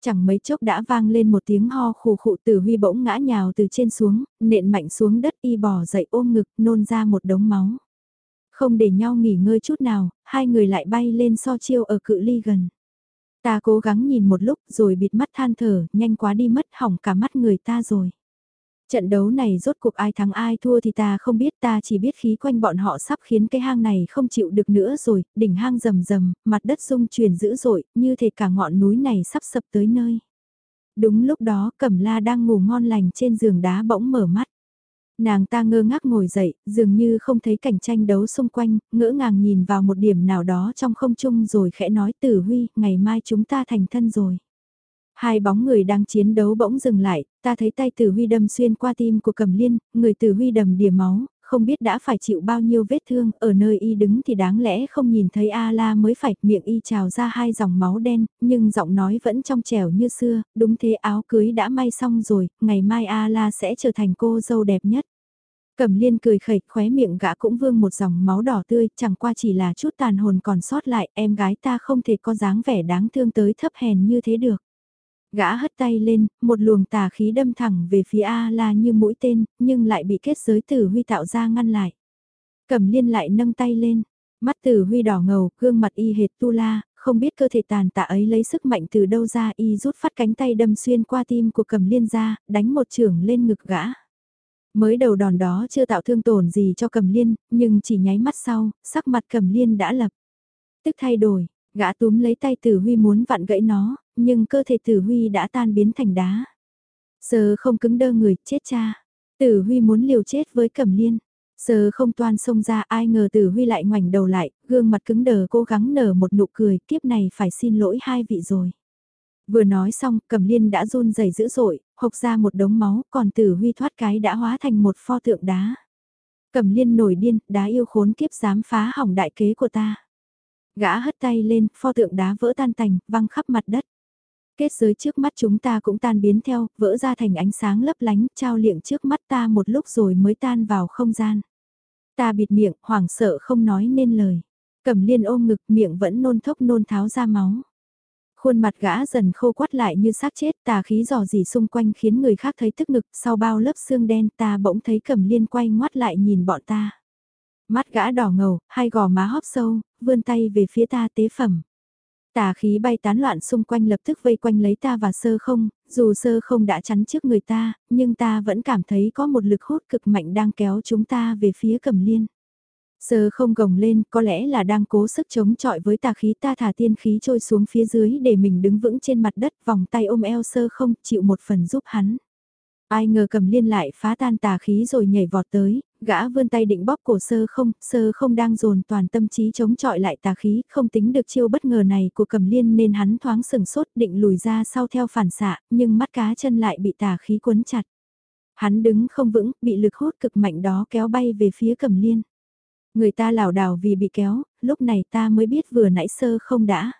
Chẳng mấy chốc đã vang lên một tiếng ho khù khụ tử huy bỗng ngã nhào từ trên xuống, nện mạnh xuống đất y bò dậy ôm ngực nôn ra một đống máu. Không để nhau nghỉ ngơi chút nào, hai người lại bay lên so chiêu ở cự ly gần. Ta cố gắng nhìn một lúc rồi bịt mắt than thở, nhanh quá đi mất hỏng cả mắt người ta rồi. Trận đấu này rốt cuộc ai thắng ai thua thì ta không biết ta chỉ biết khí quanh bọn họ sắp khiến cái hang này không chịu được nữa rồi, đỉnh hang rầm rầm, mặt đất rung chuyển dữ dội, như thể cả ngọn núi này sắp sập tới nơi. Đúng lúc đó Cẩm La đang ngủ ngon lành trên giường đá bỗng mở mắt. Nàng ta ngơ ngác ngồi dậy, dường như không thấy cảnh tranh đấu xung quanh, ngỡ ngàng nhìn vào một điểm nào đó trong không trung rồi khẽ nói tử huy, ngày mai chúng ta thành thân rồi. Hai bóng người đang chiến đấu bỗng dừng lại, ta thấy tay tử huy đâm xuyên qua tim của cầm liên, người tử huy đầm đìa máu, không biết đã phải chịu bao nhiêu vết thương, ở nơi y đứng thì đáng lẽ không nhìn thấy A-la mới phải, miệng y trào ra hai dòng máu đen, nhưng giọng nói vẫn trong trẻo như xưa, đúng thế áo cưới đã may xong rồi, ngày mai A-la sẽ trở thành cô dâu đẹp nhất. Cẩm liên cười khẩy, khóe miệng gã cũng vương một dòng máu đỏ tươi, chẳng qua chỉ là chút tàn hồn còn sót lại, em gái ta không thể có dáng vẻ đáng thương tới thấp hèn như thế được. Gã hất tay lên, một luồng tà khí đâm thẳng về phía A-la như mũi tên, nhưng lại bị kết giới tử huy tạo ra ngăn lại. Cẩm liên lại nâng tay lên, mắt tử huy đỏ ngầu, gương mặt y hệt tu la, không biết cơ thể tàn tạ ấy lấy sức mạnh từ đâu ra y rút phát cánh tay đâm xuyên qua tim của Cẩm liên ra, đánh một trưởng lên ngực gã. Mới đầu đòn đó chưa tạo thương tổn gì cho Cẩm liên, nhưng chỉ nháy mắt sau, sắc mặt Cẩm liên đã lập. Tức thay đổi, gã túm lấy tay tử huy muốn vặn gãy nó, nhưng cơ thể tử huy đã tan biến thành đá. giờ không cứng đơ người, chết cha. Tử huy muốn liều chết với cẩm liên. giờ không toan xông ra ai ngờ tử huy lại ngoảnh đầu lại, gương mặt cứng đờ cố gắng nở một nụ cười, kiếp này phải xin lỗi hai vị rồi. Vừa nói xong, cẩm liên đã run rẩy dữ dội, hộc ra một đống máu, còn tử huy thoát cái đã hóa thành một pho tượng đá. Cẩm liên nổi điên, đá yêu khốn kiếp dám phá hỏng đại kế của ta. Gã hất tay lên, pho tượng đá vỡ tan tành, văng khắp mặt đất. Kết giới trước mắt chúng ta cũng tan biến theo, vỡ ra thành ánh sáng lấp lánh, trao liệng trước mắt ta một lúc rồi mới tan vào không gian. Ta bịt miệng, hoảng sợ không nói nên lời. Cẩm liên ôm ngực, miệng vẫn nôn thốc nôn tháo ra máu. Khuôn mặt gã dần khô quắt lại như xác chết, tà khí dò dỉ xung quanh khiến người khác thấy tức ngực, sau bao lớp xương đen ta bỗng thấy cẩm liên quay ngoắt lại nhìn bọn ta. Mắt gã đỏ ngầu, hai gò má hóp sâu, vươn tay về phía ta tế phẩm. Tà khí bay tán loạn xung quanh lập tức vây quanh lấy ta và sơ không, dù sơ không đã chắn trước người ta, nhưng ta vẫn cảm thấy có một lực hút cực mạnh đang kéo chúng ta về phía cầm liên. Sơ không gồng lên, có lẽ là đang cố sức chống chọi với tà khí ta thả tiên khí trôi xuống phía dưới để mình đứng vững trên mặt đất vòng tay ôm eo sơ không chịu một phần giúp hắn. Ai ngờ cầm liên lại phá tan tà khí rồi nhảy vọt tới, gã vươn tay định bóp cổ sơ không, sơ không đang dồn toàn tâm trí chống chọi lại tà khí, không tính được chiêu bất ngờ này của cầm liên nên hắn thoáng sừng sốt định lùi ra sau theo phản xạ, nhưng mắt cá chân lại bị tà khí quấn chặt. Hắn đứng không vững, bị lực hút cực mạnh đó kéo bay về phía cầm liên. Người ta lảo đảo vì bị kéo, lúc này ta mới biết vừa nãy sơ không đã.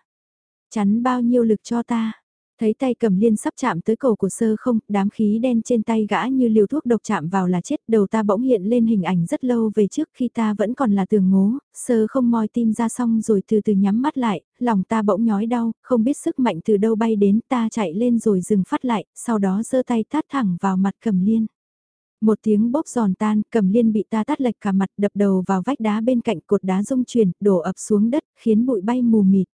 Chắn bao nhiêu lực cho ta Thấy tay cầm liên sắp chạm tới cổ của sơ không, đám khí đen trên tay gã như liều thuốc độc chạm vào là chết, đầu ta bỗng hiện lên hình ảnh rất lâu về trước khi ta vẫn còn là tường ngố, sơ không moi tim ra xong rồi từ từ nhắm mắt lại, lòng ta bỗng nhói đau, không biết sức mạnh từ đâu bay đến ta chạy lên rồi dừng phát lại, sau đó giơ tay tát thẳng vào mặt cầm liên. Một tiếng bốc giòn tan, cầm liên bị ta tát lệch cả mặt đập đầu vào vách đá bên cạnh cột đá rung chuyển, đổ ập xuống đất, khiến bụi bay mù mịt.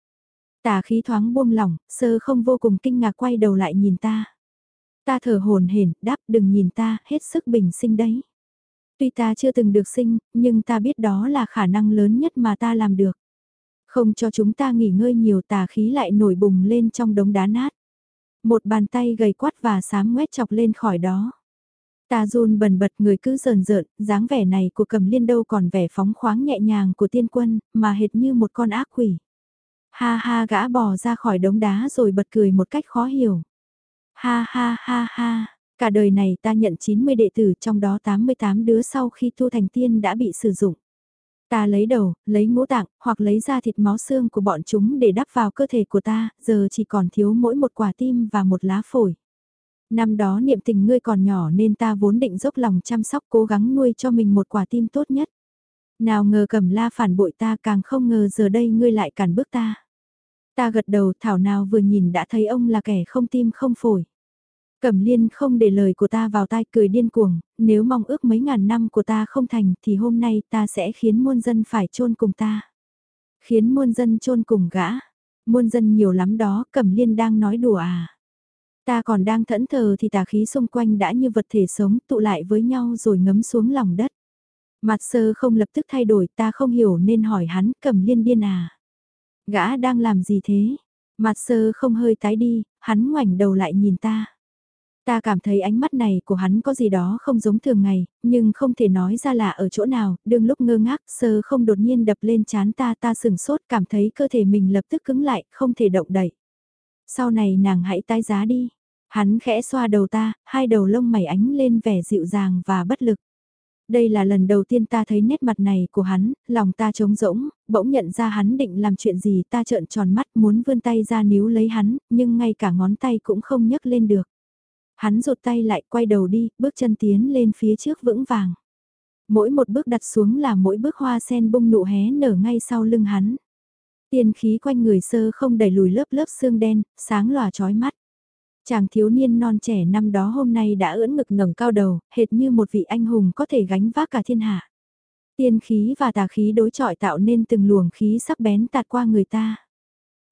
Tà khí thoáng buông lỏng, sơ không vô cùng kinh ngạc quay đầu lại nhìn ta. Ta thở hồn hển, đáp đừng nhìn ta, hết sức bình sinh đấy. Tuy ta chưa từng được sinh, nhưng ta biết đó là khả năng lớn nhất mà ta làm được. Không cho chúng ta nghỉ ngơi nhiều tà khí lại nổi bùng lên trong đống đá nát. Một bàn tay gầy quát và sám ngoét chọc lên khỏi đó. Ta run bần bật người cứ rờn rợn, dáng vẻ này của cầm liên đâu còn vẻ phóng khoáng nhẹ nhàng của tiên quân, mà hệt như một con ác quỷ. Ha ha gã bò ra khỏi đống đá rồi bật cười một cách khó hiểu. Ha ha ha ha, cả đời này ta nhận 90 đệ tử trong đó 88 đứa sau khi tu thành tiên đã bị sử dụng. Ta lấy đầu, lấy ngũ tạng, hoặc lấy ra thịt máu xương của bọn chúng để đắp vào cơ thể của ta, giờ chỉ còn thiếu mỗi một quả tim và một lá phổi. Năm đó niệm tình ngươi còn nhỏ nên ta vốn định dốc lòng chăm sóc cố gắng nuôi cho mình một quả tim tốt nhất. Nào ngờ cầm la phản bội ta càng không ngờ giờ đây ngươi lại cản bước ta. Ta gật đầu thảo nào vừa nhìn đã thấy ông là kẻ không tim không phổi. Cẩm liên không để lời của ta vào tai cười điên cuồng, nếu mong ước mấy ngàn năm của ta không thành thì hôm nay ta sẽ khiến muôn dân phải chôn cùng ta. Khiến muôn dân chôn cùng gã. Muôn dân nhiều lắm đó, Cẩm liên đang nói đùa à. Ta còn đang thẫn thờ thì tà khí xung quanh đã như vật thể sống tụ lại với nhau rồi ngấm xuống lòng đất. Mặt sơ không lập tức thay đổi ta không hiểu nên hỏi hắn Cẩm liên điên à. Gã đang làm gì thế? Mặt sơ không hơi tái đi, hắn ngoảnh đầu lại nhìn ta. Ta cảm thấy ánh mắt này của hắn có gì đó không giống thường ngày, nhưng không thể nói ra là ở chỗ nào, đương lúc ngơ ngác, sơ không đột nhiên đập lên chán ta ta sừng sốt cảm thấy cơ thể mình lập tức cứng lại, không thể động đậy. Sau này nàng hãy tái giá đi. Hắn khẽ xoa đầu ta, hai đầu lông mày ánh lên vẻ dịu dàng và bất lực. Đây là lần đầu tiên ta thấy nét mặt này của hắn, lòng ta trống rỗng, bỗng nhận ra hắn định làm chuyện gì ta trợn tròn mắt muốn vươn tay ra níu lấy hắn, nhưng ngay cả ngón tay cũng không nhấc lên được. Hắn rụt tay lại quay đầu đi, bước chân tiến lên phía trước vững vàng. Mỗi một bước đặt xuống là mỗi bước hoa sen bung nụ hé nở ngay sau lưng hắn. Tiên khí quanh người sơ không đẩy lùi lớp lớp xương đen, sáng lòa trói mắt. Chàng thiếu niên non trẻ năm đó hôm nay đã ưỡn ngực ngẩng cao đầu, hệt như một vị anh hùng có thể gánh vác cả thiên hạ. Tiên khí và tà khí đối chọi tạo nên từng luồng khí sắc bén tạt qua người ta.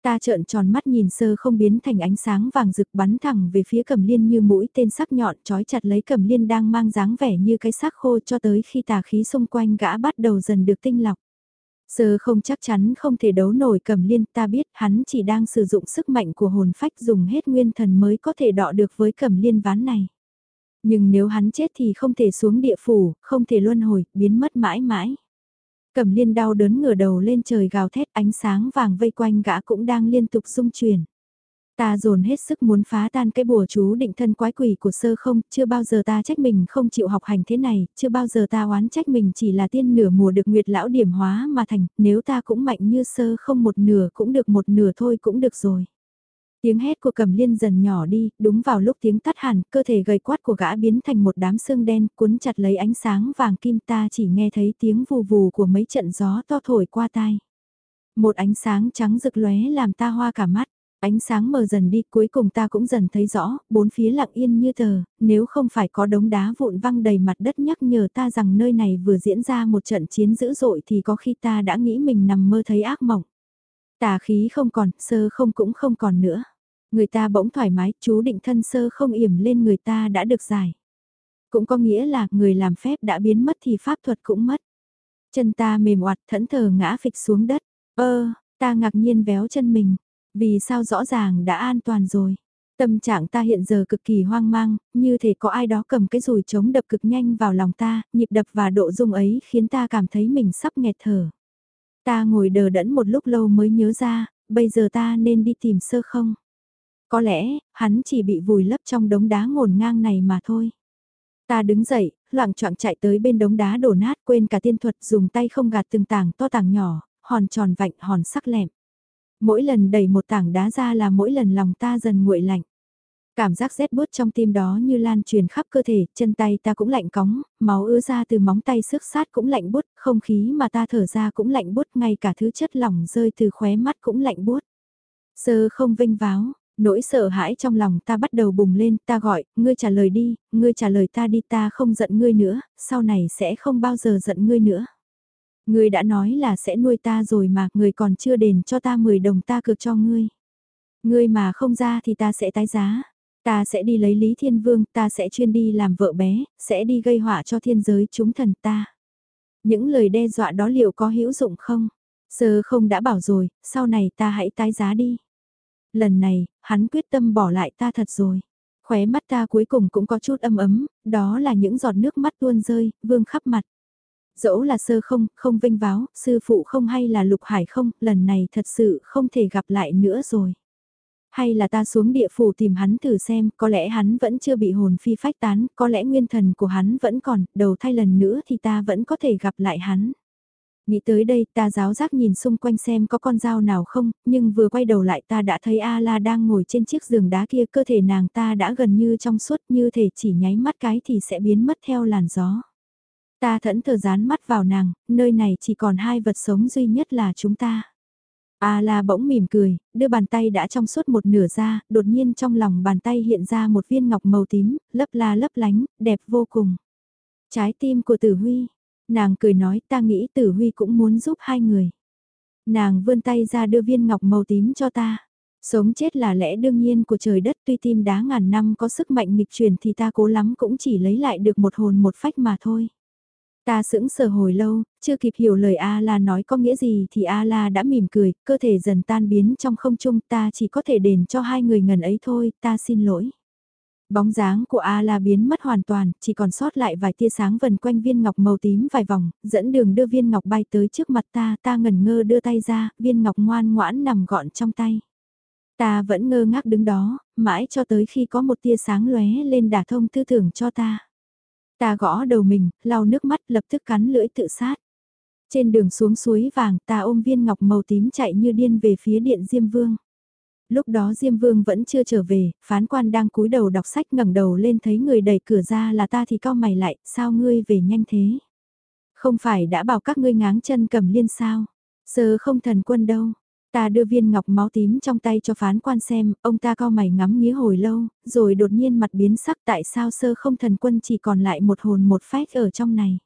Ta trợn tròn mắt nhìn sơ không biến thành ánh sáng vàng rực bắn thẳng về phía cầm liên như mũi tên sắc nhọn trói chặt lấy cầm liên đang mang dáng vẻ như cái xác khô cho tới khi tà khí xung quanh gã bắt đầu dần được tinh lọc. Sơ không chắc chắn không thể đấu nổi cầm liên ta biết hắn chỉ đang sử dụng sức mạnh của hồn phách dùng hết nguyên thần mới có thể đọ được với cầm liên ván này. Nhưng nếu hắn chết thì không thể xuống địa phủ, không thể luân hồi, biến mất mãi mãi. Cẩm liên đau đớn ngửa đầu lên trời gào thét ánh sáng vàng vây quanh gã cũng đang liên tục rung chuyển. Ta dồn hết sức muốn phá tan cái bùa chú định thân quái quỷ của sơ không, chưa bao giờ ta trách mình không chịu học hành thế này, chưa bao giờ ta oán trách mình chỉ là tiên nửa mùa được nguyệt lão điểm hóa mà thành, nếu ta cũng mạnh như sơ không một nửa cũng được một nửa thôi cũng được rồi. Tiếng hét của cầm liên dần nhỏ đi, đúng vào lúc tiếng tắt hẳn, cơ thể gầy quát của gã biến thành một đám xương đen cuốn chặt lấy ánh sáng vàng kim ta chỉ nghe thấy tiếng vù vù của mấy trận gió to thổi qua tai. Một ánh sáng trắng rực lóe làm ta hoa cả mắt, ánh sáng mờ dần đi cuối cùng ta cũng dần thấy rõ, bốn phía lặng yên như tờ, nếu không phải có đống đá vụn văng đầy mặt đất nhắc nhở ta rằng nơi này vừa diễn ra một trận chiến dữ dội thì có khi ta đã nghĩ mình nằm mơ thấy ác mộng. Tà khí không còn, sơ không cũng không còn nữa. Người ta bỗng thoải mái, chú định thân sơ không yểm lên người ta đã được giải. Cũng có nghĩa là người làm phép đã biến mất thì pháp thuật cũng mất. Chân ta mềm oặt thẫn thờ ngã phịch xuống đất. Ơ, ta ngạc nhiên véo chân mình. Vì sao rõ ràng đã an toàn rồi. Tâm trạng ta hiện giờ cực kỳ hoang mang, như thể có ai đó cầm cái rùi chống đập cực nhanh vào lòng ta, nhịp đập và độ rung ấy khiến ta cảm thấy mình sắp nghẹt thở. Ta ngồi đờ đẫn một lúc lâu mới nhớ ra, bây giờ ta nên đi tìm sơ không. Có lẽ, hắn chỉ bị vùi lấp trong đống đá ngổn ngang này mà thôi. Ta đứng dậy, loạn choạng chạy tới bên đống đá đổ nát quên cả tiên thuật dùng tay không gạt từng tảng to tảng nhỏ, hòn tròn vạnh hòn sắc lẹm. Mỗi lần đẩy một tảng đá ra là mỗi lần lòng ta dần nguội lạnh. Cảm giác rét bút trong tim đó như lan truyền khắp cơ thể, chân tay ta cũng lạnh cóng, máu ứa ra từ móng tay xước sát cũng lạnh bút, không khí mà ta thở ra cũng lạnh bút, ngay cả thứ chất lỏng rơi từ khóe mắt cũng lạnh bút. Sơ không vinh váo, Nỗi sợ hãi trong lòng ta bắt đầu bùng lên, ta gọi, ngươi trả lời đi, ngươi trả lời ta đi ta không giận ngươi nữa, sau này sẽ không bao giờ giận ngươi nữa. Ngươi đã nói là sẽ nuôi ta rồi mà, ngươi còn chưa đền cho ta 10 đồng ta cược cho ngươi. Ngươi mà không ra thì ta sẽ tái giá. Ta sẽ đi lấy Lý Thiên Vương, ta sẽ chuyên đi làm vợ bé, sẽ đi gây họa cho thiên giới chúng thần ta. Những lời đe dọa đó liệu có hữu dụng không? Sơ không đã bảo rồi, sau này ta hãy tái giá đi lần này, hắn quyết tâm bỏ lại ta thật rồi. Khóe mắt ta cuối cùng cũng có chút âm ấm, đó là những giọt nước mắt tuôn rơi, vương khắp mặt. Dẫu là sơ không, không vinh váo, sư phụ không hay là lục hải không, lần này thật sự không thể gặp lại nữa rồi. Hay là ta xuống địa phủ tìm hắn thử xem, có lẽ hắn vẫn chưa bị hồn phi phách tán, có lẽ nguyên thần của hắn vẫn còn, đầu thay lần nữa thì ta vẫn có thể gặp lại hắn. Nghĩ tới đây ta giáo giác nhìn xung quanh xem có con dao nào không, nhưng vừa quay đầu lại ta đã thấy A-la đang ngồi trên chiếc giường đá kia cơ thể nàng ta đã gần như trong suốt như thể chỉ nháy mắt cái thì sẽ biến mất theo làn gió. Ta thẫn thờ dán mắt vào nàng, nơi này chỉ còn hai vật sống duy nhất là chúng ta. A la bỗng mỉm cười, đưa bàn tay đã trong suốt một nửa ra, đột nhiên trong lòng bàn tay hiện ra một viên ngọc màu tím, lấp la lấp lánh, đẹp vô cùng. Trái tim của tử huy, nàng cười nói ta nghĩ tử huy cũng muốn giúp hai người. Nàng vươn tay ra đưa viên ngọc màu tím cho ta. Sống chết là lẽ đương nhiên của trời đất tuy tim đá ngàn năm có sức mạnh nghịch truyền thì ta cố lắm cũng chỉ lấy lại được một hồn một phách mà thôi. Ta sững sờ hồi lâu, chưa kịp hiểu lời A-la nói có nghĩa gì thì A-la đã mỉm cười, cơ thể dần tan biến trong không trung ta chỉ có thể đền cho hai người ngần ấy thôi, ta xin lỗi. Bóng dáng của A-la biến mất hoàn toàn, chỉ còn sót lại vài tia sáng vần quanh viên ngọc màu tím vài vòng, dẫn đường đưa viên ngọc bay tới trước mặt ta, ta ngần ngơ đưa tay ra, viên ngọc ngoan ngoãn nằm gọn trong tay. Ta vẫn ngơ ngác đứng đó, mãi cho tới khi có một tia sáng lóe lên đả thông tư tưởng cho ta. Ta gõ đầu mình, lau nước mắt lập tức cắn lưỡi tự sát. Trên đường xuống suối vàng ta ôm viên ngọc màu tím chạy như điên về phía điện Diêm Vương. Lúc đó Diêm Vương vẫn chưa trở về, phán quan đang cúi đầu đọc sách ngẩng đầu lên thấy người đẩy cửa ra là ta thì cao mày lại, sao ngươi về nhanh thế? Không phải đã bảo các ngươi ngáng chân cầm liên sao? Sơ không thần quân đâu, Ta đưa viên ngọc máu tím trong tay cho phán quan xem, ông ta cao mày ngắm nghía hồi lâu, rồi đột nhiên mặt biến sắc tại sao sơ không thần quân chỉ còn lại một hồn một phách ở trong này.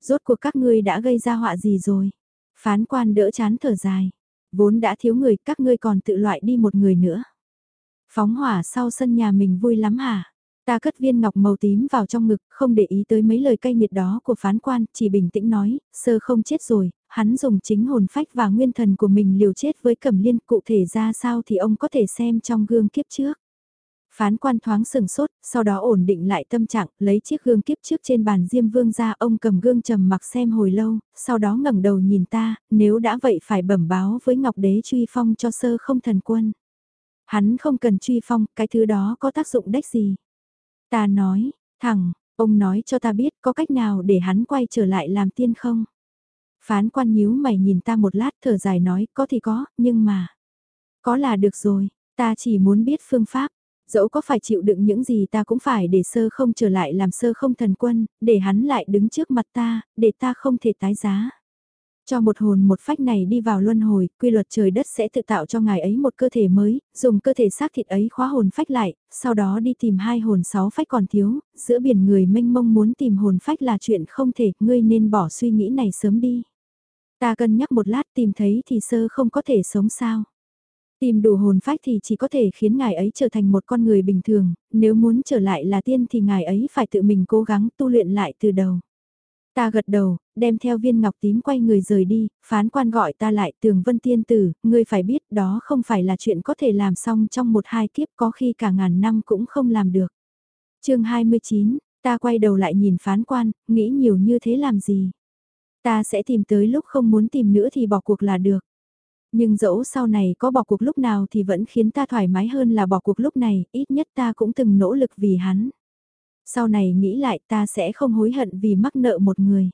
Rốt cuộc các ngươi đã gây ra họa gì rồi? Phán quan đỡ chán thở dài. Vốn đã thiếu người các ngươi còn tự loại đi một người nữa. Phóng hỏa sau sân nhà mình vui lắm hả? Ta cất viên ngọc màu tím vào trong ngực, không để ý tới mấy lời cay nghiệt đó của phán quan, chỉ bình tĩnh nói, sơ không chết rồi, hắn dùng chính hồn phách và nguyên thần của mình liều chết với cẩm liên cụ thể ra sao thì ông có thể xem trong gương kiếp trước. Phán quan thoáng sừng sốt, sau đó ổn định lại tâm trạng, lấy chiếc gương kiếp trước trên bàn Diêm Vương ra ông cầm gương trầm mặc xem hồi lâu, sau đó ngẩng đầu nhìn ta, nếu đã vậy phải bẩm báo với Ngọc Đế truy phong cho sơ không thần quân. Hắn không cần truy phong, cái thứ đó có tác dụng đếch gì. Ta nói, thẳng, ông nói cho ta biết có cách nào để hắn quay trở lại làm tiên không? Phán quan nhíu mày nhìn ta một lát thở dài nói có thì có, nhưng mà... Có là được rồi, ta chỉ muốn biết phương pháp. Dẫu có phải chịu đựng những gì ta cũng phải để sơ không trở lại làm sơ không thần quân, để hắn lại đứng trước mặt ta, để ta không thể tái giá. Cho một hồn một phách này đi vào luân hồi, quy luật trời đất sẽ tự tạo cho ngài ấy một cơ thể mới, dùng cơ thể xác thịt ấy khóa hồn phách lại, sau đó đi tìm hai hồn sáu phách còn thiếu, giữa biển người mênh mông muốn tìm hồn phách là chuyện không thể, ngươi nên bỏ suy nghĩ này sớm đi. Ta cân nhắc một lát tìm thấy thì sơ không có thể sống sao. Tìm đủ hồn phách thì chỉ có thể khiến ngài ấy trở thành một con người bình thường, nếu muốn trở lại là tiên thì ngài ấy phải tự mình cố gắng tu luyện lại từ đầu. Ta gật đầu, đem theo viên ngọc tím quay người rời đi, phán quan gọi ta lại tường vân tiên tử, ngươi phải biết đó không phải là chuyện có thể làm xong trong một hai kiếp có khi cả ngàn năm cũng không làm được. chương 29, ta quay đầu lại nhìn phán quan, nghĩ nhiều như thế làm gì? Ta sẽ tìm tới lúc không muốn tìm nữa thì bỏ cuộc là được. Nhưng dẫu sau này có bỏ cuộc lúc nào thì vẫn khiến ta thoải mái hơn là bỏ cuộc lúc này, ít nhất ta cũng từng nỗ lực vì hắn. Sau này nghĩ lại ta sẽ không hối hận vì mắc nợ một người.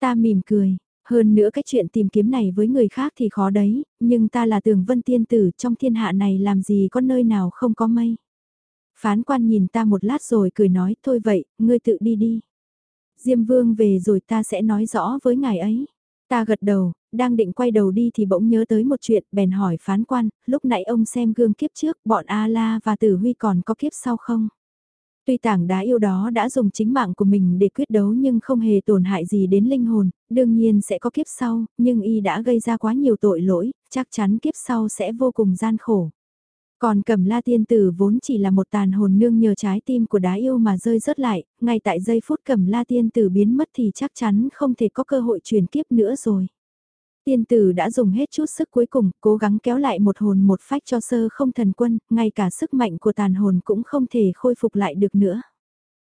Ta mỉm cười, hơn nữa cái chuyện tìm kiếm này với người khác thì khó đấy, nhưng ta là tường vân tiên tử trong thiên hạ này làm gì có nơi nào không có mây. Phán quan nhìn ta một lát rồi cười nói, thôi vậy, ngươi tự đi đi. Diêm vương về rồi ta sẽ nói rõ với ngài ấy. Ta gật đầu, đang định quay đầu đi thì bỗng nhớ tới một chuyện, bèn hỏi phán quan, lúc nãy ông xem gương kiếp trước, bọn A-la và Tử Huy còn có kiếp sau không? Tuy tảng đá yêu đó đã dùng chính mạng của mình để quyết đấu nhưng không hề tổn hại gì đến linh hồn, đương nhiên sẽ có kiếp sau, nhưng y đã gây ra quá nhiều tội lỗi, chắc chắn kiếp sau sẽ vô cùng gian khổ. Còn cẩm la tiên tử vốn chỉ là một tàn hồn nương nhờ trái tim của đá yêu mà rơi rớt lại, ngay tại giây phút cẩm la tiên tử biến mất thì chắc chắn không thể có cơ hội truyền kiếp nữa rồi. Tiên tử đã dùng hết chút sức cuối cùng, cố gắng kéo lại một hồn một phách cho sơ không thần quân, ngay cả sức mạnh của tàn hồn cũng không thể khôi phục lại được nữa.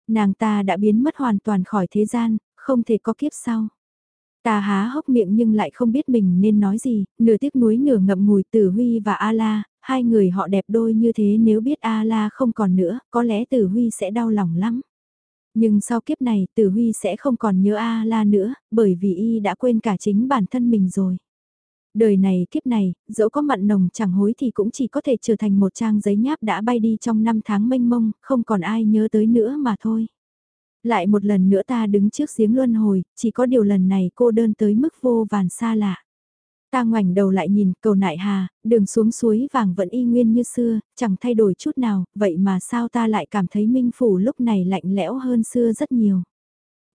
Nàng ta đã biến mất hoàn toàn khỏi thế gian, không thể có kiếp sau. Ta há hốc miệng nhưng lại không biết mình nên nói gì, nửa tiếc nuối nửa ngậm ngùi Tử Huy và A-La, hai người họ đẹp đôi như thế nếu biết A-La không còn nữa, có lẽ Tử Huy sẽ đau lòng lắm. Nhưng sau kiếp này Tử Huy sẽ không còn nhớ A-La nữa, bởi vì y đã quên cả chính bản thân mình rồi. Đời này kiếp này, dẫu có mặn nồng chẳng hối thì cũng chỉ có thể trở thành một trang giấy nháp đã bay đi trong năm tháng mênh mông, không còn ai nhớ tới nữa mà thôi. Lại một lần nữa ta đứng trước giếng luân hồi, chỉ có điều lần này cô đơn tới mức vô vàn xa lạ. Ta ngoảnh đầu lại nhìn cầu nại hà, đường xuống suối vàng vẫn y nguyên như xưa, chẳng thay đổi chút nào, vậy mà sao ta lại cảm thấy minh phủ lúc này lạnh lẽo hơn xưa rất nhiều.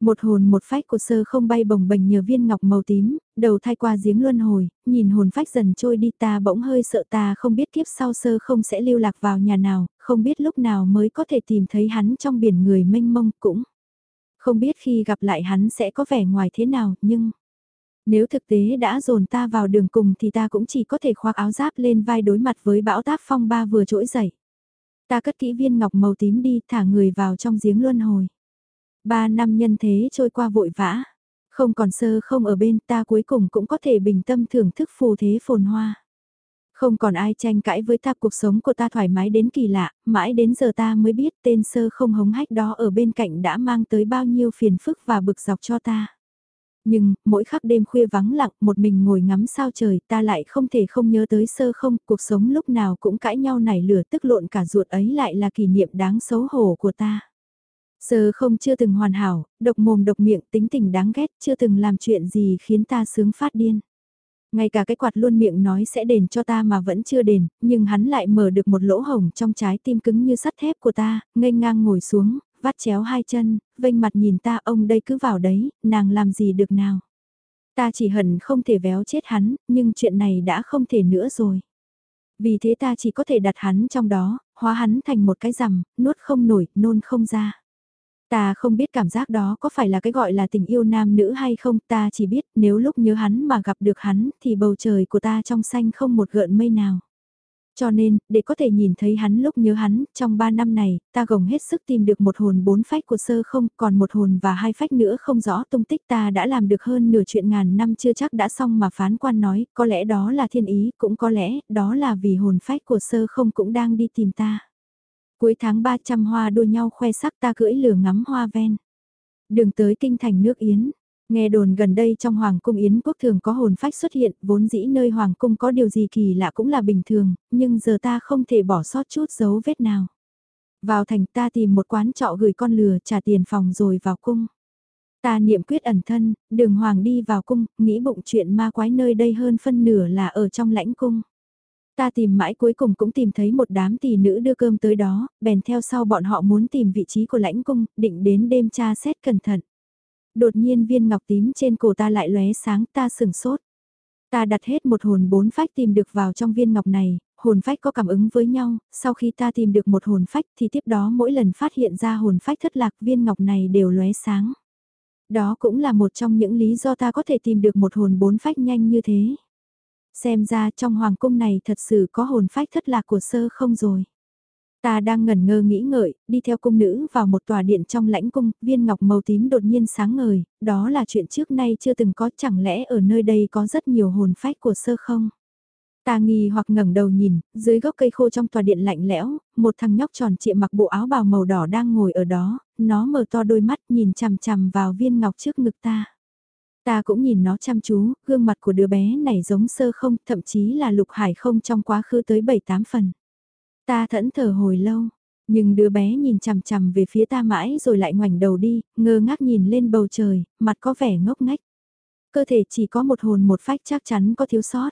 Một hồn một phách của sơ không bay bồng bềnh nhờ viên ngọc màu tím, đầu thay qua giếng luân hồi, nhìn hồn phách dần trôi đi ta bỗng hơi sợ ta không biết kiếp sau sơ không sẽ lưu lạc vào nhà nào, không biết lúc nào mới có thể tìm thấy hắn trong biển người mênh mông cũng. Không biết khi gặp lại hắn sẽ có vẻ ngoài thế nào, nhưng... Nếu thực tế đã dồn ta vào đường cùng thì ta cũng chỉ có thể khoác áo giáp lên vai đối mặt với bão táp phong ba vừa trỗi dậy. Ta cất kỹ viên ngọc màu tím đi thả người vào trong giếng luân hồi. Ba năm nhân thế trôi qua vội vã. Không còn sơ không ở bên ta cuối cùng cũng có thể bình tâm thưởng thức phù thế phồn hoa. Không còn ai tranh cãi với ta cuộc sống của ta thoải mái đến kỳ lạ, mãi đến giờ ta mới biết tên sơ không hống hách đó ở bên cạnh đã mang tới bao nhiêu phiền phức và bực dọc cho ta. Nhưng, mỗi khắc đêm khuya vắng lặng, một mình ngồi ngắm sao trời, ta lại không thể không nhớ tới sơ không, cuộc sống lúc nào cũng cãi nhau nảy lửa tức lộn cả ruột ấy lại là kỷ niệm đáng xấu hổ của ta. Sơ không chưa từng hoàn hảo, độc mồm độc miệng tính tình đáng ghét, chưa từng làm chuyện gì khiến ta sướng phát điên. Ngay cả cái quạt luôn miệng nói sẽ đền cho ta mà vẫn chưa đền, nhưng hắn lại mở được một lỗ hồng trong trái tim cứng như sắt thép của ta, ngây ngang ngồi xuống, vắt chéo hai chân, vênh mặt nhìn ta ông đây cứ vào đấy, nàng làm gì được nào. Ta chỉ hận không thể véo chết hắn, nhưng chuyện này đã không thể nữa rồi. Vì thế ta chỉ có thể đặt hắn trong đó, hóa hắn thành một cái rằm, nuốt không nổi, nôn không ra. Ta không biết cảm giác đó có phải là cái gọi là tình yêu nam nữ hay không, ta chỉ biết nếu lúc nhớ hắn mà gặp được hắn thì bầu trời của ta trong xanh không một gợn mây nào. Cho nên, để có thể nhìn thấy hắn lúc nhớ hắn, trong 3 năm này, ta gồng hết sức tìm được một hồn bốn phách của sơ không, còn một hồn và hai phách nữa không rõ tung tích ta đã làm được hơn nửa chuyện ngàn năm chưa chắc đã xong mà phán quan nói, có lẽ đó là thiên ý, cũng có lẽ đó là vì hồn phách của sơ không cũng đang đi tìm ta. Cuối tháng 300 hoa đua nhau khoe sắc ta cưỡi lửa ngắm hoa ven. Đường tới kinh thành nước Yến. Nghe đồn gần đây trong Hoàng cung Yến quốc thường có hồn phách xuất hiện, vốn dĩ nơi Hoàng cung có điều gì kỳ lạ cũng là bình thường, nhưng giờ ta không thể bỏ sót chút dấu vết nào. Vào thành ta tìm một quán trọ gửi con lừa trả tiền phòng rồi vào cung. Ta niệm quyết ẩn thân, đường hoàng đi vào cung, nghĩ bụng chuyện ma quái nơi đây hơn phân nửa là ở trong lãnh cung. Ta tìm mãi cuối cùng cũng tìm thấy một đám tỷ nữ đưa cơm tới đó, bèn theo sau bọn họ muốn tìm vị trí của lãnh cung, định đến đêm tra xét cẩn thận. Đột nhiên viên ngọc tím trên cổ ta lại lóe sáng ta sừng sốt. Ta đặt hết một hồn bốn phách tìm được vào trong viên ngọc này, hồn phách có cảm ứng với nhau, sau khi ta tìm được một hồn phách thì tiếp đó mỗi lần phát hiện ra hồn phách thất lạc viên ngọc này đều lóe sáng. Đó cũng là một trong những lý do ta có thể tìm được một hồn bốn phách nhanh như thế. Xem ra trong hoàng cung này thật sự có hồn phách thất lạc của sơ không rồi. Ta đang ngẩn ngơ nghĩ ngợi, đi theo cung nữ vào một tòa điện trong lãnh cung, viên ngọc màu tím đột nhiên sáng ngời, đó là chuyện trước nay chưa từng có chẳng lẽ ở nơi đây có rất nhiều hồn phách của sơ không? Ta nghi hoặc ngẩng đầu nhìn, dưới gốc cây khô trong tòa điện lạnh lẽo, một thằng nhóc tròn trịa mặc bộ áo bào màu đỏ đang ngồi ở đó, nó mở to đôi mắt nhìn chằm chằm vào viên ngọc trước ngực ta. Ta cũng nhìn nó chăm chú, gương mặt của đứa bé này giống sơ không, thậm chí là lục hải không trong quá khứ tới 7-8 phần. Ta thẫn thờ hồi lâu, nhưng đứa bé nhìn chằm chằm về phía ta mãi rồi lại ngoảnh đầu đi, ngơ ngác nhìn lên bầu trời, mặt có vẻ ngốc ngách. Cơ thể chỉ có một hồn một phách chắc chắn có thiếu sót.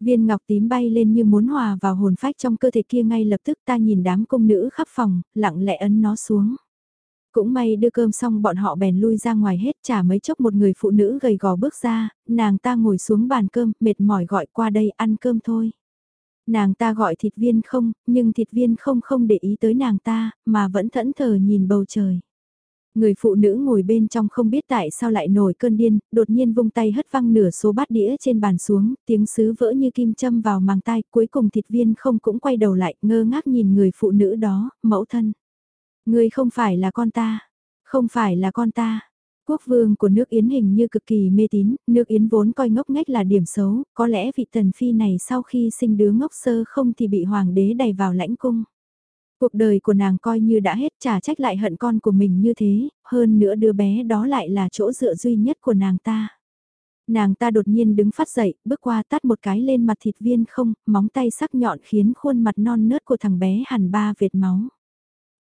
Viên ngọc tím bay lên như muốn hòa vào hồn phách trong cơ thể kia ngay lập tức ta nhìn đám công nữ khắp phòng, lặng lẽ ấn nó xuống. Cũng may đưa cơm xong bọn họ bèn lui ra ngoài hết trả mấy chốc một người phụ nữ gầy gò bước ra, nàng ta ngồi xuống bàn cơm, mệt mỏi gọi qua đây ăn cơm thôi. Nàng ta gọi thịt viên không, nhưng thịt viên không không để ý tới nàng ta, mà vẫn thẫn thờ nhìn bầu trời. Người phụ nữ ngồi bên trong không biết tại sao lại nổi cơn điên, đột nhiên vung tay hất văng nửa số bát đĩa trên bàn xuống, tiếng sứ vỡ như kim châm vào màng tai, cuối cùng thịt viên không cũng quay đầu lại, ngơ ngác nhìn người phụ nữ đó, mẫu thân. Người không phải là con ta, không phải là con ta. Quốc vương của nước Yến hình như cực kỳ mê tín, nước Yến vốn coi ngốc nghếch là điểm xấu, có lẽ vị tần phi này sau khi sinh đứa ngốc sơ không thì bị hoàng đế đẩy vào lãnh cung. Cuộc đời của nàng coi như đã hết trả trách lại hận con của mình như thế, hơn nữa đứa bé đó lại là chỗ dựa duy nhất của nàng ta. Nàng ta đột nhiên đứng phát dậy, bước qua tắt một cái lên mặt thịt viên không, móng tay sắc nhọn khiến khuôn mặt non nớt của thằng bé hẳn ba vệt máu.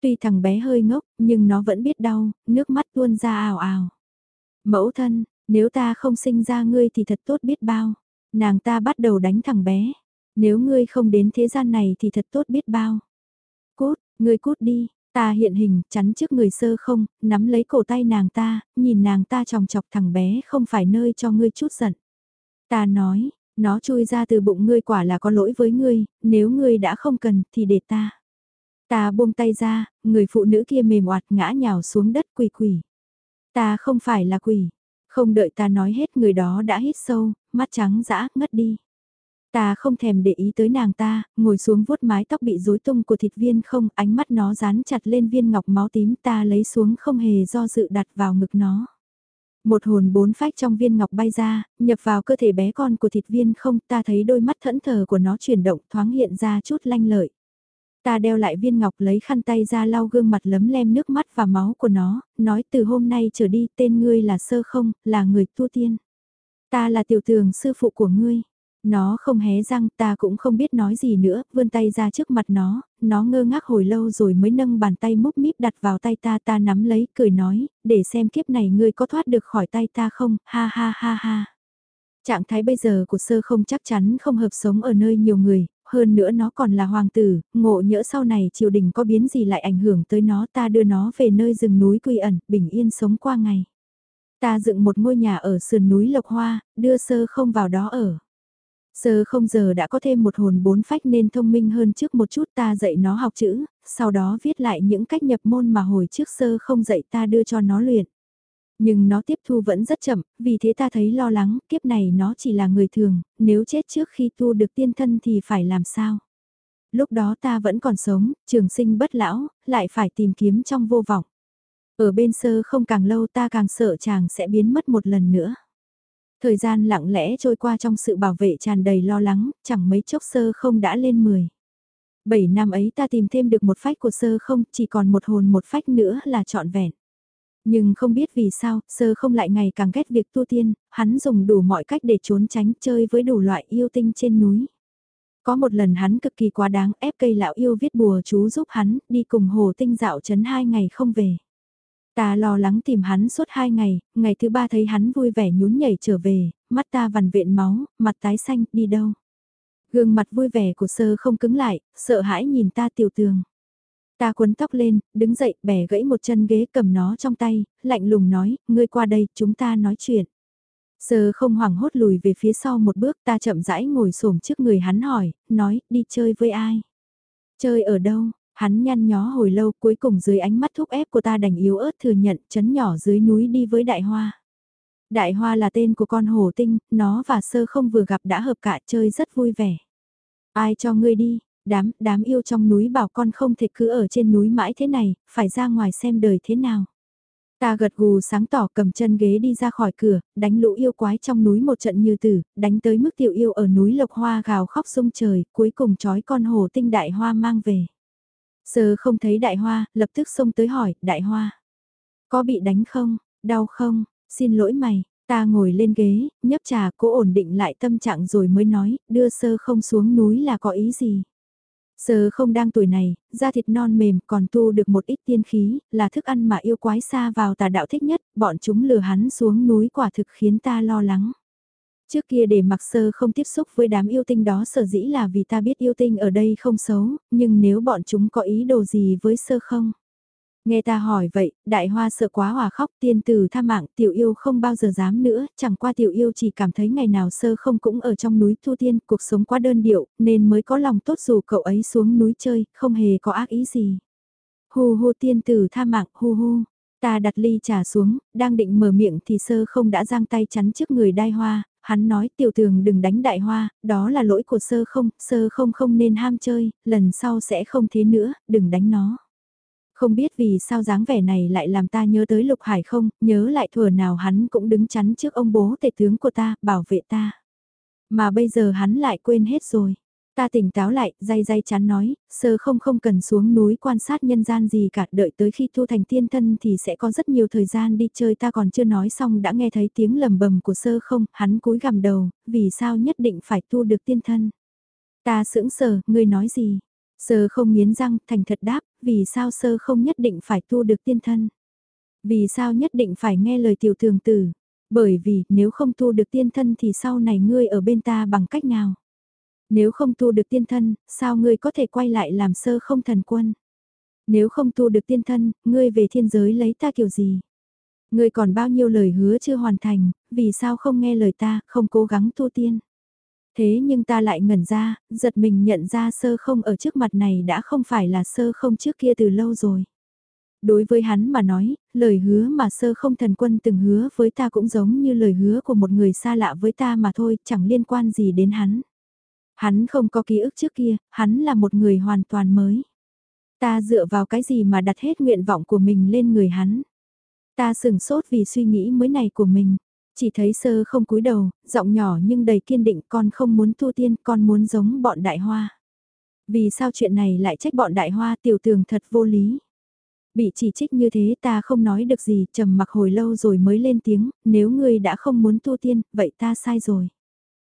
Tuy thằng bé hơi ngốc, nhưng nó vẫn biết đau, nước mắt tuôn ra ào ào. Mẫu thân, nếu ta không sinh ra ngươi thì thật tốt biết bao. Nàng ta bắt đầu đánh thằng bé. Nếu ngươi không đến thế gian này thì thật tốt biết bao. Cút, ngươi cút đi, ta hiện hình, chắn trước người sơ không, nắm lấy cổ tay nàng ta, nhìn nàng ta chòng chọc thằng bé không phải nơi cho ngươi chút giận. Ta nói, nó chui ra từ bụng ngươi quả là có lỗi với ngươi, nếu ngươi đã không cần thì để ta. Ta buông tay ra, người phụ nữ kia mềm oạt ngã nhào xuống đất quỳ quỳ. Ta không phải là quỷ. Không đợi ta nói hết người đó đã hít sâu, mắt trắng dã ngất đi. Ta không thèm để ý tới nàng ta, ngồi xuống vuốt mái tóc bị rối tung của thịt viên không, ánh mắt nó dán chặt lên viên ngọc máu tím ta lấy xuống không hề do dự đặt vào ngực nó. Một hồn bốn phách trong viên ngọc bay ra, nhập vào cơ thể bé con của thịt viên không, ta thấy đôi mắt thẫn thờ của nó chuyển động thoáng hiện ra chút lanh lợi. Ta đeo lại viên ngọc lấy khăn tay ra lau gương mặt lấm lem nước mắt và máu của nó, nói từ hôm nay trở đi tên ngươi là sơ không, là người tu tiên. Ta là tiểu tường sư phụ của ngươi. Nó không hé răng ta cũng không biết nói gì nữa, vươn tay ra trước mặt nó, nó ngơ ngác hồi lâu rồi mới nâng bàn tay múc míp đặt vào tay ta ta nắm lấy, cười nói, để xem kiếp này ngươi có thoát được khỏi tay ta không, ha ha ha ha. Trạng thái bây giờ của sơ không chắc chắn không hợp sống ở nơi nhiều người, hơn nữa nó còn là hoàng tử, ngộ nhỡ sau này triều đình có biến gì lại ảnh hưởng tới nó ta đưa nó về nơi rừng núi quy ẩn, bình yên sống qua ngày. Ta dựng một ngôi nhà ở sườn núi Lộc Hoa, đưa sơ không vào đó ở. Sơ không giờ đã có thêm một hồn bốn phách nên thông minh hơn trước một chút ta dạy nó học chữ, sau đó viết lại những cách nhập môn mà hồi trước sơ không dạy ta đưa cho nó luyện. Nhưng nó tiếp thu vẫn rất chậm, vì thế ta thấy lo lắng, kiếp này nó chỉ là người thường, nếu chết trước khi tu được tiên thân thì phải làm sao? Lúc đó ta vẫn còn sống, trường sinh bất lão, lại phải tìm kiếm trong vô vọng. Ở bên sơ không càng lâu ta càng sợ chàng sẽ biến mất một lần nữa. Thời gian lặng lẽ trôi qua trong sự bảo vệ tràn đầy lo lắng, chẳng mấy chốc sơ không đã lên 10. Bảy năm ấy ta tìm thêm được một phách của sơ không, chỉ còn một hồn một phách nữa là trọn vẹn. Nhưng không biết vì sao, sơ không lại ngày càng ghét việc tu tiên, hắn dùng đủ mọi cách để trốn tránh chơi với đủ loại yêu tinh trên núi. Có một lần hắn cực kỳ quá đáng ép cây lão yêu viết bùa chú giúp hắn đi cùng hồ tinh dạo chấn hai ngày không về. Ta lo lắng tìm hắn suốt hai ngày, ngày thứ ba thấy hắn vui vẻ nhún nhảy trở về, mắt ta vằn vện máu, mặt tái xanh, đi đâu. Gương mặt vui vẻ của sơ không cứng lại, sợ hãi nhìn ta tiểu tường. Ta cuốn tóc lên, đứng dậy, bẻ gãy một chân ghế cầm nó trong tay, lạnh lùng nói, ngươi qua đây, chúng ta nói chuyện. Sơ không hoảng hốt lùi về phía sau một bước ta chậm rãi ngồi xổm trước người hắn hỏi, nói, đi chơi với ai? Chơi ở đâu? Hắn nhăn nhó hồi lâu cuối cùng dưới ánh mắt thúc ép của ta đành yếu ớt thừa nhận chấn nhỏ dưới núi đi với đại hoa. Đại hoa là tên của con hồ tinh, nó và sơ không vừa gặp đã hợp cả chơi rất vui vẻ. Ai cho ngươi đi, đám, đám yêu trong núi bảo con không thể cứ ở trên núi mãi thế này, phải ra ngoài xem đời thế nào. Ta gật gù sáng tỏ cầm chân ghế đi ra khỏi cửa, đánh lũ yêu quái trong núi một trận như tử, đánh tới mức tiểu yêu ở núi Lộc Hoa gào khóc sung trời, cuối cùng trói con hồ tinh đại hoa mang về. Sơ không thấy đại hoa, lập tức xông tới hỏi, đại hoa. Có bị đánh không, đau không, xin lỗi mày, ta ngồi lên ghế, nhấp trà cố ổn định lại tâm trạng rồi mới nói, đưa sơ không xuống núi là có ý gì. Sơ không đang tuổi này, da thịt non mềm còn tu được một ít tiên khí, là thức ăn mà yêu quái xa vào tà đạo thích nhất, bọn chúng lừa hắn xuống núi quả thực khiến ta lo lắng. Trước kia để mặc sơ không tiếp xúc với đám yêu tinh đó sở dĩ là vì ta biết yêu tinh ở đây không xấu, nhưng nếu bọn chúng có ý đồ gì với sơ không? Nghe ta hỏi vậy, đại hoa sợ quá hòa khóc tiên tử tha mạng tiểu yêu không bao giờ dám nữa, chẳng qua tiểu yêu chỉ cảm thấy ngày nào sơ không cũng ở trong núi thu tiên, cuộc sống quá đơn điệu, nên mới có lòng tốt dù cậu ấy xuống núi chơi, không hề có ác ý gì. Hu hu tiên tử tha mạng, hu hu. Ta đặt ly trà xuống, đang định mở miệng thì sơ không đã giang tay chắn trước người đai hoa, hắn nói tiểu tường đừng đánh đại hoa, đó là lỗi của sơ không, sơ không không nên ham chơi, lần sau sẽ không thế nữa, đừng đánh nó. Không biết vì sao dáng vẻ này lại làm ta nhớ tới Lục Hải không, nhớ lại thừa nào hắn cũng đứng chắn trước ông bố tể tướng của ta, bảo vệ ta. Mà bây giờ hắn lại quên hết rồi. Ta tỉnh táo lại, day day chán nói, sơ không không cần xuống núi quan sát nhân gian gì cả, đợi tới khi thu thành tiên thân thì sẽ có rất nhiều thời gian đi chơi ta còn chưa nói xong đã nghe thấy tiếng lầm bầm của sơ không, hắn cúi gằm đầu, vì sao nhất định phải tu được tiên thân. Ta sững sờ, ngươi nói gì? Sơ không nghiến răng, thành thật đáp, vì sao sơ không nhất định phải tu được tiên thân? Vì sao nhất định phải nghe lời tiểu thường tử? Bởi vì, nếu không tu được tiên thân thì sau này ngươi ở bên ta bằng cách nào? Nếu không tu được tiên thân, sao ngươi có thể quay lại làm sơ không thần quân? Nếu không tu được tiên thân, ngươi về thiên giới lấy ta kiểu gì? Ngươi còn bao nhiêu lời hứa chưa hoàn thành, vì sao không nghe lời ta, không cố gắng tu tiên? Thế nhưng ta lại ngẩn ra, giật mình nhận ra sơ không ở trước mặt này đã không phải là sơ không trước kia từ lâu rồi. Đối với hắn mà nói, lời hứa mà sơ không thần quân từng hứa với ta cũng giống như lời hứa của một người xa lạ với ta mà thôi, chẳng liên quan gì đến hắn. Hắn không có ký ức trước kia, hắn là một người hoàn toàn mới. Ta dựa vào cái gì mà đặt hết nguyện vọng của mình lên người hắn. Ta sừng sốt vì suy nghĩ mới này của mình. Chỉ thấy sơ không cúi đầu, giọng nhỏ nhưng đầy kiên định con không muốn tu tiên, con muốn giống bọn đại hoa. Vì sao chuyện này lại trách bọn đại hoa tiểu tường thật vô lý. Bị chỉ trích như thế ta không nói được gì, trầm mặc hồi lâu rồi mới lên tiếng, nếu ngươi đã không muốn tu tiên, vậy ta sai rồi.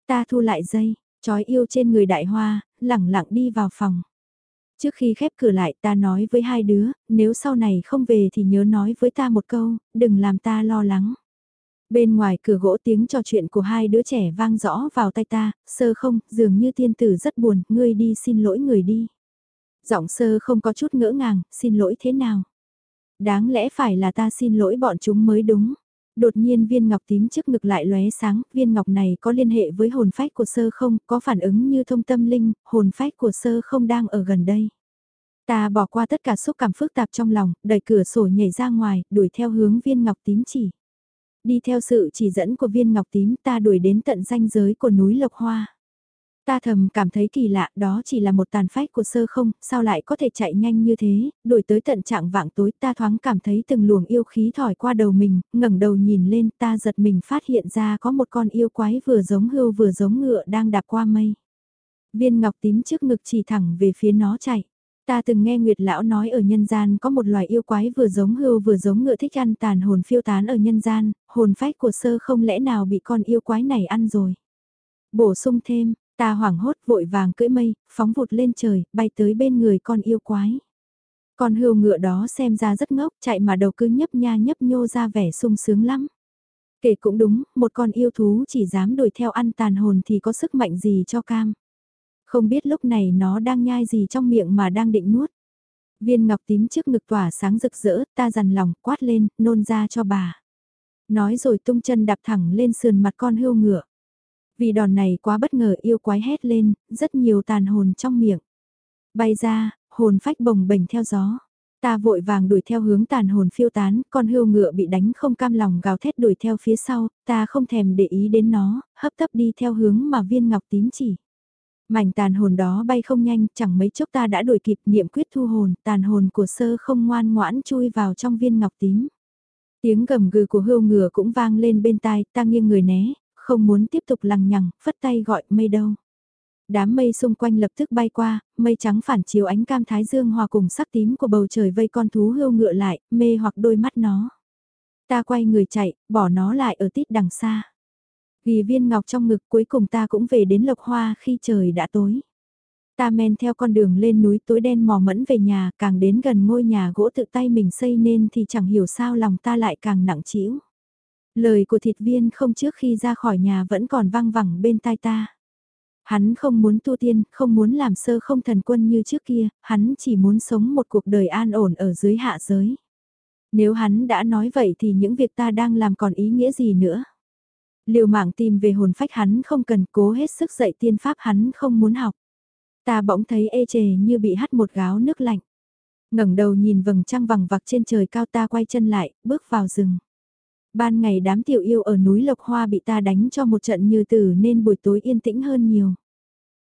Ta thu lại dây, trói yêu trên người đại hoa, lẳng lặng đi vào phòng. Trước khi khép cửa lại ta nói với hai đứa, nếu sau này không về thì nhớ nói với ta một câu, đừng làm ta lo lắng. Bên ngoài cửa gỗ tiếng trò chuyện của hai đứa trẻ vang rõ vào tay ta, sơ không, dường như tiên tử rất buồn, ngươi đi xin lỗi người đi. Giọng sơ không có chút ngỡ ngàng, xin lỗi thế nào? Đáng lẽ phải là ta xin lỗi bọn chúng mới đúng. Đột nhiên viên ngọc tím trước ngực lại lóe sáng, viên ngọc này có liên hệ với hồn phách của sơ không, có phản ứng như thông tâm linh, hồn phách của sơ không đang ở gần đây. Ta bỏ qua tất cả xúc cảm phức tạp trong lòng, đẩy cửa sổ nhảy ra ngoài, đuổi theo hướng viên ngọc tím chỉ. Đi theo sự chỉ dẫn của viên ngọc tím ta đuổi đến tận ranh giới của núi Lộc Hoa. Ta thầm cảm thấy kỳ lạ đó chỉ là một tàn phách của sơ không, sao lại có thể chạy nhanh như thế, đuổi tới tận trạng vạng tối ta thoáng cảm thấy từng luồng yêu khí thỏi qua đầu mình, ngẩng đầu nhìn lên ta giật mình phát hiện ra có một con yêu quái vừa giống hươu vừa giống ngựa đang đạp qua mây. Viên ngọc tím trước ngực chỉ thẳng về phía nó chạy. Ta từng nghe Nguyệt Lão nói ở nhân gian có một loài yêu quái vừa giống hươu vừa giống ngựa thích ăn tàn hồn phiêu tán ở nhân gian, hồn phách của sơ không lẽ nào bị con yêu quái này ăn rồi. Bổ sung thêm, ta hoảng hốt vội vàng cưỡi mây, phóng vụt lên trời, bay tới bên người con yêu quái. Con hươu ngựa đó xem ra rất ngốc, chạy mà đầu cứ nhấp nha nhấp nhô ra vẻ sung sướng lắm. Kể cũng đúng, một con yêu thú chỉ dám đuổi theo ăn tàn hồn thì có sức mạnh gì cho cam. Không biết lúc này nó đang nhai gì trong miệng mà đang định nuốt. Viên ngọc tím trước ngực tỏa sáng rực rỡ, ta dằn lòng, quát lên, nôn ra cho bà. Nói rồi tung chân đạp thẳng lên sườn mặt con hươu ngựa. Vì đòn này quá bất ngờ yêu quái hét lên, rất nhiều tàn hồn trong miệng. Bay ra, hồn phách bồng bềnh theo gió. Ta vội vàng đuổi theo hướng tàn hồn phiêu tán, con hươu ngựa bị đánh không cam lòng gào thét đuổi theo phía sau, ta không thèm để ý đến nó, hấp tấp đi theo hướng mà viên ngọc tím chỉ. Mảnh tàn hồn đó bay không nhanh, chẳng mấy chốc ta đã đuổi kịp niệm quyết thu hồn, tàn hồn của sơ không ngoan ngoãn chui vào trong viên ngọc tím. Tiếng gầm gừ của hươu ngựa cũng vang lên bên tai, ta nghiêng người né, không muốn tiếp tục lằng nhằng, phất tay gọi mây đâu. Đám mây xung quanh lập tức bay qua, mây trắng phản chiếu ánh cam thái dương hòa cùng sắc tím của bầu trời vây con thú hươu ngựa lại, mê hoặc đôi mắt nó. Ta quay người chạy, bỏ nó lại ở tít đằng xa. Ghi viên ngọc trong ngực cuối cùng ta cũng về đến lộc hoa khi trời đã tối. Ta men theo con đường lên núi tối đen mò mẫn về nhà, càng đến gần ngôi nhà gỗ tự tay mình xây nên thì chẳng hiểu sao lòng ta lại càng nặng trĩu. Lời của thịt viên không trước khi ra khỏi nhà vẫn còn vang vẳng bên tai ta. Hắn không muốn tu tiên, không muốn làm sơ không thần quân như trước kia, hắn chỉ muốn sống một cuộc đời an ổn ở dưới hạ giới. Nếu hắn đã nói vậy thì những việc ta đang làm còn ý nghĩa gì nữa? Liều mạng tìm về hồn phách hắn không cần cố hết sức dạy tiên pháp hắn không muốn học. Ta bỗng thấy ê chề như bị hắt một gáo nước lạnh. ngẩng đầu nhìn vầng trăng vằng vặc trên trời cao ta quay chân lại, bước vào rừng. Ban ngày đám tiểu yêu ở núi Lộc Hoa bị ta đánh cho một trận như tử nên buổi tối yên tĩnh hơn nhiều.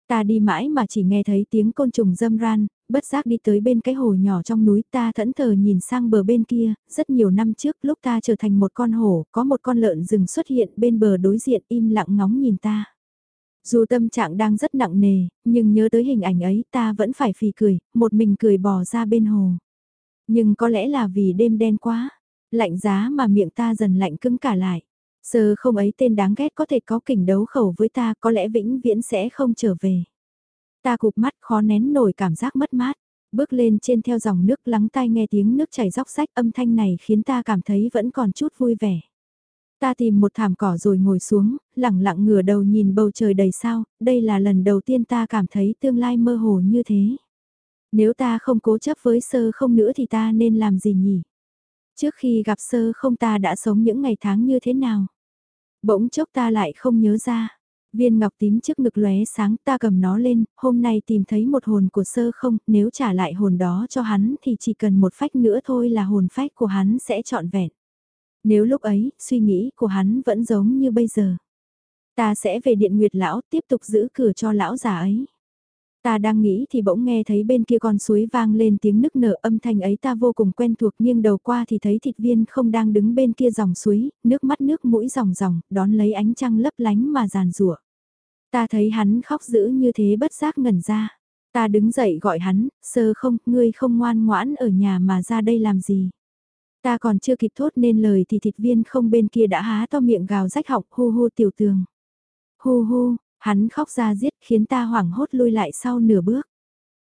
Ta đi mãi mà chỉ nghe thấy tiếng côn trùng dâm ran, bất giác đi tới bên cái hồ nhỏ trong núi ta thẫn thờ nhìn sang bờ bên kia, rất nhiều năm trước lúc ta trở thành một con hổ, có một con lợn rừng xuất hiện bên bờ đối diện im lặng ngóng nhìn ta. Dù tâm trạng đang rất nặng nề, nhưng nhớ tới hình ảnh ấy ta vẫn phải phì cười, một mình cười bò ra bên hồ. Nhưng có lẽ là vì đêm đen quá, lạnh giá mà miệng ta dần lạnh cứng cả lại. Sơ không ấy tên đáng ghét có thể có kỉnh đấu khẩu với ta có lẽ vĩnh viễn sẽ không trở về. Ta cụp mắt khó nén nổi cảm giác mất mát, bước lên trên theo dòng nước lắng tai nghe tiếng nước chảy róc rách âm thanh này khiến ta cảm thấy vẫn còn chút vui vẻ. Ta tìm một thảm cỏ rồi ngồi xuống, lặng lặng ngửa đầu nhìn bầu trời đầy sao, đây là lần đầu tiên ta cảm thấy tương lai mơ hồ như thế. Nếu ta không cố chấp với sơ không nữa thì ta nên làm gì nhỉ? Trước khi gặp sơ không ta đã sống những ngày tháng như thế nào? Bỗng chốc ta lại không nhớ ra. Viên ngọc tím trước ngực lóe sáng ta cầm nó lên, hôm nay tìm thấy một hồn của sơ không, nếu trả lại hồn đó cho hắn thì chỉ cần một phách nữa thôi là hồn phách của hắn sẽ trọn vẹn. Nếu lúc ấy, suy nghĩ của hắn vẫn giống như bây giờ. Ta sẽ về điện nguyệt lão tiếp tục giữ cửa cho lão già ấy. Ta đang nghĩ thì bỗng nghe thấy bên kia con suối vang lên tiếng nức nở âm thanh ấy ta vô cùng quen thuộc nghiêng đầu qua thì thấy thịt viên không đang đứng bên kia dòng suối, nước mắt nước mũi ròng ròng, đón lấy ánh trăng lấp lánh mà giàn rủa. Ta thấy hắn khóc dữ như thế bất giác ngẩn ra. Ta đứng dậy gọi hắn, sơ không, ngươi không ngoan ngoãn ở nhà mà ra đây làm gì. Ta còn chưa kịp thốt nên lời thì thịt viên không bên kia đã há to miệng gào rách học, hu hu tiểu tường. Hu hu, hắn khóc ra giết khiến ta hoảng hốt lui lại sau nửa bước.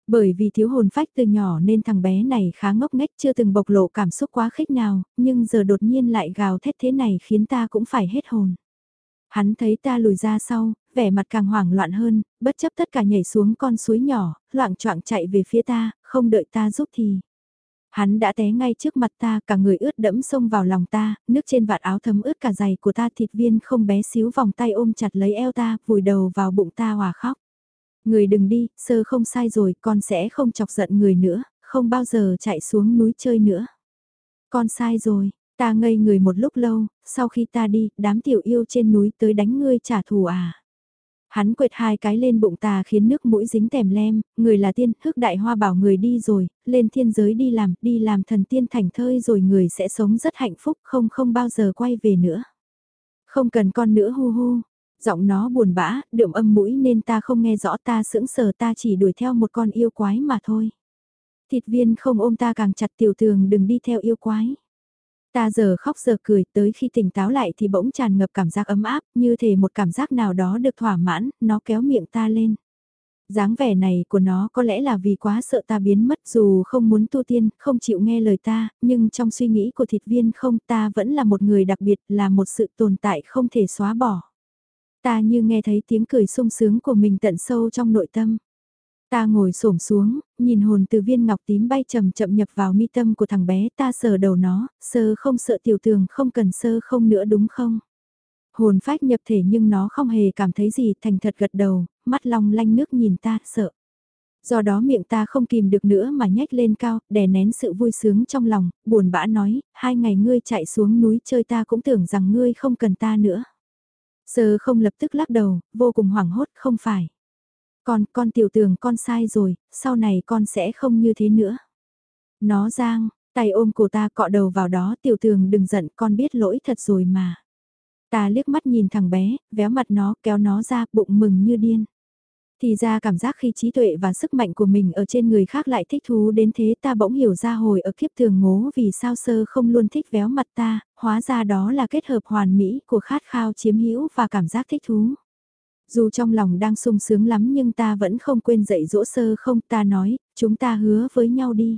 Bởi vì thiếu hồn phách từ nhỏ nên thằng bé này khá ngốc nghếch chưa từng bộc lộ cảm xúc quá khích nào, nhưng giờ đột nhiên lại gào thét thế này khiến ta cũng phải hết hồn. Hắn thấy ta lùi ra sau, vẻ mặt càng hoảng loạn hơn, bất chấp tất cả nhảy xuống con suối nhỏ, loạn choạng chạy về phía ta, không đợi ta giúp thì. Hắn đã té ngay trước mặt ta, cả người ướt đẫm xông vào lòng ta, nước trên vạt áo thấm ướt cả giày của ta thịt viên không bé xíu vòng tay ôm chặt lấy eo ta, vùi đầu vào bụng ta hòa khóc. Người đừng đi, sơ không sai rồi, con sẽ không chọc giận người nữa, không bao giờ chạy xuống núi chơi nữa. Con sai rồi, ta ngây người một lúc lâu, sau khi ta đi, đám tiểu yêu trên núi tới đánh ngươi trả thù à. Hắn quệt hai cái lên bụng ta khiến nước mũi dính tèm lem, người là tiên, hức đại hoa bảo người đi rồi, lên thiên giới đi làm, đi làm thần tiên thành thơi rồi người sẽ sống rất hạnh phúc không không bao giờ quay về nữa. Không cần con nữa hu hu, giọng nó buồn bã, đượm âm mũi nên ta không nghe rõ ta sững sờ ta chỉ đuổi theo một con yêu quái mà thôi. Thịt viên không ôm ta càng chặt tiểu tường đừng đi theo yêu quái. Ta giờ khóc giờ cười tới khi tỉnh táo lại thì bỗng tràn ngập cảm giác ấm áp như thể một cảm giác nào đó được thỏa mãn, nó kéo miệng ta lên. dáng vẻ này của nó có lẽ là vì quá sợ ta biến mất dù không muốn tu tiên, không chịu nghe lời ta, nhưng trong suy nghĩ của thịt viên không ta vẫn là một người đặc biệt, là một sự tồn tại không thể xóa bỏ. Ta như nghe thấy tiếng cười sung sướng của mình tận sâu trong nội tâm. Ta ngồi xổm xuống, nhìn hồn từ viên ngọc tím bay chậm chậm nhập vào mi tâm của thằng bé ta sờ đầu nó, sơ không sợ tiểu tường không cần sơ không nữa đúng không? Hồn phách nhập thể nhưng nó không hề cảm thấy gì thành thật gật đầu, mắt long lanh nước nhìn ta sợ. Do đó miệng ta không kìm được nữa mà nhếch lên cao, đè nén sự vui sướng trong lòng, buồn bã nói, hai ngày ngươi chạy xuống núi chơi ta cũng tưởng rằng ngươi không cần ta nữa. Sơ không lập tức lắc đầu, vô cùng hoảng hốt, không phải. Con, con tiểu tường con sai rồi, sau này con sẽ không như thế nữa. Nó giang, tay ôm cổ ta cọ đầu vào đó tiểu tường đừng giận con biết lỗi thật rồi mà. Ta liếc mắt nhìn thằng bé, véo mặt nó kéo nó ra bụng mừng như điên. Thì ra cảm giác khi trí tuệ và sức mạnh của mình ở trên người khác lại thích thú đến thế ta bỗng hiểu ra hồi ở kiếp thường ngố vì sao sơ không luôn thích véo mặt ta, hóa ra đó là kết hợp hoàn mỹ của khát khao chiếm hữu và cảm giác thích thú. Dù trong lòng đang sung sướng lắm nhưng ta vẫn không quên dạy dỗ sơ không ta nói, chúng ta hứa với nhau đi.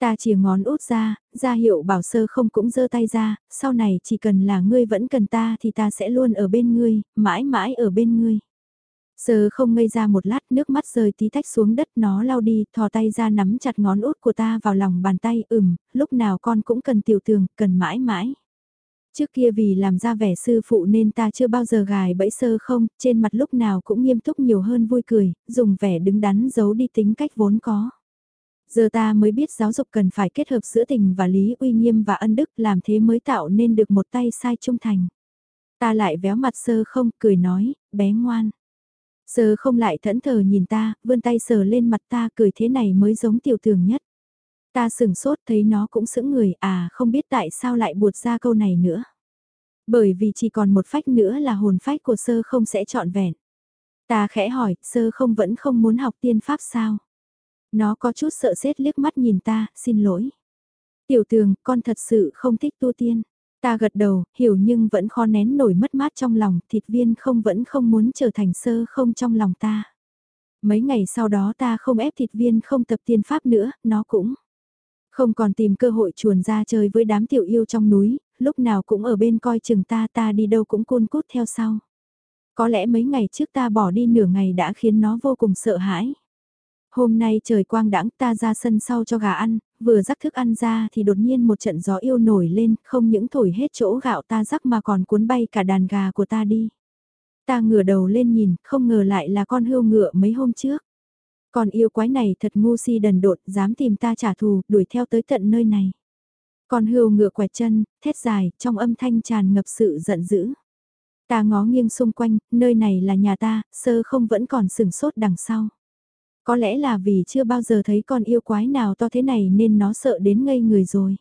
Ta chỉ ngón út ra, ra hiệu bảo sơ không cũng giơ tay ra, sau này chỉ cần là ngươi vẫn cần ta thì ta sẽ luôn ở bên ngươi, mãi mãi ở bên ngươi. Sơ không ngây ra một lát nước mắt rơi tí tách xuống đất nó lau đi, thò tay ra nắm chặt ngón út của ta vào lòng bàn tay ừm, lúc nào con cũng cần tiểu tường, cần mãi mãi. Trước kia vì làm ra vẻ sư phụ nên ta chưa bao giờ gài bẫy sơ không, trên mặt lúc nào cũng nghiêm túc nhiều hơn vui cười, dùng vẻ đứng đắn giấu đi tính cách vốn có. Giờ ta mới biết giáo dục cần phải kết hợp giữa tình và lý uy nghiêm và ân đức làm thế mới tạo nên được một tay sai trung thành. Ta lại véo mặt sơ không, cười nói, bé ngoan. Sơ không lại thẫn thờ nhìn ta, vươn tay sờ lên mặt ta cười thế này mới giống tiểu thường nhất. Ta sừng sốt thấy nó cũng sững người à không biết tại sao lại buột ra câu này nữa. Bởi vì chỉ còn một phách nữa là hồn phách của sơ không sẽ trọn vẹn. Ta khẽ hỏi, sơ không vẫn không muốn học tiên pháp sao? Nó có chút sợ sét liếc mắt nhìn ta, xin lỗi. Tiểu tường, con thật sự không thích tu tiên. Ta gật đầu, hiểu nhưng vẫn khó nén nổi mất mát trong lòng, thịt viên không vẫn không muốn trở thành sơ không trong lòng ta. Mấy ngày sau đó ta không ép thịt viên không tập tiên pháp nữa, nó cũng không còn tìm cơ hội chuồn ra chơi với đám tiểu yêu trong núi, lúc nào cũng ở bên coi chừng ta ta đi đâu cũng côn cút theo sau. Có lẽ mấy ngày trước ta bỏ đi nửa ngày đã khiến nó vô cùng sợ hãi. Hôm nay trời quang đãng ta ra sân sau cho gà ăn, vừa rắc thức ăn ra thì đột nhiên một trận gió yêu nổi lên, không những thổi hết chỗ gạo ta rắc mà còn cuốn bay cả đàn gà của ta đi. Ta ngửa đầu lên nhìn, không ngờ lại là con hươu ngựa mấy hôm trước. Còn yêu quái này thật ngu si đần độn, dám tìm ta trả thù, đuổi theo tới tận nơi này. Con hươu ngựa quẹt chân, thét dài, trong âm thanh tràn ngập sự giận dữ. Ta ngó nghiêng xung quanh, nơi này là nhà ta, sơ không vẫn còn sừng sốt đằng sau. Có lẽ là vì chưa bao giờ thấy con yêu quái nào to thế này nên nó sợ đến ngây người rồi.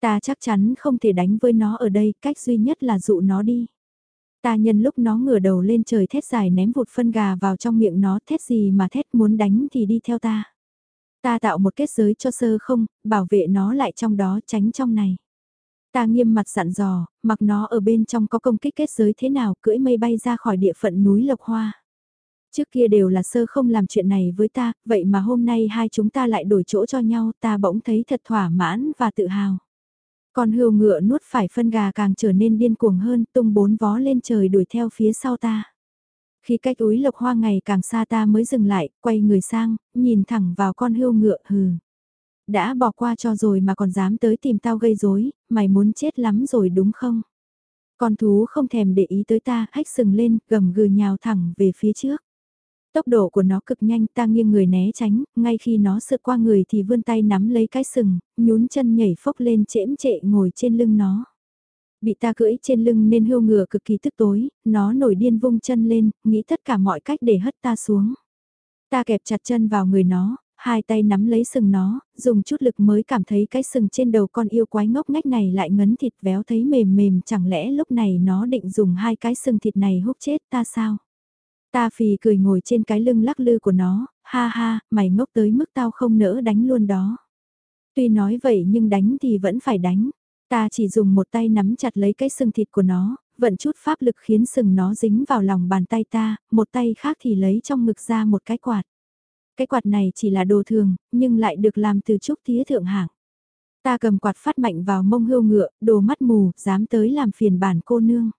Ta chắc chắn không thể đánh với nó ở đây, cách duy nhất là dụ nó đi. Ta nhân lúc nó ngửa đầu lên trời thét dài ném vụt phân gà vào trong miệng nó thét gì mà thét muốn đánh thì đi theo ta. Ta tạo một kết giới cho sơ không, bảo vệ nó lại trong đó tránh trong này. Ta nghiêm mặt dặn dò, mặc nó ở bên trong có công kích kết giới thế nào cưỡi mây bay ra khỏi địa phận núi Lộc Hoa. Trước kia đều là sơ không làm chuyện này với ta, vậy mà hôm nay hai chúng ta lại đổi chỗ cho nhau ta bỗng thấy thật thỏa mãn và tự hào. Con hươu ngựa nuốt phải phân gà càng trở nên điên cuồng hơn, tung bốn vó lên trời đuổi theo phía sau ta. Khi cách úi lộc hoa ngày càng xa ta mới dừng lại, quay người sang, nhìn thẳng vào con hươu ngựa hừ. Đã bỏ qua cho rồi mà còn dám tới tìm tao gây rối, mày muốn chết lắm rồi đúng không? Con thú không thèm để ý tới ta, hách sừng lên, gầm gừ nhào thẳng về phía trước. Tốc độ của nó cực nhanh ta nghiêng người né tránh, ngay khi nó sượt qua người thì vươn tay nắm lấy cái sừng, nhún chân nhảy phốc lên chễm trệ ngồi trên lưng nó. Bị ta cưỡi trên lưng nên hưu ngựa cực kỳ tức tối, nó nổi điên vung chân lên, nghĩ tất cả mọi cách để hất ta xuống. Ta kẹp chặt chân vào người nó, hai tay nắm lấy sừng nó, dùng chút lực mới cảm thấy cái sừng trên đầu con yêu quái ngốc ngách này lại ngấn thịt véo thấy mềm mềm chẳng lẽ lúc này nó định dùng hai cái sừng thịt này hút chết ta sao? Ta phì cười ngồi trên cái lưng lắc lư của nó, ha ha, mày ngốc tới mức tao không nỡ đánh luôn đó. Tuy nói vậy nhưng đánh thì vẫn phải đánh. Ta chỉ dùng một tay nắm chặt lấy cái sừng thịt của nó, vận chút pháp lực khiến sừng nó dính vào lòng bàn tay ta, một tay khác thì lấy trong ngực ra một cái quạt. Cái quạt này chỉ là đồ thường, nhưng lại được làm từ trúc tía thượng hạng. Ta cầm quạt phát mạnh vào mông hươu ngựa, đồ mắt mù, dám tới làm phiền bản cô nương.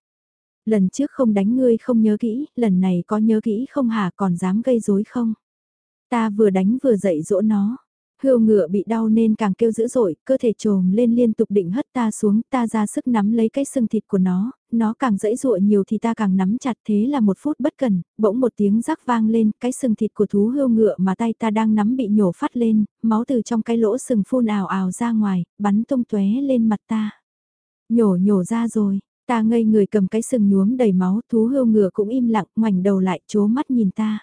Lần trước không đánh ngươi không nhớ kỹ, lần này có nhớ kỹ không hả còn dám gây rối không? Ta vừa đánh vừa dạy dỗ nó. Hươu ngựa bị đau nên càng kêu dữ dội, cơ thể trồm lên liên tục định hất ta xuống, ta ra sức nắm lấy cái sừng thịt của nó, nó càng dẫy dụa nhiều thì ta càng nắm chặt thế là một phút bất cần, bỗng một tiếng rắc vang lên, cái sừng thịt của thú hươu ngựa mà tay ta đang nắm bị nhổ phát lên, máu từ trong cái lỗ sừng phun ào ào ra ngoài, bắn tung tóe lên mặt ta. Nhổ nhổ ra rồi, Ta ngây người cầm cái sừng nhuốm đầy máu, thú hươu ngựa cũng im lặng, ngoảnh đầu lại, chố mắt nhìn ta.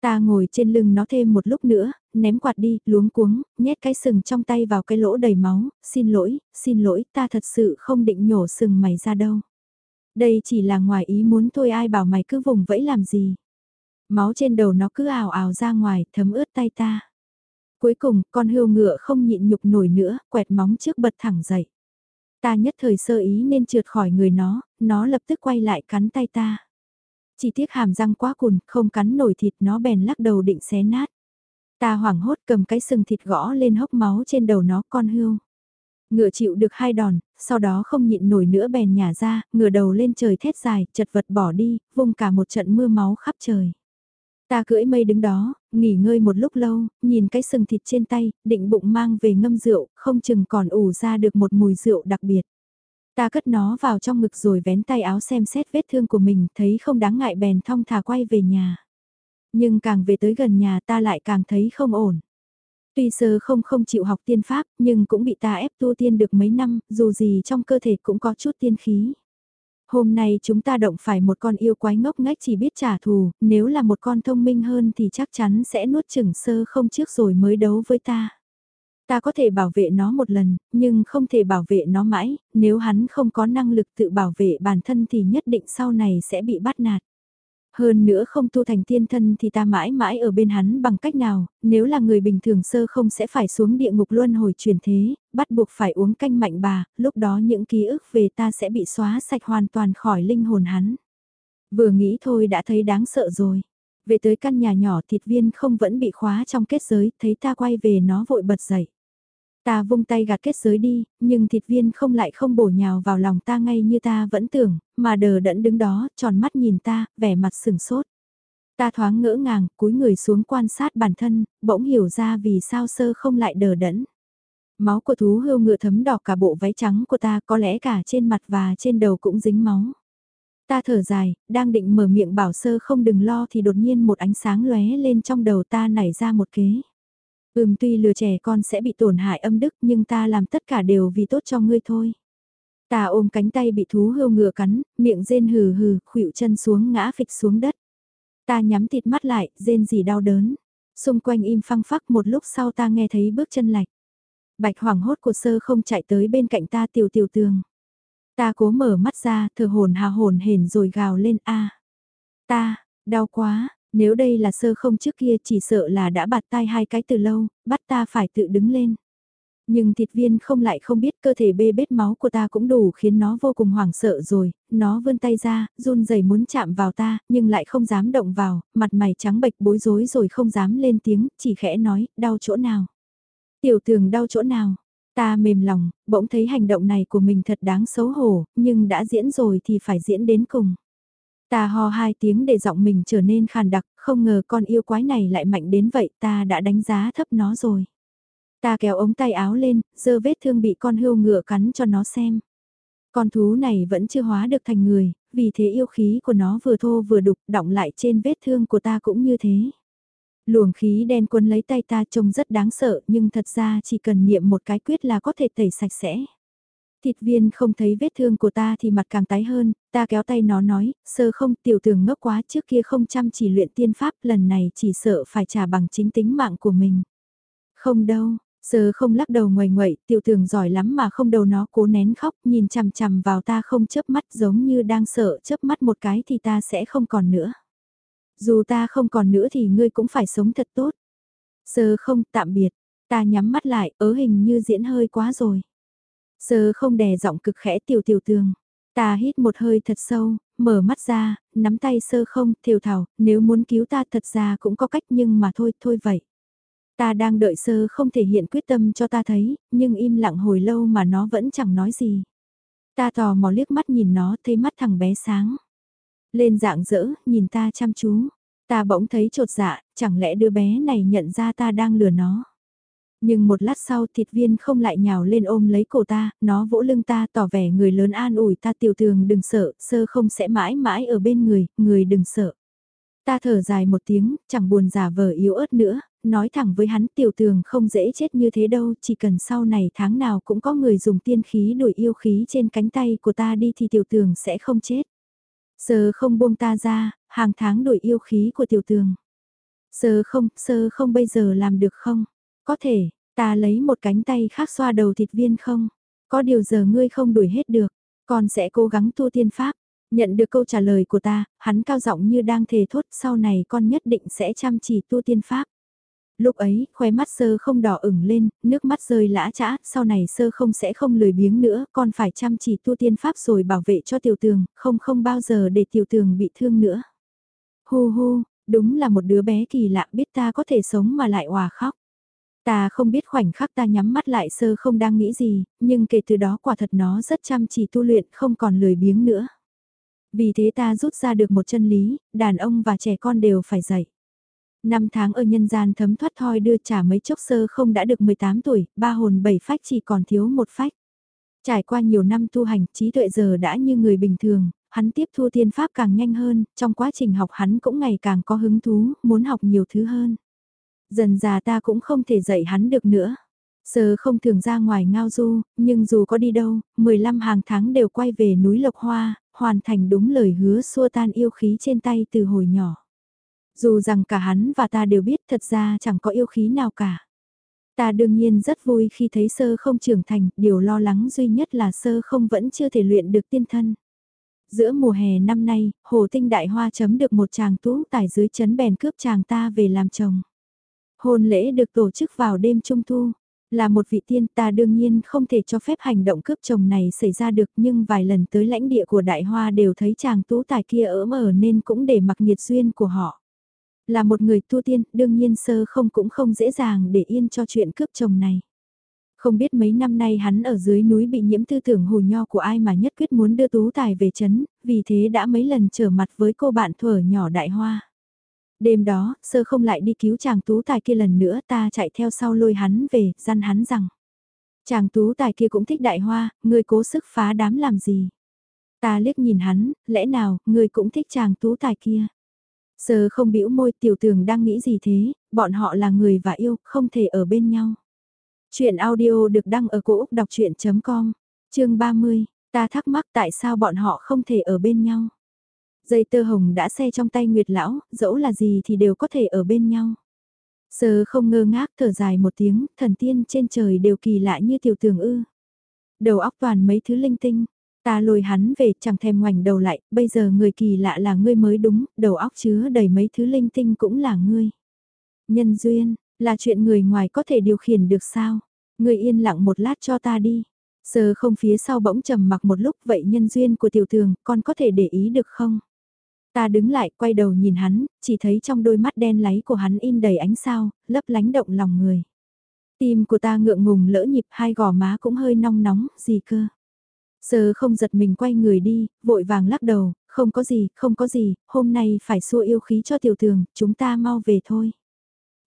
Ta ngồi trên lưng nó thêm một lúc nữa, ném quạt đi, luống cuống, nhét cái sừng trong tay vào cái lỗ đầy máu, xin lỗi, xin lỗi, ta thật sự không định nhổ sừng mày ra đâu. Đây chỉ là ngoài ý muốn thôi ai bảo mày cứ vùng vẫy làm gì. Máu trên đầu nó cứ ào ào ra ngoài, thấm ướt tay ta. Cuối cùng, con hươu ngựa không nhịn nhục nổi nữa, quẹt móng trước bật thẳng dậy. Ta nhất thời sơ ý nên trượt khỏi người nó, nó lập tức quay lại cắn tay ta. Chỉ tiếc hàm răng quá cùn, không cắn nổi thịt nó bèn lắc đầu định xé nát. Ta hoảng hốt cầm cái sừng thịt gõ lên hốc máu trên đầu nó con hươu. Ngựa chịu được hai đòn, sau đó không nhịn nổi nữa bèn nhả ra, ngửa đầu lên trời thét dài, chật vật bỏ đi, vung cả một trận mưa máu khắp trời. Ta cưỡi mây đứng đó, nghỉ ngơi một lúc lâu, nhìn cái sừng thịt trên tay, định bụng mang về ngâm rượu, không chừng còn ủ ra được một mùi rượu đặc biệt. Ta cất nó vào trong ngực rồi vén tay áo xem xét vết thương của mình, thấy không đáng ngại bèn thong thả quay về nhà. Nhưng càng về tới gần nhà ta lại càng thấy không ổn. Tuy sơ không không chịu học tiên pháp, nhưng cũng bị ta ép tu tiên được mấy năm, dù gì trong cơ thể cũng có chút tiên khí. Hôm nay chúng ta động phải một con yêu quái ngốc ngách chỉ biết trả thù, nếu là một con thông minh hơn thì chắc chắn sẽ nuốt chửng sơ không trước rồi mới đấu với ta. Ta có thể bảo vệ nó một lần, nhưng không thể bảo vệ nó mãi, nếu hắn không có năng lực tự bảo vệ bản thân thì nhất định sau này sẽ bị bắt nạt. Hơn nữa không tu thành tiên thân thì ta mãi mãi ở bên hắn bằng cách nào, nếu là người bình thường sơ không sẽ phải xuống địa ngục luân hồi chuyển thế, bắt buộc phải uống canh mạnh bà, lúc đó những ký ức về ta sẽ bị xóa sạch hoàn toàn khỏi linh hồn hắn. Vừa nghĩ thôi đã thấy đáng sợ rồi. Về tới căn nhà nhỏ thịt viên không vẫn bị khóa trong kết giới, thấy ta quay về nó vội bật dậy. Ta vung tay gạt kết giới đi, nhưng thịt viên không lại không bổ nhào vào lòng ta ngay như ta vẫn tưởng, mà đờ đẫn đứng đó, tròn mắt nhìn ta, vẻ mặt sừng sốt. Ta thoáng ngỡ ngàng, cúi người xuống quan sát bản thân, bỗng hiểu ra vì sao sơ không lại đờ đẫn. Máu của thú hươu ngựa thấm đỏ cả bộ váy trắng của ta có lẽ cả trên mặt và trên đầu cũng dính máu. Ta thở dài, đang định mở miệng bảo sơ không đừng lo thì đột nhiên một ánh sáng lóe lên trong đầu ta nảy ra một kế. Ừm tuy lừa trẻ con sẽ bị tổn hại âm đức nhưng ta làm tất cả đều vì tốt cho ngươi thôi. Ta ôm cánh tay bị thú hươu ngựa cắn, miệng rên hừ hừ, khuỵu chân xuống ngã phịch xuống đất. Ta nhắm thịt mắt lại, rên gì đau đớn. Xung quanh im phăng phắc một lúc sau ta nghe thấy bước chân lạch. Bạch hoảng hốt của sơ không chạy tới bên cạnh ta tiểu tiểu tường. Ta cố mở mắt ra, thở hồn hà hồn hển rồi gào lên a. Ta, đau quá, nếu đây là sơ không trước kia chỉ sợ là đã bạt tai hai cái từ lâu, bắt ta phải tự đứng lên. Nhưng thịt viên không lại không biết cơ thể bê bết máu của ta cũng đủ khiến nó vô cùng hoảng sợ rồi, nó vươn tay ra, run rẩy muốn chạm vào ta, nhưng lại không dám động vào, mặt mày trắng bệch bối rối rồi không dám lên tiếng, chỉ khẽ nói, đau chỗ nào. Tiểu tường đau chỗ nào, ta mềm lòng, bỗng thấy hành động này của mình thật đáng xấu hổ, nhưng đã diễn rồi thì phải diễn đến cùng. Ta ho hai tiếng để giọng mình trở nên khàn đặc, không ngờ con yêu quái này lại mạnh đến vậy ta đã đánh giá thấp nó rồi. Ta kéo ống tay áo lên, dơ vết thương bị con hươu ngựa cắn cho nó xem. Con thú này vẫn chưa hóa được thành người, vì thế yêu khí của nó vừa thô vừa đục đọng lại trên vết thương của ta cũng như thế. Luồng khí đen cuốn lấy tay ta trông rất đáng sợ nhưng thật ra chỉ cần niệm một cái quyết là có thể tẩy sạch sẽ. Thịt viên không thấy vết thương của ta thì mặt càng tái hơn, ta kéo tay nó nói, sơ không tiểu tưởng ngốc quá trước kia không chăm chỉ luyện tiên pháp lần này chỉ sợ phải trả bằng chính tính mạng của mình. Không đâu, sơ không lắc đầu ngoài ngoậy, tiểu tưởng giỏi lắm mà không đầu nó cố nén khóc nhìn chằm chằm vào ta không chớp mắt giống như đang sợ chớp mắt một cái thì ta sẽ không còn nữa. Dù ta không còn nữa thì ngươi cũng phải sống thật tốt. Sơ không tạm biệt, ta nhắm mắt lại, ớ hình như diễn hơi quá rồi. Sơ không đè giọng cực khẽ tiểu tiểu tường. Ta hít một hơi thật sâu, mở mắt ra, nắm tay sơ không, thiều thảo, nếu muốn cứu ta thật ra cũng có cách nhưng mà thôi, thôi vậy. Ta đang đợi sơ không thể hiện quyết tâm cho ta thấy, nhưng im lặng hồi lâu mà nó vẫn chẳng nói gì. Ta tò mò liếc mắt nhìn nó, thấy mắt thằng bé sáng. Lên dạng dỡ, nhìn ta chăm chú. Ta bỗng thấy trột dạ, chẳng lẽ đứa bé này nhận ra ta đang lừa nó. Nhưng một lát sau thịt viên không lại nhào lên ôm lấy cổ ta, nó vỗ lưng ta tỏ vẻ người lớn an ủi ta tiểu thường đừng sợ, sơ không sẽ mãi mãi ở bên người, người đừng sợ. Ta thở dài một tiếng, chẳng buồn giả vờ yếu ớt nữa, nói thẳng với hắn tiểu tường không dễ chết như thế đâu, chỉ cần sau này tháng nào cũng có người dùng tiên khí đuổi yêu khí trên cánh tay của ta đi thì tiểu tường sẽ không chết. Sơ không buông ta ra, hàng tháng đuổi yêu khí của tiểu tường. Sơ không, sơ không bây giờ làm được không? Có thể, ta lấy một cánh tay khác xoa đầu thịt viên không? Có điều giờ ngươi không đuổi hết được, con sẽ cố gắng tu tiên pháp. Nhận được câu trả lời của ta, hắn cao giọng như đang thề thốt sau này con nhất định sẽ chăm chỉ tu tiên pháp. Lúc ấy, khóe mắt sơ không đỏ ửng lên, nước mắt rơi lã chã, sau này sơ không sẽ không lười biếng nữa, con phải chăm chỉ tu tiên pháp rồi bảo vệ cho tiểu tường, không không bao giờ để tiểu tường bị thương nữa. Hu hu, đúng là một đứa bé kỳ lạ biết ta có thể sống mà lại hòa khóc. Ta không biết khoảnh khắc ta nhắm mắt lại sơ không đang nghĩ gì, nhưng kể từ đó quả thật nó rất chăm chỉ tu luyện không còn lười biếng nữa. Vì thế ta rút ra được một chân lý, đàn ông và trẻ con đều phải dạy. Năm tháng ở nhân gian thấm thoát thoi đưa trả mấy chốc sơ không đã được 18 tuổi, ba hồn bảy phách chỉ còn thiếu một phách. Trải qua nhiều năm tu hành, trí tuệ giờ đã như người bình thường, hắn tiếp thu tiên pháp càng nhanh hơn, trong quá trình học hắn cũng ngày càng có hứng thú, muốn học nhiều thứ hơn. Dần già ta cũng không thể dạy hắn được nữa. Sơ không thường ra ngoài ngao du, nhưng dù có đi đâu, 15 hàng tháng đều quay về núi Lộc Hoa, hoàn thành đúng lời hứa xua tan yêu khí trên tay từ hồi nhỏ. Dù rằng cả hắn và ta đều biết thật ra chẳng có yêu khí nào cả. Ta đương nhiên rất vui khi thấy sơ không trưởng thành, điều lo lắng duy nhất là sơ không vẫn chưa thể luyện được tiên thân. Giữa mùa hè năm nay, hồ tinh đại hoa chấm được một chàng tú tài dưới chấn bèn cướp chàng ta về làm chồng. Hôn lễ được tổ chức vào đêm trung thu. Là một vị tiên ta đương nhiên không thể cho phép hành động cướp chồng này xảy ra được nhưng vài lần tới lãnh địa của đại hoa đều thấy chàng tú tài kia ỡm ở nên cũng để mặc nhiệt duyên của họ. Là một người tu tiên, đương nhiên sơ không cũng không dễ dàng để yên cho chuyện cướp chồng này. Không biết mấy năm nay hắn ở dưới núi bị nhiễm tư tưởng hồ nho của ai mà nhất quyết muốn đưa tú tài về chấn, vì thế đã mấy lần trở mặt với cô bạn thuở nhỏ đại hoa. Đêm đó, sơ không lại đi cứu chàng tú tài kia lần nữa ta chạy theo sau lôi hắn về, dăn hắn rằng. Chàng tú tài kia cũng thích đại hoa, người cố sức phá đám làm gì. Ta liếc nhìn hắn, lẽ nào, người cũng thích chàng tú tài kia. Sơ không bĩu môi tiểu tường đang nghĩ gì thế, bọn họ là người và yêu, không thể ở bên nhau. Chuyện audio được đăng ở cổ Úc đọc chuyện.com, chương 30, ta thắc mắc tại sao bọn họ không thể ở bên nhau. Dây tơ hồng đã xe trong tay Nguyệt Lão, dẫu là gì thì đều có thể ở bên nhau. Sơ không ngơ ngác thở dài một tiếng, thần tiên trên trời đều kỳ lạ như tiểu tường ư. Đầu óc toàn mấy thứ linh tinh, ta lôi hắn về chẳng thèm ngoảnh đầu lại, bây giờ người kỳ lạ là ngươi mới đúng, đầu óc chứa đầy mấy thứ linh tinh cũng là ngươi. Nhân duyên, là chuyện người ngoài có thể điều khiển được sao? Ngươi yên lặng một lát cho ta đi. Sơ không phía sau bỗng trầm mặc một lúc vậy nhân duyên của tiểu tường, con có thể để ý được không? Ta đứng lại, quay đầu nhìn hắn, chỉ thấy trong đôi mắt đen láy của hắn in đầy ánh sao, lấp lánh động lòng người. Tim của ta ngượng ngùng lỡ nhịp hai gò má cũng hơi nong nóng, gì cơ. Sơ không giật mình quay người đi, vội vàng lắc đầu, không có gì, không có gì, hôm nay phải xua yêu khí cho tiểu tường, chúng ta mau về thôi.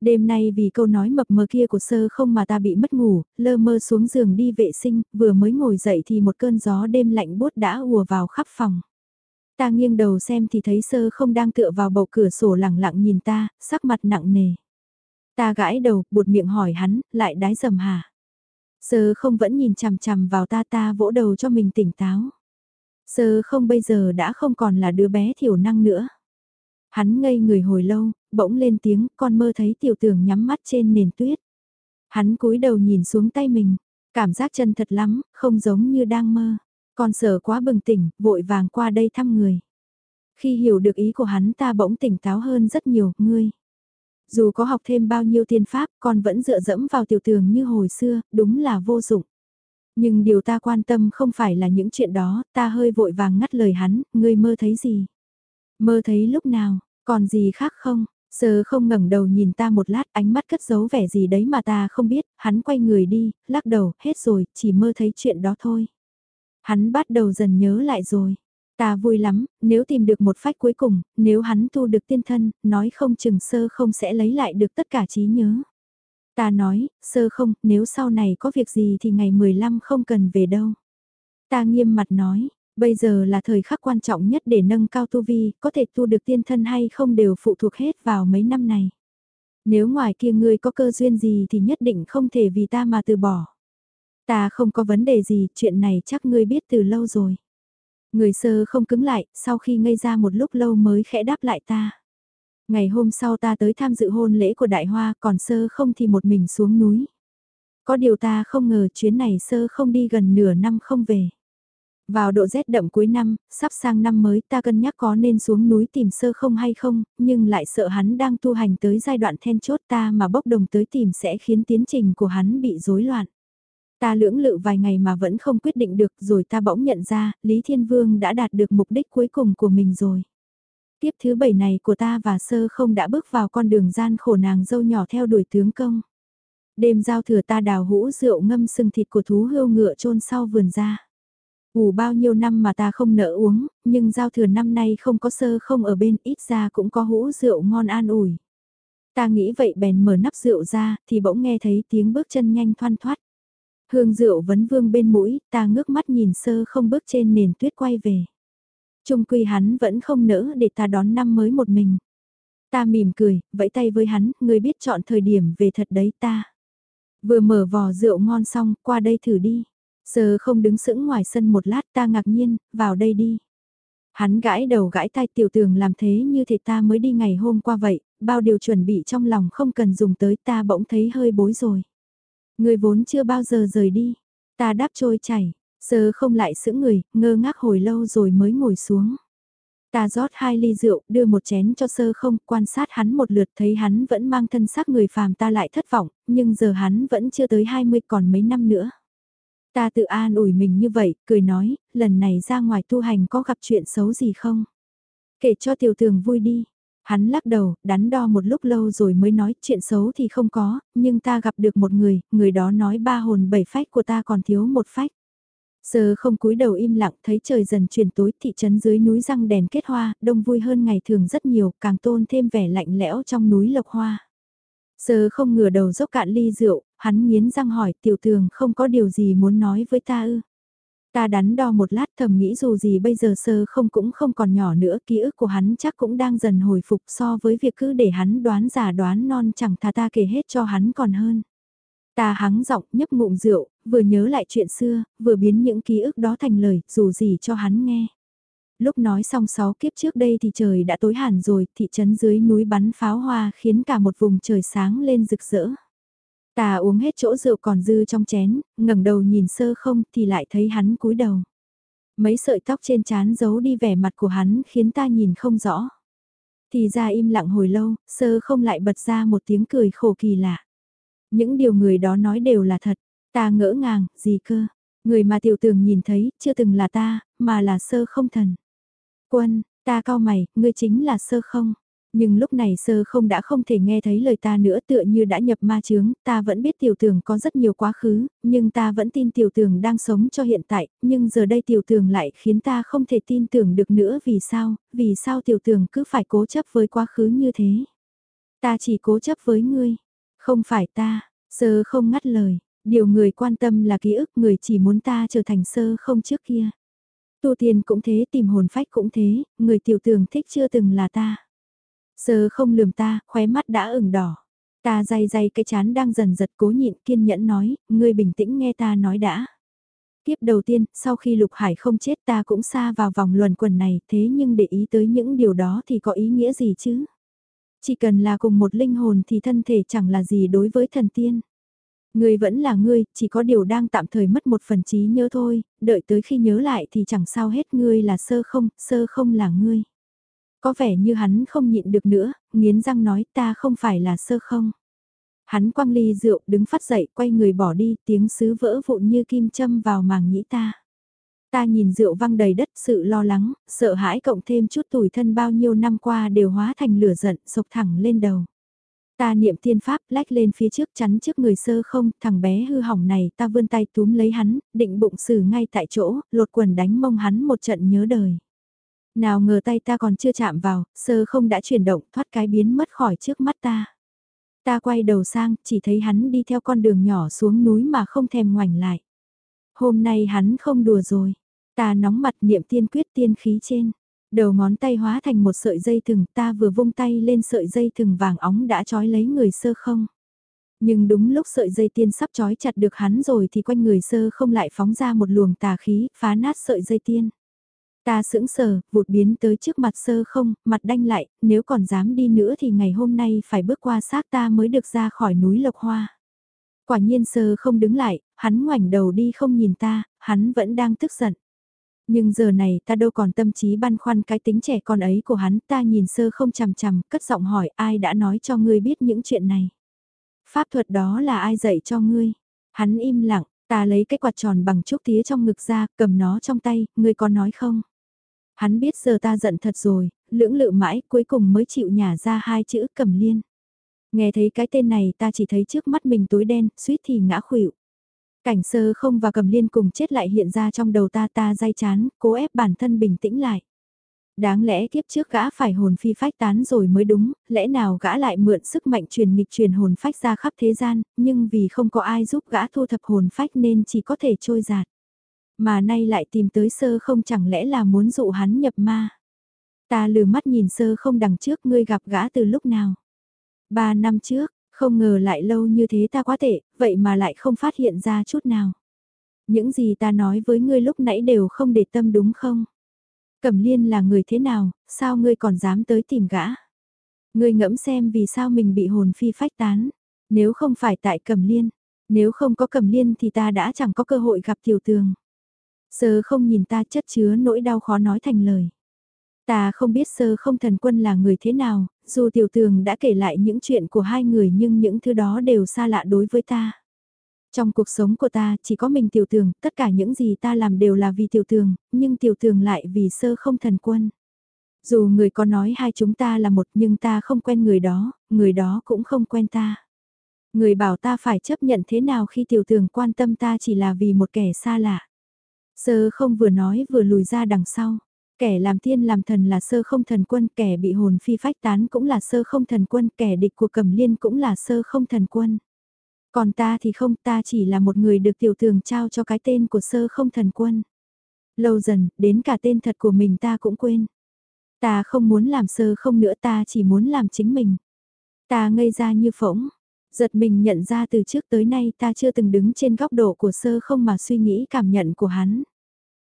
Đêm nay vì câu nói mập mờ kia của sơ không mà ta bị mất ngủ, lơ mơ xuống giường đi vệ sinh, vừa mới ngồi dậy thì một cơn gió đêm lạnh bút đã ùa vào khắp phòng. Ta nghiêng đầu xem thì thấy sơ không đang tựa vào bầu cửa sổ lẳng lặng nhìn ta, sắc mặt nặng nề. Ta gãi đầu, buột miệng hỏi hắn, lại đái dầm hả? Sơ không vẫn nhìn chằm chằm vào ta ta vỗ đầu cho mình tỉnh táo. Sơ không bây giờ đã không còn là đứa bé thiểu năng nữa. Hắn ngây người hồi lâu, bỗng lên tiếng, con mơ thấy tiểu tường nhắm mắt trên nền tuyết. Hắn cúi đầu nhìn xuống tay mình, cảm giác chân thật lắm, không giống như đang mơ. Con sở quá bừng tỉnh, vội vàng qua đây thăm người. Khi hiểu được ý của hắn ta bỗng tỉnh táo hơn rất nhiều, ngươi. Dù có học thêm bao nhiêu tiên pháp, con vẫn dựa dẫm vào tiểu tường như hồi xưa, đúng là vô dụng. Nhưng điều ta quan tâm không phải là những chuyện đó, ta hơi vội vàng ngắt lời hắn, ngươi mơ thấy gì? Mơ thấy lúc nào, còn gì khác không? Sơ không ngẩng đầu nhìn ta một lát ánh mắt cất giấu vẻ gì đấy mà ta không biết, hắn quay người đi, lắc đầu, hết rồi, chỉ mơ thấy chuyện đó thôi. Hắn bắt đầu dần nhớ lại rồi. Ta vui lắm, nếu tìm được một phách cuối cùng, nếu hắn tu được tiên thân, nói không chừng sơ không sẽ lấy lại được tất cả trí nhớ. Ta nói, sơ không, nếu sau này có việc gì thì ngày 15 không cần về đâu. Ta nghiêm mặt nói, bây giờ là thời khắc quan trọng nhất để nâng cao tu vi, có thể tu được tiên thân hay không đều phụ thuộc hết vào mấy năm này. Nếu ngoài kia ngươi có cơ duyên gì thì nhất định không thể vì ta mà từ bỏ. Ta không có vấn đề gì, chuyện này chắc ngươi biết từ lâu rồi. Người sơ không cứng lại, sau khi ngây ra một lúc lâu mới khẽ đáp lại ta. Ngày hôm sau ta tới tham dự hôn lễ của đại hoa, còn sơ không thì một mình xuống núi. Có điều ta không ngờ chuyến này sơ không đi gần nửa năm không về. Vào độ rét đậm cuối năm, sắp sang năm mới ta cân nhắc có nên xuống núi tìm sơ không hay không, nhưng lại sợ hắn đang tu hành tới giai đoạn then chốt ta mà bốc đồng tới tìm sẽ khiến tiến trình của hắn bị rối loạn. Ta lưỡng lự vài ngày mà vẫn không quyết định được rồi ta bỗng nhận ra, Lý Thiên Vương đã đạt được mục đích cuối cùng của mình rồi. Tiếp thứ bảy này của ta và sơ không đã bước vào con đường gian khổ nàng dâu nhỏ theo đuổi tướng công. Đêm giao thừa ta đào hũ rượu ngâm sừng thịt của thú hươu ngựa trôn sau vườn ra. Ủ bao nhiêu năm mà ta không nỡ uống, nhưng giao thừa năm nay không có sơ không ở bên ít ra cũng có hũ rượu ngon an ủi. Ta nghĩ vậy bèn mở nắp rượu ra thì bỗng nghe thấy tiếng bước chân nhanh thoăn thoát. Hương rượu vấn vương bên mũi, ta ngước mắt nhìn sơ không bước trên nền tuyết quay về. Trung quy hắn vẫn không nỡ để ta đón năm mới một mình. Ta mỉm cười, vẫy tay với hắn, người biết chọn thời điểm về thật đấy ta. Vừa mở vò rượu ngon xong, qua đây thử đi. Sơ không đứng sững ngoài sân một lát ta ngạc nhiên, vào đây đi. Hắn gãi đầu gãi tai tiểu tường làm thế như thể ta mới đi ngày hôm qua vậy, bao điều chuẩn bị trong lòng không cần dùng tới ta bỗng thấy hơi bối rồi. Người vốn chưa bao giờ rời đi. Ta đáp trôi chảy, sơ không lại sững người, ngơ ngác hồi lâu rồi mới ngồi xuống. Ta rót hai ly rượu, đưa một chén cho sơ không, quan sát hắn một lượt thấy hắn vẫn mang thân xác người phàm ta lại thất vọng, nhưng giờ hắn vẫn chưa tới 20 còn mấy năm nữa. Ta tự an ủi mình như vậy, cười nói, lần này ra ngoài tu hành có gặp chuyện xấu gì không? Kể cho tiểu tường vui đi. Hắn lắc đầu, đắn đo một lúc lâu rồi mới nói chuyện xấu thì không có, nhưng ta gặp được một người, người đó nói ba hồn bảy phách của ta còn thiếu một phách. Sơ không cúi đầu im lặng thấy trời dần chuyển tối thị trấn dưới núi răng đèn kết hoa, đông vui hơn ngày thường rất nhiều, càng tôn thêm vẻ lạnh lẽo trong núi lộc hoa. Sơ không ngửa đầu dốc cạn ly rượu, hắn nghiến răng hỏi tiểu tường không có điều gì muốn nói với ta ư. Ta đắn đo một lát thầm nghĩ dù gì bây giờ sơ không cũng không còn nhỏ nữa, ký ức của hắn chắc cũng đang dần hồi phục so với việc cứ để hắn đoán giả đoán non chẳng thà ta kể hết cho hắn còn hơn. Ta hắng giọng nhấp ngụm rượu, vừa nhớ lại chuyện xưa, vừa biến những ký ức đó thành lời, dù gì cho hắn nghe. Lúc nói xong sáu kiếp trước đây thì trời đã tối hẳn rồi, thị trấn dưới núi bắn pháo hoa khiến cả một vùng trời sáng lên rực rỡ. Ta uống hết chỗ rượu còn dư trong chén, ngẩng đầu nhìn sơ không thì lại thấy hắn cúi đầu. Mấy sợi tóc trên trán giấu đi vẻ mặt của hắn khiến ta nhìn không rõ. Thì ra im lặng hồi lâu, sơ không lại bật ra một tiếng cười khổ kỳ lạ. Những điều người đó nói đều là thật, ta ngỡ ngàng, gì cơ. Người mà tiểu tường nhìn thấy, chưa từng là ta, mà là sơ không thần. Quân, ta cao mày, ngươi chính là sơ không. Nhưng lúc này sơ không đã không thể nghe thấy lời ta nữa tựa như đã nhập ma chướng, ta vẫn biết tiểu tường có rất nhiều quá khứ, nhưng ta vẫn tin tiểu tường đang sống cho hiện tại, nhưng giờ đây tiểu tường lại khiến ta không thể tin tưởng được nữa vì sao, vì sao tiểu tường cứ phải cố chấp với quá khứ như thế. Ta chỉ cố chấp với ngươi, không phải ta, sơ không ngắt lời, điều người quan tâm là ký ức người chỉ muốn ta trở thành sơ không trước kia. Tu tiên cũng thế, tìm hồn phách cũng thế, người tiểu tường thích chưa từng là ta. Sơ không lườm ta, khóe mắt đã ửng đỏ. Ta day day cái chán đang dần giật cố nhịn kiên nhẫn nói, ngươi bình tĩnh nghe ta nói đã. Tiếp đầu tiên, sau khi Lục Hải không chết ta cũng xa vào vòng luẩn quẩn này, thế nhưng để ý tới những điều đó thì có ý nghĩa gì chứ? Chỉ cần là cùng một linh hồn thì thân thể chẳng là gì đối với thần tiên. Ngươi vẫn là ngươi, chỉ có điều đang tạm thời mất một phần trí nhớ thôi, đợi tới khi nhớ lại thì chẳng sao hết ngươi là sơ không, sơ không là ngươi. Có vẻ như hắn không nhịn được nữa, nghiến răng nói ta không phải là sơ không. Hắn quăng ly rượu đứng phát dậy quay người bỏ đi tiếng sứ vỡ vụn như kim châm vào màng nhĩ ta. Ta nhìn rượu văng đầy đất sự lo lắng, sợ hãi cộng thêm chút tủi thân bao nhiêu năm qua đều hóa thành lửa giận sộc thẳng lên đầu. Ta niệm tiên pháp lách lên phía trước chắn trước người sơ không, thằng bé hư hỏng này ta vươn tay túm lấy hắn, định bụng xử ngay tại chỗ, lột quần đánh mông hắn một trận nhớ đời. Nào ngờ tay ta còn chưa chạm vào, sơ không đã chuyển động thoát cái biến mất khỏi trước mắt ta. Ta quay đầu sang, chỉ thấy hắn đi theo con đường nhỏ xuống núi mà không thèm ngoảnh lại. Hôm nay hắn không đùa rồi. Ta nóng mặt niệm tiên quyết tiên khí trên. Đầu ngón tay hóa thành một sợi dây thừng ta vừa vung tay lên sợi dây thừng vàng óng đã trói lấy người sơ không. Nhưng đúng lúc sợi dây tiên sắp trói chặt được hắn rồi thì quanh người sơ không lại phóng ra một luồng tà khí phá nát sợi dây tiên. Ta sững sờ, vụt biến tới trước mặt sơ không, mặt đanh lại, nếu còn dám đi nữa thì ngày hôm nay phải bước qua xác ta mới được ra khỏi núi Lộc Hoa. Quả nhiên sơ không đứng lại, hắn ngoảnh đầu đi không nhìn ta, hắn vẫn đang tức giận. Nhưng giờ này ta đâu còn tâm trí băn khoăn cái tính trẻ con ấy của hắn, ta nhìn sơ không chằm chằm, cất giọng hỏi ai đã nói cho ngươi biết những chuyện này. Pháp thuật đó là ai dạy cho ngươi? Hắn im lặng, ta lấy cái quạt tròn bằng trúc tía trong ngực ra, cầm nó trong tay, ngươi có nói không? Hắn biết giờ ta giận thật rồi, lưỡng lự mãi cuối cùng mới chịu nhả ra hai chữ cầm liên. Nghe thấy cái tên này ta chỉ thấy trước mắt mình tối đen, suýt thì ngã khuỵu. Cảnh sơ không và cầm liên cùng chết lại hiện ra trong đầu ta ta dai chán, cố ép bản thân bình tĩnh lại. Đáng lẽ kiếp trước gã phải hồn phi phách tán rồi mới đúng, lẽ nào gã lại mượn sức mạnh truyền nghịch truyền hồn phách ra khắp thế gian, nhưng vì không có ai giúp gã thu thập hồn phách nên chỉ có thể trôi giạt. Mà nay lại tìm tới sơ không chẳng lẽ là muốn dụ hắn nhập ma. Ta lừa mắt nhìn sơ không đằng trước ngươi gặp gã từ lúc nào. Ba năm trước, không ngờ lại lâu như thế ta quá tệ, vậy mà lại không phát hiện ra chút nào. Những gì ta nói với ngươi lúc nãy đều không để tâm đúng không? Cẩm liên là người thế nào, sao ngươi còn dám tới tìm gã? Ngươi ngẫm xem vì sao mình bị hồn phi phách tán. Nếu không phải tại Cẩm liên, nếu không có Cẩm liên thì ta đã chẳng có cơ hội gặp tiểu tường. Sơ không nhìn ta chất chứa nỗi đau khó nói thành lời. Ta không biết sơ không thần quân là người thế nào, dù tiểu tường đã kể lại những chuyện của hai người nhưng những thứ đó đều xa lạ đối với ta. Trong cuộc sống của ta chỉ có mình tiểu tường, tất cả những gì ta làm đều là vì tiểu tường, nhưng tiểu tường lại vì sơ không thần quân. Dù người có nói hai chúng ta là một nhưng ta không quen người đó, người đó cũng không quen ta. Người bảo ta phải chấp nhận thế nào khi tiểu tường quan tâm ta chỉ là vì một kẻ xa lạ. Sơ không vừa nói vừa lùi ra đằng sau. Kẻ làm thiên làm thần là sơ không thần quân, kẻ bị hồn phi phách tán cũng là sơ không thần quân, kẻ địch của cẩm liên cũng là sơ không thần quân. Còn ta thì không, ta chỉ là một người được tiểu tường trao cho cái tên của sơ không thần quân. Lâu dần, đến cả tên thật của mình ta cũng quên. Ta không muốn làm sơ không nữa ta chỉ muốn làm chính mình. Ta ngây ra như phỗng, giật mình nhận ra từ trước tới nay ta chưa từng đứng trên góc độ của sơ không mà suy nghĩ cảm nhận của hắn.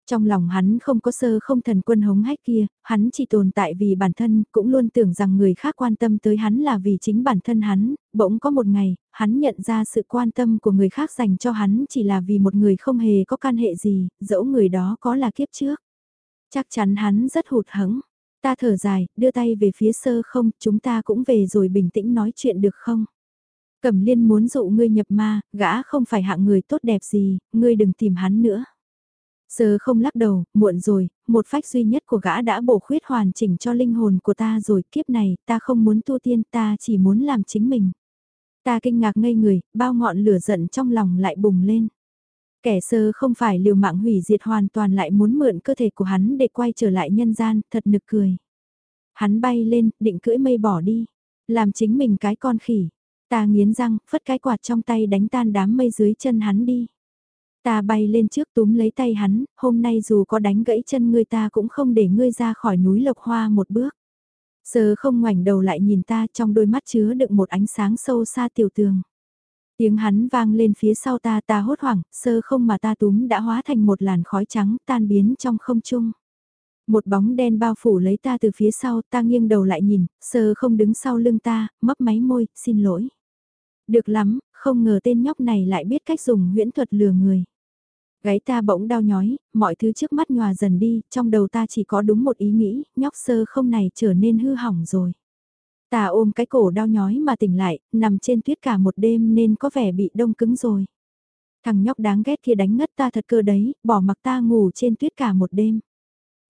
Trong lòng hắn không có sơ không thần quân hống hách kia, hắn chỉ tồn tại vì bản thân, cũng luôn tưởng rằng người khác quan tâm tới hắn là vì chính bản thân hắn, bỗng có một ngày, hắn nhận ra sự quan tâm của người khác dành cho hắn chỉ là vì một người không hề có can hệ gì, dẫu người đó có là kiếp trước. Chắc chắn hắn rất hụt hẫng. Ta thở dài, đưa tay về phía sơ không, chúng ta cũng về rồi bình tĩnh nói chuyện được không? Cẩm liên muốn dụ ngươi nhập ma, gã không phải hạng người tốt đẹp gì, ngươi đừng tìm hắn nữa. Sơ không lắc đầu, muộn rồi, một phách duy nhất của gã đã bổ khuyết hoàn chỉnh cho linh hồn của ta rồi, kiếp này, ta không muốn tu tiên, ta chỉ muốn làm chính mình. Ta kinh ngạc ngây người, bao ngọn lửa giận trong lòng lại bùng lên. Kẻ sơ không phải liều mạng hủy diệt hoàn toàn lại muốn mượn cơ thể của hắn để quay trở lại nhân gian, thật nực cười. Hắn bay lên, định cưỡi mây bỏ đi. Làm chính mình cái con khỉ. Ta nghiến răng, phất cái quạt trong tay đánh tan đám mây dưới chân hắn đi. Ta bay lên trước túm lấy tay hắn, hôm nay dù có đánh gãy chân ngươi ta cũng không để ngươi ra khỏi núi lộc hoa một bước. Sơ không ngoảnh đầu lại nhìn ta trong đôi mắt chứa đựng một ánh sáng sâu xa tiểu tường. Tiếng hắn vang lên phía sau ta ta hốt hoảng, sơ không mà ta túm đã hóa thành một làn khói trắng tan biến trong không trung. Một bóng đen bao phủ lấy ta từ phía sau ta nghiêng đầu lại nhìn, sơ không đứng sau lưng ta, mấp máy môi, xin lỗi. Được lắm, không ngờ tên nhóc này lại biết cách dùng huyễn thuật lừa người. Gáy ta bỗng đau nhói, mọi thứ trước mắt nhòa dần đi, trong đầu ta chỉ có đúng một ý nghĩ, nhóc sơ không này trở nên hư hỏng rồi. Ta ôm cái cổ đau nhói mà tỉnh lại, nằm trên tuyết cả một đêm nên có vẻ bị đông cứng rồi. Thằng nhóc đáng ghét kia đánh ngất ta thật cơ đấy, bỏ mặc ta ngủ trên tuyết cả một đêm.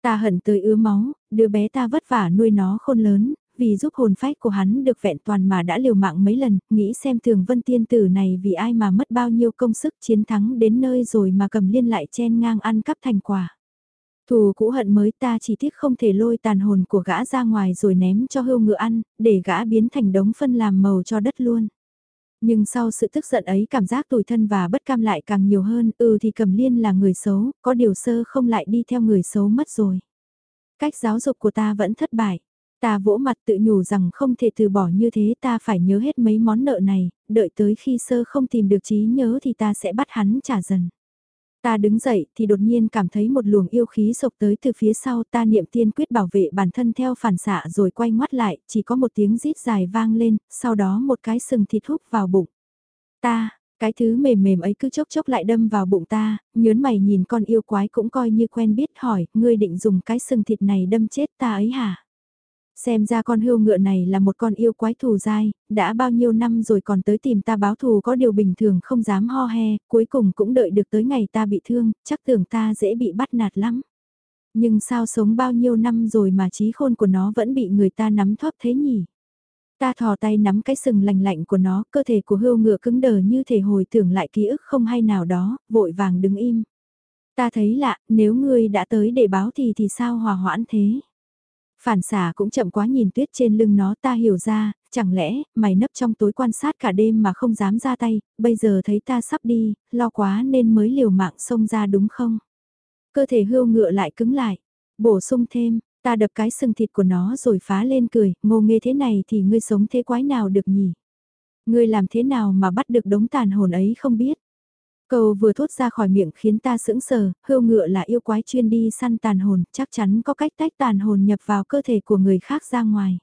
Ta hận tới ứa máu, đứa bé ta vất vả nuôi nó khôn lớn, vì giúp hồn phách của hắn được vẹn toàn mà đã liều mạng mấy lần, nghĩ xem thường vân tiên tử này vì ai mà mất bao nhiêu công sức chiến thắng đến nơi rồi mà cầm liên lại chen ngang ăn cắp thành quả. Thù cũ hận mới ta chỉ tiếc không thể lôi tàn hồn của gã ra ngoài rồi ném cho hươu ngựa ăn, để gã biến thành đống phân làm màu cho đất luôn. Nhưng sau sự tức giận ấy cảm giác tủi thân và bất cam lại càng nhiều hơn, ừ thì cầm liên là người xấu, có điều sơ không lại đi theo người xấu mất rồi. Cách giáo dục của ta vẫn thất bại. Ta vỗ mặt tự nhủ rằng không thể từ bỏ như thế ta phải nhớ hết mấy món nợ này, đợi tới khi sơ không tìm được trí nhớ thì ta sẽ bắt hắn trả dần. Ta đứng dậy thì đột nhiên cảm thấy một luồng yêu khí sộc tới từ phía sau ta niệm tiên quyết bảo vệ bản thân theo phản xạ rồi quay ngoắt lại, chỉ có một tiếng rít dài vang lên, sau đó một cái sừng thịt hút vào bụng. Ta, cái thứ mềm mềm ấy cứ chốc chốc lại đâm vào bụng ta, nhớn mày nhìn con yêu quái cũng coi như quen biết hỏi, ngươi định dùng cái sừng thịt này đâm chết ta ấy hả? Xem ra con hươu ngựa này là một con yêu quái thù dai, đã bao nhiêu năm rồi còn tới tìm ta báo thù có điều bình thường không dám ho he, cuối cùng cũng đợi được tới ngày ta bị thương, chắc tưởng ta dễ bị bắt nạt lắm. Nhưng sao sống bao nhiêu năm rồi mà trí khôn của nó vẫn bị người ta nắm thóp thế nhỉ? Ta thò tay nắm cái sừng lành lạnh của nó, cơ thể của hươu ngựa cứng đờ như thể hồi tưởng lại ký ức không hay nào đó, vội vàng đứng im. Ta thấy lạ, nếu ngươi đã tới để báo thì thì sao hòa hoãn thế? Phản xả cũng chậm quá nhìn tuyết trên lưng nó ta hiểu ra, chẳng lẽ mày nấp trong tối quan sát cả đêm mà không dám ra tay, bây giờ thấy ta sắp đi, lo quá nên mới liều mạng xông ra đúng không? Cơ thể hươu ngựa lại cứng lại, bổ sung thêm, ta đập cái sừng thịt của nó rồi phá lên cười, ngô nghê thế này thì ngươi sống thế quái nào được nhỉ? Ngươi làm thế nào mà bắt được đống tàn hồn ấy không biết? Câu vừa thốt ra khỏi miệng khiến ta sững sờ, hươu ngựa là yêu quái chuyên đi săn tàn hồn, chắc chắn có cách tách tàn hồn nhập vào cơ thể của người khác ra ngoài.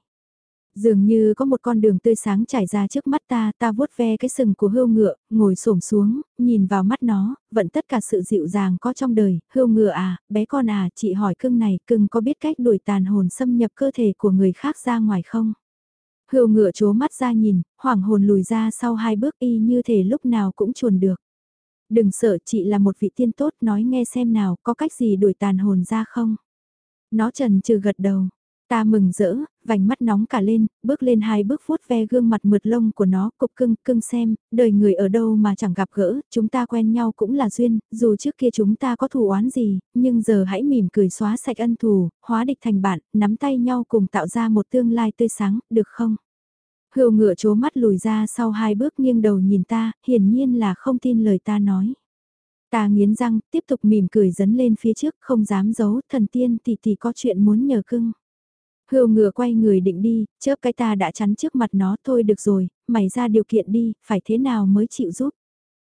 Dường như có một con đường tươi sáng trải ra trước mắt ta, ta vuốt ve cái sừng của hươu ngựa, ngồi xổm xuống, nhìn vào mắt nó, vẫn tất cả sự dịu dàng có trong đời, hươu ngựa à, bé con à, chị hỏi cưng này, cưng có biết cách đuổi tàn hồn xâm nhập cơ thể của người khác ra ngoài không? Hươu ngựa chố mắt ra nhìn, hoảng hồn lùi ra sau hai bước y như thể lúc nào cũng chuồn được. Đừng sợ chị là một vị tiên tốt nói nghe xem nào có cách gì đuổi tàn hồn ra không. Nó trần trừ gật đầu. Ta mừng rỡ, vành mắt nóng cả lên, bước lên hai bước vuốt ve gương mặt mượt lông của nó, cục cưng, cưng xem, đời người ở đâu mà chẳng gặp gỡ, chúng ta quen nhau cũng là duyên, dù trước kia chúng ta có thù oán gì, nhưng giờ hãy mỉm cười xóa sạch ân thù, hóa địch thành bạn, nắm tay nhau cùng tạo ra một tương lai tươi sáng, được không? Hưu ngựa chố mắt lùi ra sau hai bước nghiêng đầu nhìn ta, hiển nhiên là không tin lời ta nói. Ta nghiến răng, tiếp tục mỉm cười dấn lên phía trước, không dám giấu, thần tiên tỷ tỷ có chuyện muốn nhờ cưng. Hưu ngựa quay người định đi, chớp cái ta đã chắn trước mặt nó thôi được rồi, mày ra điều kiện đi, phải thế nào mới chịu giúp.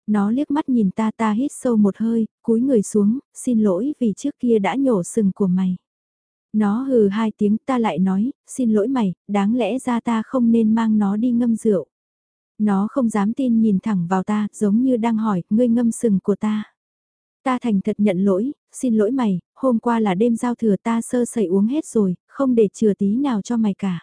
Nó liếc mắt nhìn ta ta hít sâu một hơi, cúi người xuống, xin lỗi vì trước kia đã nhổ sừng của mày. Nó hừ hai tiếng ta lại nói, xin lỗi mày, đáng lẽ ra ta không nên mang nó đi ngâm rượu. Nó không dám tin nhìn thẳng vào ta, giống như đang hỏi, ngươi ngâm sừng của ta. Ta thành thật nhận lỗi, xin lỗi mày, hôm qua là đêm giao thừa ta sơ sẩy uống hết rồi, không để chừa tí nào cho mày cả.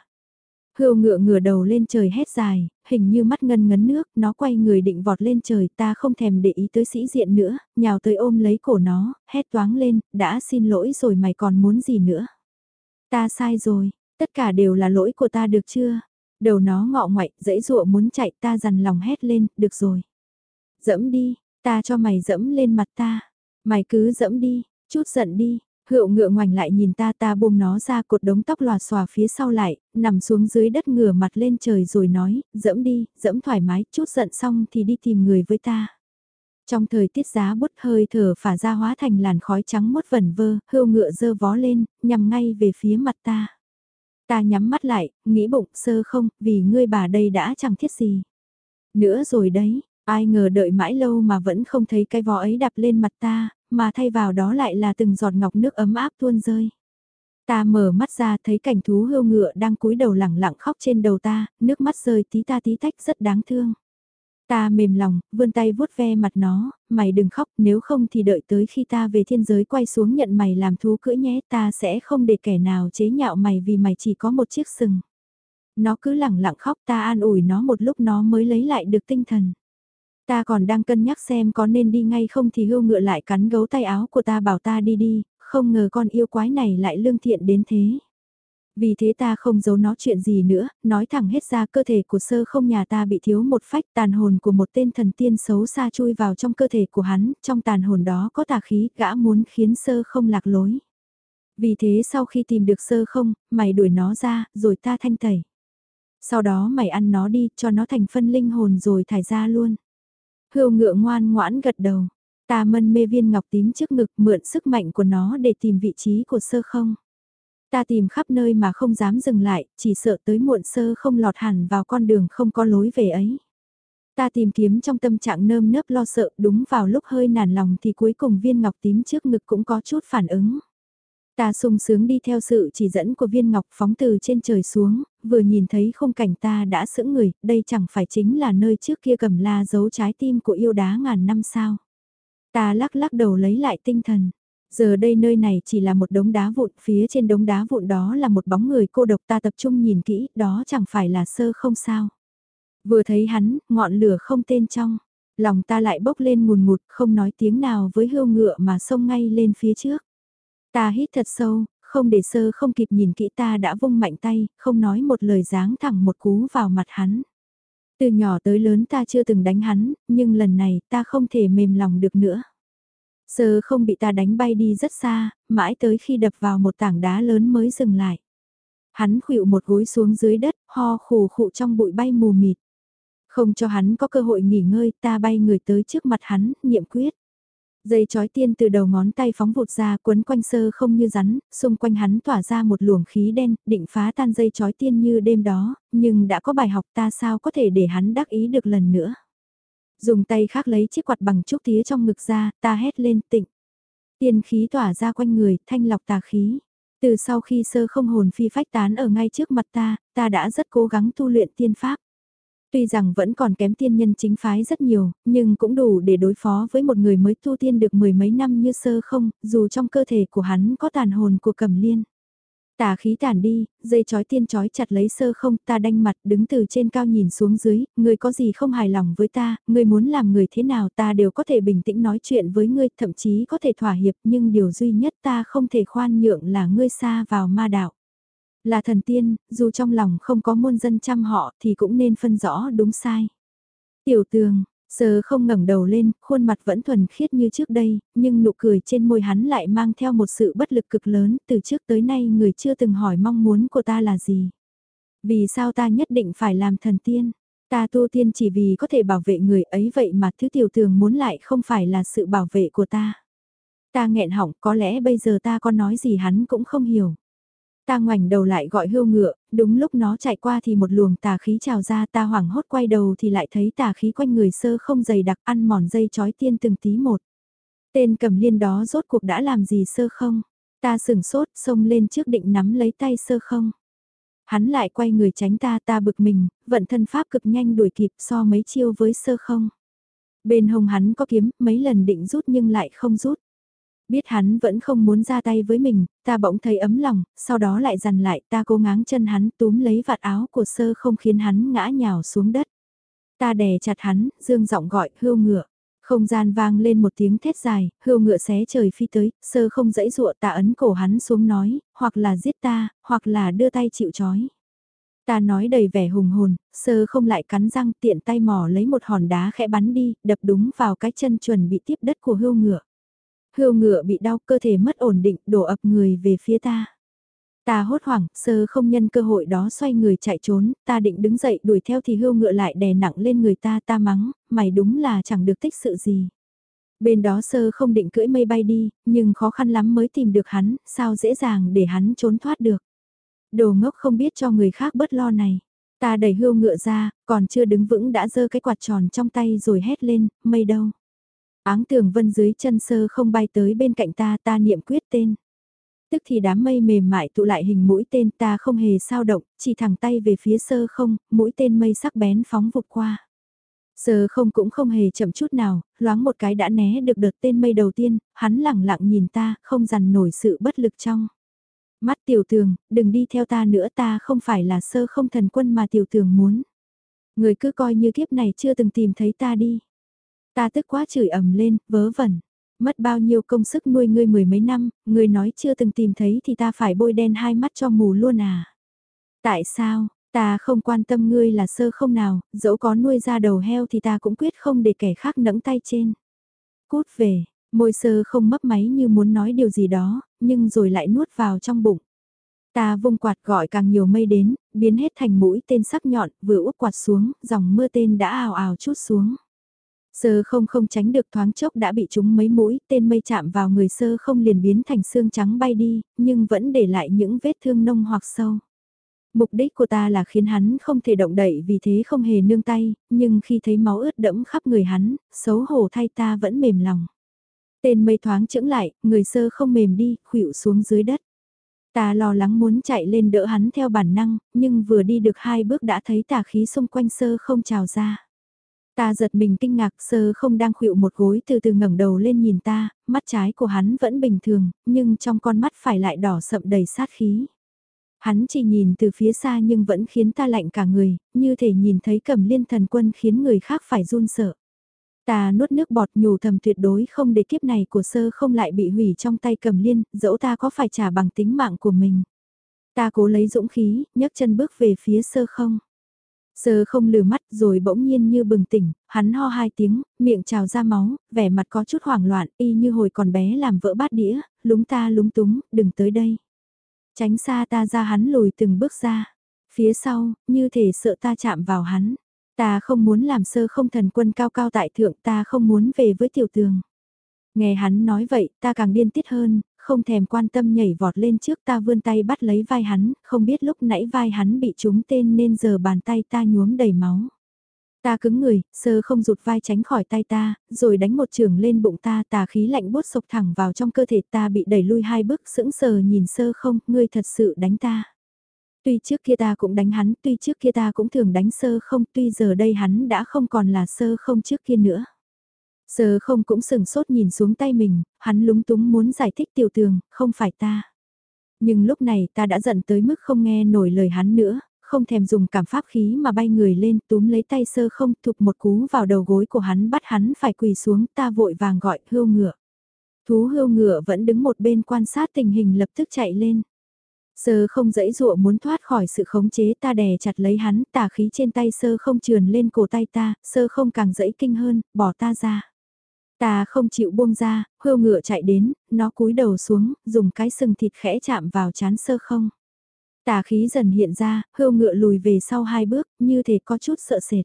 Hưu ngựa ngửa đầu lên trời hét dài, hình như mắt ngân ngấn nước, nó quay người định vọt lên trời, ta không thèm để ý tới sĩ diện nữa, nhào tới ôm lấy cổ nó, hét toáng lên, đã xin lỗi rồi mày còn muốn gì nữa. Ta sai rồi, tất cả đều là lỗi của ta được chưa? Đầu nó ngọ ngoại, dãy dụa muốn chạy ta dằn lòng hét lên, được rồi. Dẫm đi, ta cho mày dẫm lên mặt ta. Mày cứ dẫm đi, chút giận đi. Hựu ngựa ngoảnh lại nhìn ta ta buông nó ra cột đống tóc lòa xòa phía sau lại, nằm xuống dưới đất ngửa mặt lên trời rồi nói, dẫm đi, dẫm thoải mái, chút giận xong thì đi tìm người với ta. Trong thời tiết giá bút hơi thở phả ra hóa thành làn khói trắng mốt vẩn vơ, hưu ngựa dơ vó lên, nhằm ngay về phía mặt ta. Ta nhắm mắt lại, nghĩ bụng sơ không, vì ngươi bà đây đã chẳng thiết gì. Nữa rồi đấy, ai ngờ đợi mãi lâu mà vẫn không thấy cái vó ấy đập lên mặt ta, mà thay vào đó lại là từng giọt ngọc nước ấm áp tuôn rơi. Ta mở mắt ra thấy cảnh thú hưu ngựa đang cúi đầu lẳng lặng khóc trên đầu ta, nước mắt rơi tí ta tí tách rất đáng thương. Ta mềm lòng, vươn tay vuốt ve mặt nó, mày đừng khóc nếu không thì đợi tới khi ta về thiên giới quay xuống nhận mày làm thú cưỡi nhé ta sẽ không để kẻ nào chế nhạo mày vì mày chỉ có một chiếc sừng. Nó cứ lẳng lặng khóc ta an ủi nó một lúc nó mới lấy lại được tinh thần. Ta còn đang cân nhắc xem có nên đi ngay không thì hưu ngựa lại cắn gấu tay áo của ta bảo ta đi đi, không ngờ con yêu quái này lại lương thiện đến thế. Vì thế ta không giấu nó chuyện gì nữa, nói thẳng hết ra cơ thể của sơ không nhà ta bị thiếu một phách tàn hồn của một tên thần tiên xấu xa chui vào trong cơ thể của hắn, trong tàn hồn đó có tà khí, gã muốn khiến sơ không lạc lối. Vì thế sau khi tìm được sơ không, mày đuổi nó ra, rồi ta thanh tẩy. Sau đó mày ăn nó đi, cho nó thành phân linh hồn rồi thải ra luôn. Hưu ngựa ngoan ngoãn gật đầu. Ta mân mê viên ngọc tím trước ngực mượn sức mạnh của nó để tìm vị trí của sơ không. Ta tìm khắp nơi mà không dám dừng lại, chỉ sợ tới muộn sơ không lọt hẳn vào con đường không có lối về ấy. Ta tìm kiếm trong tâm trạng nơm nớp lo sợ đúng vào lúc hơi nản lòng thì cuối cùng viên ngọc tím trước ngực cũng có chút phản ứng. Ta sung sướng đi theo sự chỉ dẫn của viên ngọc phóng từ trên trời xuống, vừa nhìn thấy khung cảnh ta đã sững người, đây chẳng phải chính là nơi trước kia cầm la giấu trái tim của yêu đá ngàn năm sao. Ta lắc lắc đầu lấy lại tinh thần. Giờ đây nơi này chỉ là một đống đá vụn, phía trên đống đá vụn đó là một bóng người cô độc ta tập trung nhìn kỹ, đó chẳng phải là sơ không sao. Vừa thấy hắn, ngọn lửa không tên trong, lòng ta lại bốc lên mùn ngụt, không nói tiếng nào với hưu ngựa mà xông ngay lên phía trước. Ta hít thật sâu, không để sơ không kịp nhìn kỹ ta đã vung mạnh tay, không nói một lời dáng thẳng một cú vào mặt hắn. Từ nhỏ tới lớn ta chưa từng đánh hắn, nhưng lần này ta không thể mềm lòng được nữa. Sơ không bị ta đánh bay đi rất xa, mãi tới khi đập vào một tảng đá lớn mới dừng lại. Hắn khuỵu một gối xuống dưới đất, ho khù khụ trong bụi bay mù mịt. Không cho hắn có cơ hội nghỉ ngơi, ta bay người tới trước mặt hắn, niệm quyết. Dây chói tiên từ đầu ngón tay phóng vụt ra quấn quanh sơ không như rắn, xung quanh hắn tỏa ra một luồng khí đen, định phá tan dây chói tiên như đêm đó, nhưng đã có bài học ta sao có thể để hắn đắc ý được lần nữa. Dùng tay khác lấy chiếc quạt bằng trúc tía trong ngực ra, ta hét lên tịnh. Tiên khí tỏa ra quanh người, thanh lọc tà khí. Từ sau khi sơ không hồn phi phách tán ở ngay trước mặt ta, ta đã rất cố gắng tu luyện tiên pháp. Tuy rằng vẫn còn kém tiên nhân chính phái rất nhiều, nhưng cũng đủ để đối phó với một người mới tu tiên được mười mấy năm như sơ không, dù trong cơ thể của hắn có tàn hồn của cầm liên. Tà khí tàn đi, dây chói tiên chói chặt lấy sơ không, ta đanh mặt đứng từ trên cao nhìn xuống dưới, ngươi có gì không hài lòng với ta, ngươi muốn làm người thế nào ta đều có thể bình tĩnh nói chuyện với ngươi, thậm chí có thể thỏa hiệp nhưng điều duy nhất ta không thể khoan nhượng là ngươi xa vào ma đạo. Là thần tiên, dù trong lòng không có muôn dân chăm họ thì cũng nên phân rõ đúng sai. Tiểu tường, giờ không ngẩng đầu lên, khuôn mặt vẫn thuần khiết như trước đây, nhưng nụ cười trên môi hắn lại mang theo một sự bất lực cực lớn, từ trước tới nay người chưa từng hỏi mong muốn của ta là gì. Vì sao ta nhất định phải làm thần tiên? Ta tu tiên chỉ vì có thể bảo vệ người ấy vậy mà thứ tiểu tường muốn lại không phải là sự bảo vệ của ta. Ta nghẹn họng có lẽ bây giờ ta có nói gì hắn cũng không hiểu. Ta ngoảnh đầu lại gọi hưu ngựa, đúng lúc nó chạy qua thì một luồng tà khí trào ra ta hoảng hốt quay đầu thì lại thấy tà khí quanh người sơ không dày đặc ăn mòn dây chói tiên từng tí một. Tên cầm liên đó rốt cuộc đã làm gì sơ không? Ta sừng sốt xông lên trước định nắm lấy tay sơ không. Hắn lại quay người tránh ta ta bực mình, vận thân pháp cực nhanh đuổi kịp so mấy chiêu với sơ không. Bên hông hắn có kiếm, mấy lần định rút nhưng lại không rút. Biết hắn vẫn không muốn ra tay với mình, ta bỗng thấy ấm lòng, sau đó lại dằn lại ta cố ngáng chân hắn túm lấy vạt áo của sơ không khiến hắn ngã nhào xuống đất. Ta đè chặt hắn, dương giọng gọi hưu ngựa. Không gian vang lên một tiếng thét dài, hưu ngựa xé trời phi tới, sơ không dãy dụa ta ấn cổ hắn xuống nói, hoặc là giết ta, hoặc là đưa tay chịu chói. Ta nói đầy vẻ hùng hồn, sơ không lại cắn răng tiện tay mò lấy một hòn đá khẽ bắn đi, đập đúng vào cái chân chuẩn bị tiếp đất của hưu ngựa. Hưu ngựa bị đau cơ thể mất ổn định đổ ập người về phía ta. Ta hốt hoảng, sơ không nhân cơ hội đó xoay người chạy trốn, ta định đứng dậy đuổi theo thì hưu ngựa lại đè nặng lên người ta ta mắng, mày đúng là chẳng được tích sự gì. Bên đó sơ không định cưỡi mây bay đi, nhưng khó khăn lắm mới tìm được hắn, sao dễ dàng để hắn trốn thoát được. Đồ ngốc không biết cho người khác bớt lo này. Ta đẩy hưu ngựa ra, còn chưa đứng vững đã giơ cái quạt tròn trong tay rồi hét lên, mây đâu. Áng tường vân dưới chân sơ không bay tới bên cạnh ta ta niệm quyết tên. Tức thì đám mây mềm mại tụ lại hình mũi tên ta không hề sao động, chỉ thẳng tay về phía sơ không, mũi tên mây sắc bén phóng vụt qua. Sơ không cũng không hề chậm chút nào, loáng một cái đã né được đợt tên mây đầu tiên, hắn lẳng lặng nhìn ta, không dằn nổi sự bất lực trong. Mắt tiểu tường, đừng đi theo ta nữa ta không phải là sơ không thần quân mà tiểu tường muốn. Người cứ coi như kiếp này chưa từng tìm thấy ta đi. Ta tức quá chửi ầm lên, vớ vẩn. Mất bao nhiêu công sức nuôi ngươi mười mấy năm, ngươi nói chưa từng tìm thấy thì ta phải bôi đen hai mắt cho mù luôn à. Tại sao, ta không quan tâm ngươi là sơ không nào, dẫu có nuôi ra đầu heo thì ta cũng quyết không để kẻ khác nẫng tay trên. Cút về, môi sơ không mấp máy như muốn nói điều gì đó, nhưng rồi lại nuốt vào trong bụng. Ta vung quạt gọi càng nhiều mây đến, biến hết thành mũi tên sắc nhọn, vừa úp quạt xuống, dòng mưa tên đã ào ào chút xuống. Sơ không không tránh được thoáng chốc đã bị chúng mấy mũi, tên mây chạm vào người sơ không liền biến thành xương trắng bay đi, nhưng vẫn để lại những vết thương nông hoặc sâu. Mục đích của ta là khiến hắn không thể động đậy vì thế không hề nương tay, nhưng khi thấy máu ướt đẫm khắp người hắn, xấu hổ thay ta vẫn mềm lòng. Tên mây thoáng chững lại, người sơ không mềm đi, khuỵu xuống dưới đất. Ta lo lắng muốn chạy lên đỡ hắn theo bản năng, nhưng vừa đi được hai bước đã thấy tà khí xung quanh sơ không trào ra. Ta giật mình kinh ngạc sơ không đang khuỵu một gối từ từ ngẩng đầu lên nhìn ta, mắt trái của hắn vẫn bình thường, nhưng trong con mắt phải lại đỏ sậm đầy sát khí. Hắn chỉ nhìn từ phía xa nhưng vẫn khiến ta lạnh cả người, như thể nhìn thấy cầm liên thần quân khiến người khác phải run sợ. Ta nuốt nước bọt nhủ thầm tuyệt đối không để kiếp này của sơ không lại bị hủy trong tay cầm liên, dẫu ta có phải trả bằng tính mạng của mình. Ta cố lấy dũng khí, nhấc chân bước về phía sơ không. Sơ không lừa mắt rồi bỗng nhiên như bừng tỉnh, hắn ho hai tiếng, miệng trào ra máu, vẻ mặt có chút hoảng loạn, y như hồi còn bé làm vỡ bát đĩa, lúng ta lúng túng, đừng tới đây. Tránh xa ta ra hắn lùi từng bước ra. Phía sau, như thể sợ ta chạm vào hắn. Ta không muốn làm sơ không thần quân cao cao tại thượng ta không muốn về với tiểu tường. Nghe hắn nói vậy, ta càng điên tiết hơn, không thèm quan tâm nhảy vọt lên trước ta vươn tay bắt lấy vai hắn, không biết lúc nãy vai hắn bị trúng tên nên giờ bàn tay ta nhuốm đầy máu. Ta cứng người, sơ không rụt vai tránh khỏi tay ta, rồi đánh một trường lên bụng ta tà khí lạnh bút sộc thẳng vào trong cơ thể ta bị đẩy lui hai bước sững sờ nhìn sơ không, ngươi thật sự đánh ta. Tuy trước kia ta cũng đánh hắn, tuy trước kia ta cũng thường đánh sơ không, tuy giờ đây hắn đã không còn là sơ không trước kia nữa. Sơ không cũng sừng sốt nhìn xuống tay mình, hắn lúng túng muốn giải thích tiểu tường, không phải ta. Nhưng lúc này ta đã giận tới mức không nghe nổi lời hắn nữa, không thèm dùng cảm pháp khí mà bay người lên túm lấy tay sơ không thục một cú vào đầu gối của hắn bắt hắn phải quỳ xuống ta vội vàng gọi hưu ngựa. Thú hưu ngựa vẫn đứng một bên quan sát tình hình lập tức chạy lên. Sơ không dãy dụa muốn thoát khỏi sự khống chế ta đè chặt lấy hắn, tà khí trên tay sơ không trườn lên cổ tay ta, sơ không càng dãy kinh hơn, bỏ ta ra. Ta không chịu buông ra, hưu ngựa chạy đến, nó cúi đầu xuống, dùng cái sừng thịt khẽ chạm vào chán sơ không. Tà khí dần hiện ra, hưu ngựa lùi về sau hai bước, như thể có chút sợ sệt.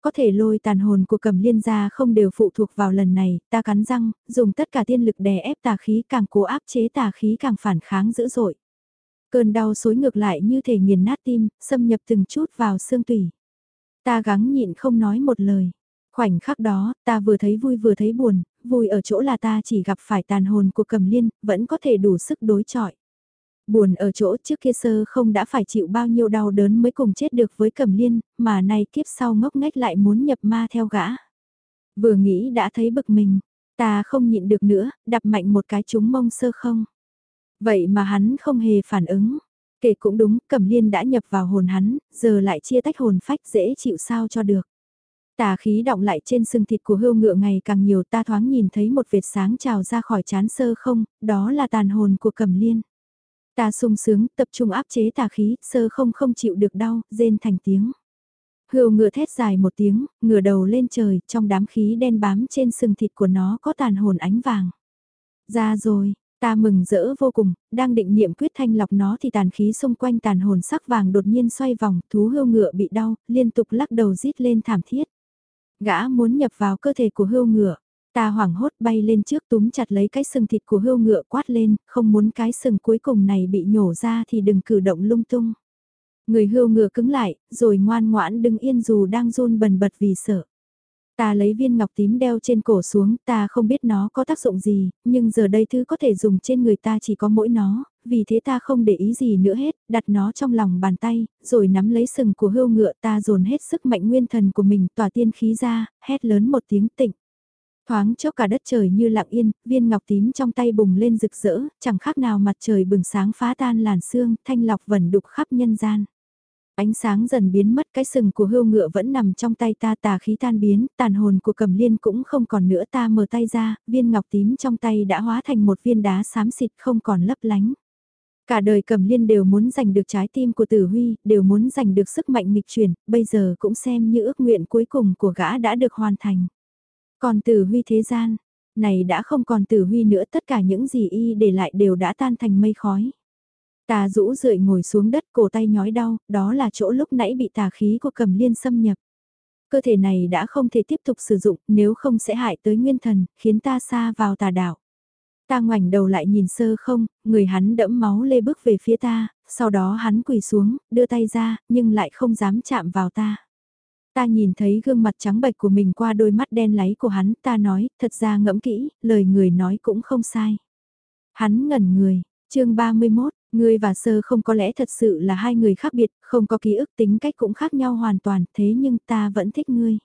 Có thể lôi tàn hồn của cầm liên ra không đều phụ thuộc vào lần này, ta cắn răng, dùng tất cả tiên lực đè ép tà khí càng cố áp chế tà khí càng phản kháng dữ dội. Cơn đau xối ngược lại như thể nghiền nát tim, xâm nhập từng chút vào xương tủy. Ta gắng nhịn không nói một lời. Khoảnh khắc đó, ta vừa thấy vui vừa thấy buồn, vui ở chỗ là ta chỉ gặp phải tàn hồn của cầm liên, vẫn có thể đủ sức đối chọi. Buồn ở chỗ trước kia sơ không đã phải chịu bao nhiêu đau đớn mới cùng chết được với cầm liên, mà nay kiếp sau ngốc nghếch lại muốn nhập ma theo gã. Vừa nghĩ đã thấy bực mình, ta không nhịn được nữa, đập mạnh một cái trúng mông sơ không. Vậy mà hắn không hề phản ứng. Kể cũng đúng, Cẩm Liên đã nhập vào hồn hắn, giờ lại chia tách hồn phách dễ chịu sao cho được. Tà khí động lại trên xương thịt của hưu ngựa ngày càng nhiều ta thoáng nhìn thấy một vệt sáng trào ra khỏi chán sơ không, đó là tàn hồn của Cẩm Liên. Ta sung sướng, tập trung áp chế tà khí, sơ không không chịu được đau, rên thành tiếng. Hưu ngựa thét dài một tiếng, ngửa đầu lên trời, trong đám khí đen bám trên sừng thịt của nó có tàn hồn ánh vàng. Ra rồi, Ta mừng rỡ vô cùng, đang định niệm quyết thanh lọc nó thì tàn khí xung quanh tàn hồn sắc vàng đột nhiên xoay vòng, thú hưu ngựa bị đau, liên tục lắc đầu rít lên thảm thiết. Gã muốn nhập vào cơ thể của hưu ngựa, ta hoảng hốt bay lên trước túm chặt lấy cái sừng thịt của hưu ngựa quát lên, không muốn cái sừng cuối cùng này bị nhổ ra thì đừng cử động lung tung. Người hưu ngựa cứng lại, rồi ngoan ngoãn đứng yên dù đang run bần bật vì sợ. Ta lấy viên ngọc tím đeo trên cổ xuống, ta không biết nó có tác dụng gì, nhưng giờ đây thứ có thể dùng trên người ta chỉ có mỗi nó, vì thế ta không để ý gì nữa hết, đặt nó trong lòng bàn tay, rồi nắm lấy sừng của hươu ngựa ta dồn hết sức mạnh nguyên thần của mình tỏa tiên khí ra, hét lớn một tiếng tịnh. Thoáng chốc cả đất trời như lặng yên, viên ngọc tím trong tay bùng lên rực rỡ, chẳng khác nào mặt trời bừng sáng phá tan làn sương, thanh lọc vẩn đục khắp nhân gian. Ánh sáng dần biến mất cái sừng của hươu ngựa vẫn nằm trong tay ta tà khí tan biến, tàn hồn của cầm liên cũng không còn nữa ta mở tay ra, viên ngọc tím trong tay đã hóa thành một viên đá xám xịt không còn lấp lánh. Cả đời cầm liên đều muốn giành được trái tim của tử huy, đều muốn giành được sức mạnh nghịch chuyển, bây giờ cũng xem như ước nguyện cuối cùng của gã đã được hoàn thành. Còn tử huy thế gian, này đã không còn tử huy nữa tất cả những gì y để lại đều đã tan thành mây khói. Ta rũ rượi ngồi xuống đất cổ tay nhói đau, đó là chỗ lúc nãy bị tà khí của cầm liên xâm nhập. Cơ thể này đã không thể tiếp tục sử dụng nếu không sẽ hại tới nguyên thần, khiến ta xa vào tà đạo. Ta ngoảnh đầu lại nhìn sơ không, người hắn đẫm máu lê bước về phía ta, sau đó hắn quỳ xuống, đưa tay ra, nhưng lại không dám chạm vào ta. Ta nhìn thấy gương mặt trắng bệch của mình qua đôi mắt đen láy của hắn, ta nói, thật ra ngẫm kỹ, lời người nói cũng không sai. Hắn ngẩn người, chương 31, Ngươi và sơ không có lẽ thật sự là hai người khác biệt, không có ký ức tính cách cũng khác nhau hoàn toàn, thế nhưng ta vẫn thích ngươi.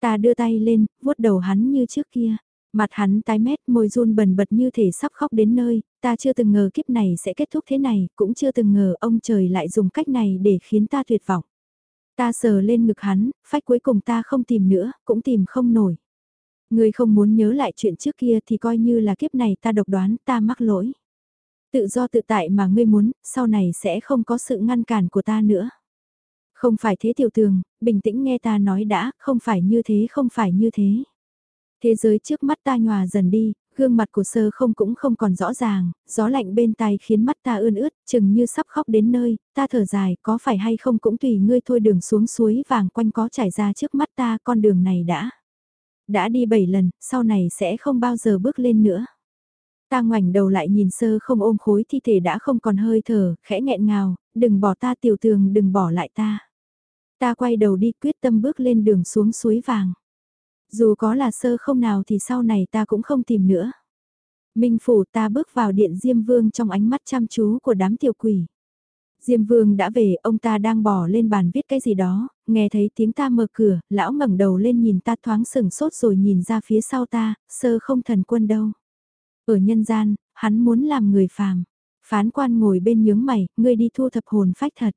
Ta đưa tay lên, vuốt đầu hắn như trước kia. Mặt hắn tái mét, môi run bần bật như thể sắp khóc đến nơi, ta chưa từng ngờ kiếp này sẽ kết thúc thế này, cũng chưa từng ngờ ông trời lại dùng cách này để khiến ta tuyệt vọng. Ta sờ lên ngực hắn, phách cuối cùng ta không tìm nữa, cũng tìm không nổi. Ngươi không muốn nhớ lại chuyện trước kia thì coi như là kiếp này ta độc đoán, ta mắc lỗi. Tự do tự tại mà ngươi muốn, sau này sẽ không có sự ngăn cản của ta nữa. Không phải thế tiểu tường, bình tĩnh nghe ta nói đã, không phải như thế không phải như thế. Thế giới trước mắt ta nhòa dần đi, gương mặt của sơ không cũng không còn rõ ràng, gió lạnh bên tai khiến mắt ta ươn ướt, chừng như sắp khóc đến nơi, ta thở dài, có phải hay không cũng tùy ngươi thôi đường xuống suối vàng quanh có trải ra trước mắt ta con đường này đã. Đã đi bảy lần, sau này sẽ không bao giờ bước lên nữa. Ta ngoảnh đầu lại nhìn sơ không ôm khối thi thể đã không còn hơi thở, khẽ nghẹn ngào, đừng bỏ ta tiểu tường đừng bỏ lại ta. Ta quay đầu đi quyết tâm bước lên đường xuống suối vàng. Dù có là sơ không nào thì sau này ta cũng không tìm nữa. Minh phủ ta bước vào điện Diêm Vương trong ánh mắt chăm chú của đám tiểu quỷ. Diêm Vương đã về, ông ta đang bỏ lên bàn viết cái gì đó, nghe thấy tiếng ta mở cửa, lão ngẩng đầu lên nhìn ta thoáng sừng sốt rồi nhìn ra phía sau ta, sơ không thần quân đâu. Ở nhân gian, hắn muốn làm người phàm. Phán quan ngồi bên nhướng mày, ngươi đi thu thập hồn phách thật.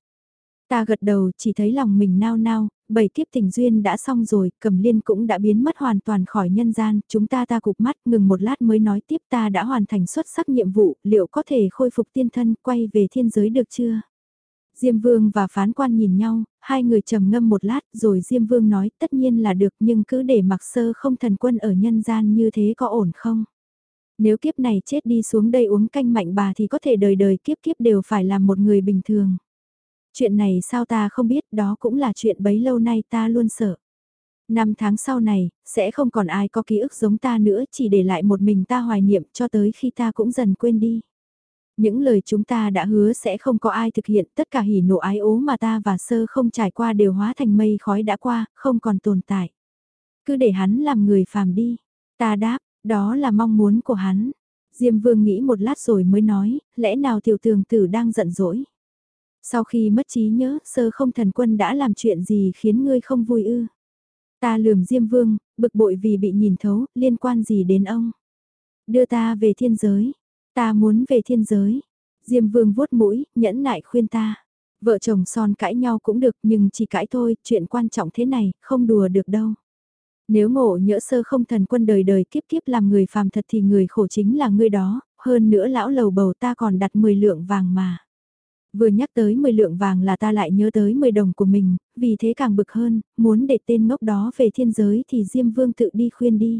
Ta gật đầu chỉ thấy lòng mình nao nao, bảy kiếp tình duyên đã xong rồi, cầm liên cũng đã biến mất hoàn toàn khỏi nhân gian, chúng ta ta cục mắt ngừng một lát mới nói tiếp ta đã hoàn thành xuất sắc nhiệm vụ, liệu có thể khôi phục tiên thân quay về thiên giới được chưa? Diêm Vương và phán quan nhìn nhau, hai người trầm ngâm một lát rồi Diêm Vương nói tất nhiên là được nhưng cứ để mặc sơ không thần quân ở nhân gian như thế có ổn không? Nếu kiếp này chết đi xuống đây uống canh mạnh bà thì có thể đời đời kiếp kiếp đều phải là một người bình thường. Chuyện này sao ta không biết đó cũng là chuyện bấy lâu nay ta luôn sợ. Năm tháng sau này, sẽ không còn ai có ký ức giống ta nữa chỉ để lại một mình ta hoài niệm cho tới khi ta cũng dần quên đi. Những lời chúng ta đã hứa sẽ không có ai thực hiện tất cả hỉ nộ ái ố mà ta và sơ không trải qua đều hóa thành mây khói đã qua, không còn tồn tại. Cứ để hắn làm người phàm đi. Ta đáp, đó là mong muốn của hắn. Diêm vương nghĩ một lát rồi mới nói, lẽ nào tiểu tường tử đang giận dỗi. Sau khi mất trí nhớ, sơ không thần quân đã làm chuyện gì khiến ngươi không vui ư? Ta lườm Diêm Vương, bực bội vì bị nhìn thấu, liên quan gì đến ông? Đưa ta về thiên giới. Ta muốn về thiên giới. Diêm Vương vuốt mũi, nhẫn nại khuyên ta. Vợ chồng son cãi nhau cũng được nhưng chỉ cãi thôi, chuyện quan trọng thế này, không đùa được đâu. Nếu ngộ nhỡ sơ không thần quân đời đời kiếp kiếp làm người phàm thật thì người khổ chính là ngươi đó, hơn nữa lão lầu bầu ta còn đặt 10 lượng vàng mà. Vừa nhắc tới 10 lượng vàng là ta lại nhớ tới 10 đồng của mình, vì thế càng bực hơn, muốn để tên ngốc đó về thiên giới thì Diêm Vương tự đi khuyên đi.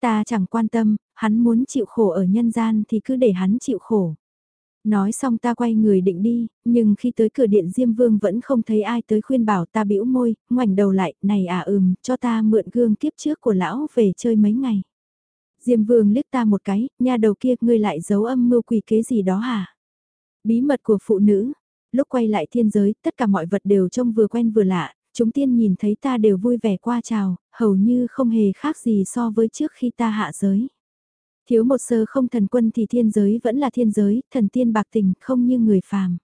Ta chẳng quan tâm, hắn muốn chịu khổ ở nhân gian thì cứ để hắn chịu khổ. Nói xong ta quay người định đi, nhưng khi tới cửa điện Diêm Vương vẫn không thấy ai tới khuyên bảo ta bĩu môi, ngoảnh đầu lại, này à ừm, cho ta mượn gương kiếp trước của lão về chơi mấy ngày. Diêm Vương liếc ta một cái, nha đầu kia ngươi lại giấu âm mưu quỷ kế gì đó hả? Bí mật của phụ nữ, lúc quay lại thiên giới, tất cả mọi vật đều trông vừa quen vừa lạ, chúng tiên nhìn thấy ta đều vui vẻ qua chào, hầu như không hề khác gì so với trước khi ta hạ giới. Thiếu một sơ không thần quân thì thiên giới vẫn là thiên giới, thần tiên bạc tình không như người phàm.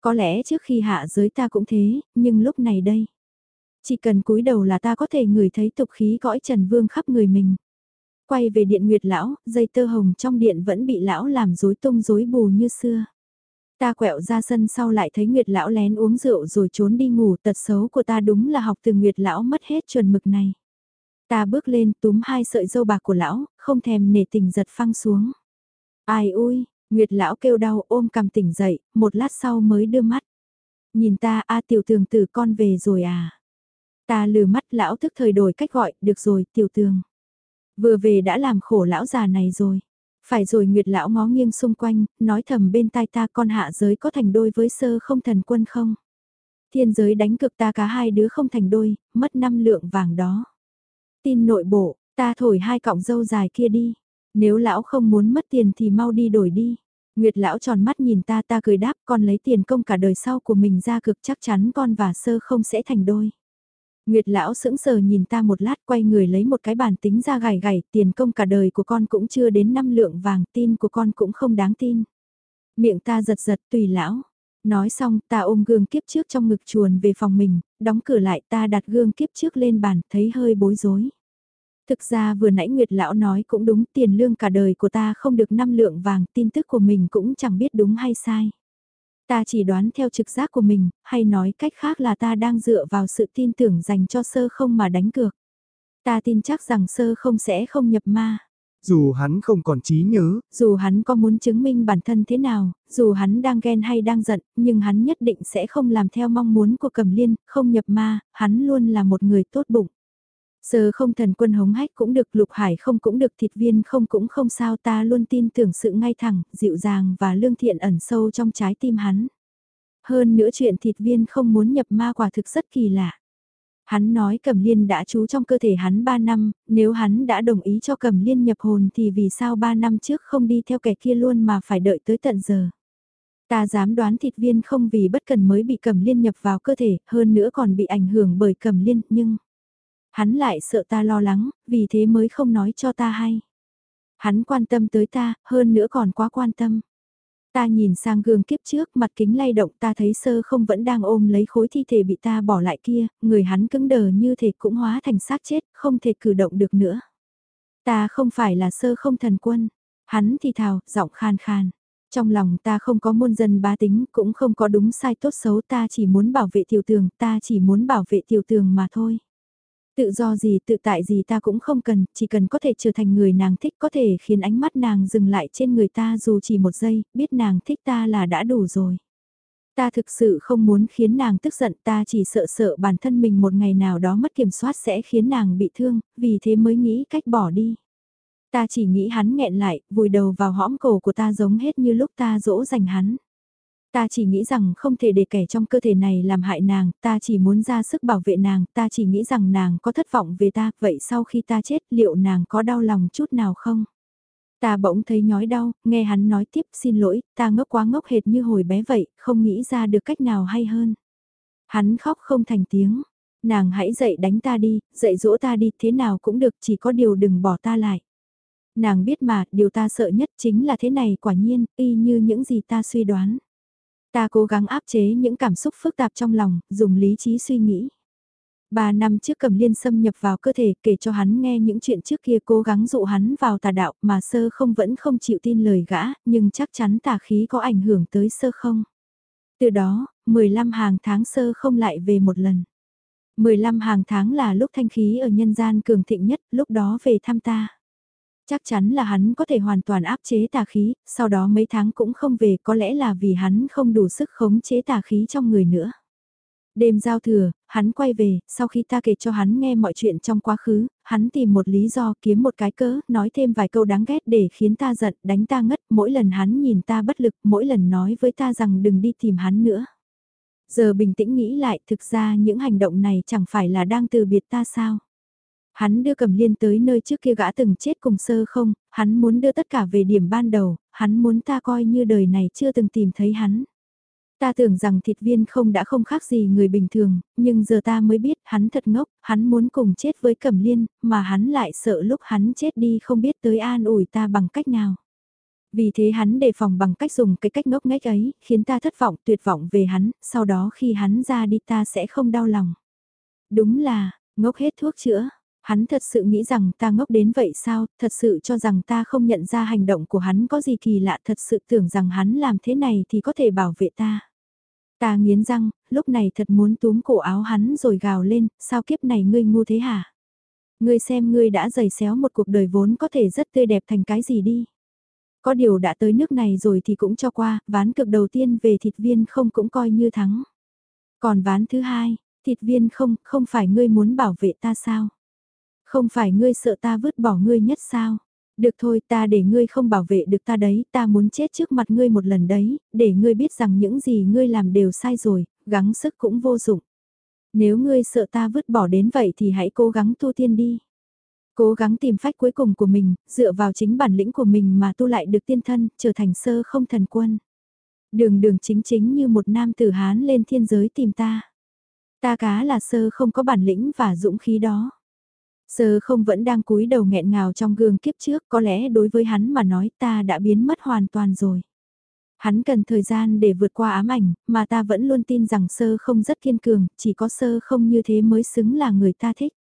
Có lẽ trước khi hạ giới ta cũng thế, nhưng lúc này đây. Chỉ cần cúi đầu là ta có thể ngửi thấy tục khí cõi trần vương khắp người mình. Quay về điện nguyệt lão, dây tơ hồng trong điện vẫn bị lão làm rối tung rối bù như xưa. Ta quẹo ra sân sau lại thấy Nguyệt lão lén uống rượu rồi trốn đi ngủ tật xấu của ta đúng là học từ Nguyệt lão mất hết chuẩn mực này. Ta bước lên túm hai sợi dâu bạc của lão, không thèm nể tình giật phăng xuống. Ai ui, Nguyệt lão kêu đau ôm cầm tỉnh dậy, một lát sau mới đưa mắt. Nhìn ta a tiểu tường tử con về rồi à. Ta lừa mắt lão thức thời đổi cách gọi, được rồi tiểu tường. Vừa về đã làm khổ lão già này rồi. Phải rồi Nguyệt lão ngó nghiêng xung quanh, nói thầm bên tai ta con hạ giới có thành đôi với sơ không thần quân không? Thiên giới đánh cực ta cả hai đứa không thành đôi, mất năm lượng vàng đó. Tin nội bộ, ta thổi hai cọng dâu dài kia đi. Nếu lão không muốn mất tiền thì mau đi đổi đi. Nguyệt lão tròn mắt nhìn ta ta cười đáp con lấy tiền công cả đời sau của mình ra cực chắc chắn con và sơ không sẽ thành đôi. Nguyệt lão sững sờ nhìn ta một lát quay người lấy một cái bàn tính ra gảy gảy tiền công cả đời của con cũng chưa đến năm lượng vàng tin của con cũng không đáng tin. Miệng ta giật giật tùy lão. Nói xong ta ôm gương kiếp trước trong ngực chuồn về phòng mình, đóng cửa lại ta đặt gương kiếp trước lên bàn thấy hơi bối rối. Thực ra vừa nãy Nguyệt lão nói cũng đúng tiền lương cả đời của ta không được năm lượng vàng tin tức của mình cũng chẳng biết đúng hay sai. Ta chỉ đoán theo trực giác của mình, hay nói cách khác là ta đang dựa vào sự tin tưởng dành cho sơ không mà đánh cược. Ta tin chắc rằng sơ không sẽ không nhập ma. Dù hắn không còn trí nhớ, dù hắn có muốn chứng minh bản thân thế nào, dù hắn đang ghen hay đang giận, nhưng hắn nhất định sẽ không làm theo mong muốn của cầm liên, không nhập ma, hắn luôn là một người tốt bụng. Sơ không thần quân hống hách cũng được lục hải không cũng được thịt viên không cũng không sao ta luôn tin tưởng sự ngay thẳng, dịu dàng và lương thiện ẩn sâu trong trái tim hắn. Hơn nữa chuyện thịt viên không muốn nhập ma quả thực rất kỳ lạ. Hắn nói Cẩm Liên đã trú trong cơ thể hắn 3 năm, nếu hắn đã đồng ý cho Cẩm Liên nhập hồn thì vì sao 3 năm trước không đi theo kẻ kia luôn mà phải đợi tới tận giờ. Ta dám đoán thịt viên không vì bất cần mới bị Cẩm Liên nhập vào cơ thể, hơn nữa còn bị ảnh hưởng bởi Cẩm Liên, nhưng... Hắn lại sợ ta lo lắng, vì thế mới không nói cho ta hay. Hắn quan tâm tới ta, hơn nữa còn quá quan tâm. Ta nhìn sang gương kiếp trước, mặt kính lay động ta thấy sơ không vẫn đang ôm lấy khối thi thể bị ta bỏ lại kia, người hắn cứng đờ như thể cũng hóa thành xác chết, không thể cử động được nữa. Ta không phải là sơ không thần quân. Hắn thì thào, giọng khan khan. Trong lòng ta không có muôn dân bá tính, cũng không có đúng sai tốt xấu ta chỉ muốn bảo vệ tiểu tường, ta chỉ muốn bảo vệ tiểu tường mà thôi. Tự do gì tự tại gì ta cũng không cần, chỉ cần có thể trở thành người nàng thích có thể khiến ánh mắt nàng dừng lại trên người ta dù chỉ một giây, biết nàng thích ta là đã đủ rồi. Ta thực sự không muốn khiến nàng tức giận ta chỉ sợ sợ bản thân mình một ngày nào đó mất kiểm soát sẽ khiến nàng bị thương, vì thế mới nghĩ cách bỏ đi. Ta chỉ nghĩ hắn nghẹn lại, vùi đầu vào hõm cổ của ta giống hết như lúc ta dỗ dành hắn. Ta chỉ nghĩ rằng không thể để kẻ trong cơ thể này làm hại nàng, ta chỉ muốn ra sức bảo vệ nàng, ta chỉ nghĩ rằng nàng có thất vọng về ta, vậy sau khi ta chết liệu nàng có đau lòng chút nào không? Ta bỗng thấy nhói đau, nghe hắn nói tiếp xin lỗi, ta ngốc quá ngốc hệt như hồi bé vậy, không nghĩ ra được cách nào hay hơn. Hắn khóc không thành tiếng, nàng hãy dậy đánh ta đi, dậy dỗ ta đi, thế nào cũng được, chỉ có điều đừng bỏ ta lại. Nàng biết mà, điều ta sợ nhất chính là thế này quả nhiên, y như những gì ta suy đoán. Ta cố gắng áp chế những cảm xúc phức tạp trong lòng, dùng lý trí suy nghĩ. Ba năm trước cầm liên xâm nhập vào cơ thể kể cho hắn nghe những chuyện trước kia cố gắng dụ hắn vào tà đạo mà sơ không vẫn không chịu tin lời gã, nhưng chắc chắn tà khí có ảnh hưởng tới sơ không. Từ đó, 15 hàng tháng sơ không lại về một lần. 15 hàng tháng là lúc thanh khí ở nhân gian cường thịnh nhất, lúc đó về thăm ta. Chắc chắn là hắn có thể hoàn toàn áp chế tà khí, sau đó mấy tháng cũng không về có lẽ là vì hắn không đủ sức khống chế tà khí trong người nữa. Đêm giao thừa, hắn quay về, sau khi ta kể cho hắn nghe mọi chuyện trong quá khứ, hắn tìm một lý do kiếm một cái cớ, nói thêm vài câu đáng ghét để khiến ta giận, đánh ta ngất, mỗi lần hắn nhìn ta bất lực, mỗi lần nói với ta rằng đừng đi tìm hắn nữa. Giờ bình tĩnh nghĩ lại, thực ra những hành động này chẳng phải là đang từ biệt ta sao? Hắn đưa cầm liên tới nơi trước kia gã từng chết cùng sơ không, hắn muốn đưa tất cả về điểm ban đầu, hắn muốn ta coi như đời này chưa từng tìm thấy hắn. Ta tưởng rằng thịt viên không đã không khác gì người bình thường, nhưng giờ ta mới biết hắn thật ngốc, hắn muốn cùng chết với cẩm liên, mà hắn lại sợ lúc hắn chết đi không biết tới an ủi ta bằng cách nào. Vì thế hắn đề phòng bằng cách dùng cái cách ngốc nghếch ấy, khiến ta thất vọng tuyệt vọng về hắn, sau đó khi hắn ra đi ta sẽ không đau lòng. Đúng là, ngốc hết thuốc chữa. Hắn thật sự nghĩ rằng ta ngốc đến vậy sao, thật sự cho rằng ta không nhận ra hành động của hắn có gì kỳ lạ, thật sự tưởng rằng hắn làm thế này thì có thể bảo vệ ta. Ta nghiến răng, lúc này thật muốn túm cổ áo hắn rồi gào lên, sao kiếp này ngươi ngu thế hả? Ngươi xem ngươi đã giày xéo một cuộc đời vốn có thể rất tươi đẹp thành cái gì đi. Có điều đã tới nước này rồi thì cũng cho qua, ván cực đầu tiên về thịt viên không cũng coi như thắng. Còn ván thứ hai, thịt viên không, không phải ngươi muốn bảo vệ ta sao? Không phải ngươi sợ ta vứt bỏ ngươi nhất sao? Được thôi ta để ngươi không bảo vệ được ta đấy, ta muốn chết trước mặt ngươi một lần đấy, để ngươi biết rằng những gì ngươi làm đều sai rồi, gắng sức cũng vô dụng. Nếu ngươi sợ ta vứt bỏ đến vậy thì hãy cố gắng tu tiên đi. Cố gắng tìm phách cuối cùng của mình, dựa vào chính bản lĩnh của mình mà tu lại được tiên thân, trở thành sơ không thần quân. Đường đường chính chính như một nam tử Hán lên thiên giới tìm ta. Ta cá là sơ không có bản lĩnh và dũng khí đó. Sơ không vẫn đang cúi đầu nghẹn ngào trong gương kiếp trước, có lẽ đối với hắn mà nói ta đã biến mất hoàn toàn rồi. Hắn cần thời gian để vượt qua ám ảnh, mà ta vẫn luôn tin rằng sơ không rất kiên cường, chỉ có sơ không như thế mới xứng là người ta thích.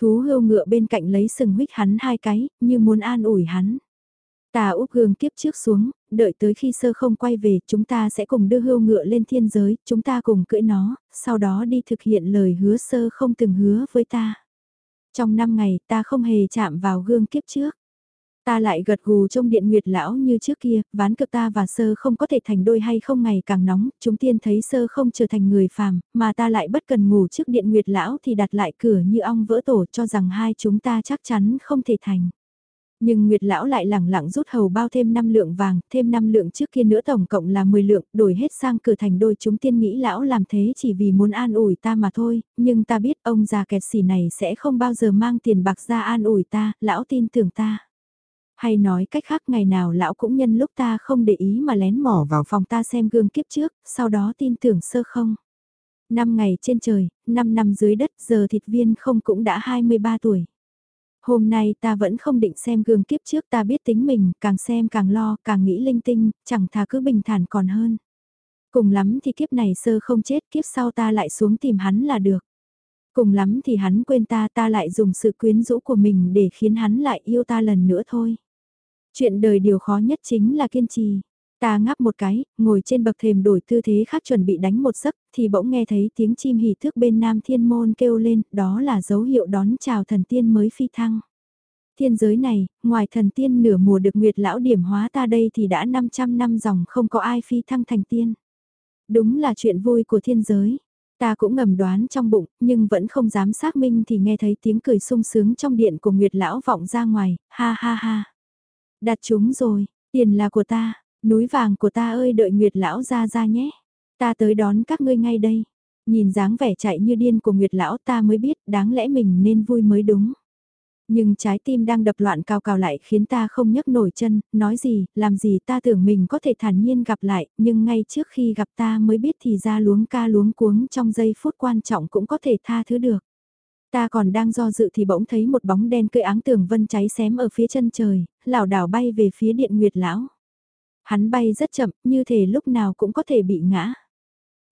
Thú hưu ngựa bên cạnh lấy sừng huyết hắn hai cái, như muốn an ủi hắn. Ta úp gương kiếp trước xuống, đợi tới khi sơ không quay về, chúng ta sẽ cùng đưa hưu ngựa lên thiên giới, chúng ta cùng cưỡi nó, sau đó đi thực hiện lời hứa sơ không từng hứa với ta. Trong 5 ngày ta không hề chạm vào gương kiếp trước. Ta lại gật gù trong điện nguyệt lão như trước kia, ván cực ta và sơ không có thể thành đôi hay không ngày càng nóng, chúng tiên thấy sơ không trở thành người phàm, mà ta lại bất cần ngủ trước điện nguyệt lão thì đặt lại cửa như ong vỡ tổ cho rằng hai chúng ta chắc chắn không thể thành. Nhưng Nguyệt Lão lại lẳng lặng rút hầu bao thêm 5 lượng vàng, thêm 5 lượng trước kia nữa tổng cộng là 10 lượng, đổi hết sang cửa thành đôi chúng tiên nghĩ Lão làm thế chỉ vì muốn an ủi ta mà thôi, nhưng ta biết ông già kẹt xỉ này sẽ không bao giờ mang tiền bạc ra an ủi ta, Lão tin tưởng ta. Hay nói cách khác ngày nào Lão cũng nhân lúc ta không để ý mà lén mỏ vào phòng ta xem gương kiếp trước, sau đó tin tưởng sơ không. Năm ngày trên trời, 5 năm dưới đất giờ thịt viên không cũng đã 23 tuổi. Hôm nay ta vẫn không định xem gương kiếp trước ta biết tính mình, càng xem càng lo, càng nghĩ linh tinh, chẳng thà cứ bình thản còn hơn. Cùng lắm thì kiếp này sơ không chết, kiếp sau ta lại xuống tìm hắn là được. Cùng lắm thì hắn quên ta ta lại dùng sự quyến rũ của mình để khiến hắn lại yêu ta lần nữa thôi. Chuyện đời điều khó nhất chính là kiên trì. Ta ngáp một cái, ngồi trên bậc thềm đổi tư thế khác chuẩn bị đánh một giấc, thì bỗng nghe thấy tiếng chim hỉ thước bên nam thiên môn kêu lên, đó là dấu hiệu đón chào thần tiên mới phi thăng. Thiên giới này, ngoài thần tiên nửa mùa được nguyệt lão điểm hóa ta đây thì đã 500 năm dòng không có ai phi thăng thành tiên. Đúng là chuyện vui của thiên giới. Ta cũng ngầm đoán trong bụng, nhưng vẫn không dám xác minh thì nghe thấy tiếng cười sung sướng trong điện của Nguyệt Lão vọng ra ngoài, ha ha ha. Đặt chúng rồi, tiền là của ta, núi vàng của ta ơi đợi Nguyệt Lão ra ra nhé. Ta tới đón các ngươi ngay đây. Nhìn dáng vẻ chạy như điên của Nguyệt Lão ta mới biết đáng lẽ mình nên vui mới đúng. Nhưng trái tim đang đập loạn cao cao lại khiến ta không nhấc nổi chân, nói gì, làm gì ta tưởng mình có thể thản nhiên gặp lại, nhưng ngay trước khi gặp ta mới biết thì ra luống ca luống cuống trong giây phút quan trọng cũng có thể tha thứ được. Ta còn đang do dự thì bỗng thấy một bóng đen cưỡi áng tường vân cháy xém ở phía chân trời, lảo đảo bay về phía điện nguyệt lão. Hắn bay rất chậm, như thể lúc nào cũng có thể bị ngã.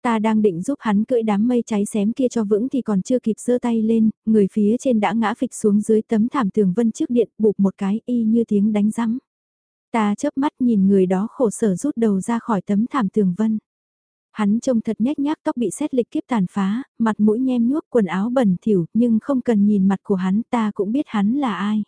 Ta đang định giúp hắn cưỡi đám mây cháy xém kia cho vững thì còn chưa kịp giơ tay lên, người phía trên đã ngã phịch xuống dưới tấm thảm tường vân trước điện bụp một cái y như tiếng đánh rắm. Ta chớp mắt nhìn người đó khổ sở rút đầu ra khỏi tấm thảm tường vân. Hắn trông thật nhếch nhác tóc bị xét lịch kiếp tàn phá, mặt mũi nhem nhuốc quần áo bẩn thỉu nhưng không cần nhìn mặt của hắn ta cũng biết hắn là ai.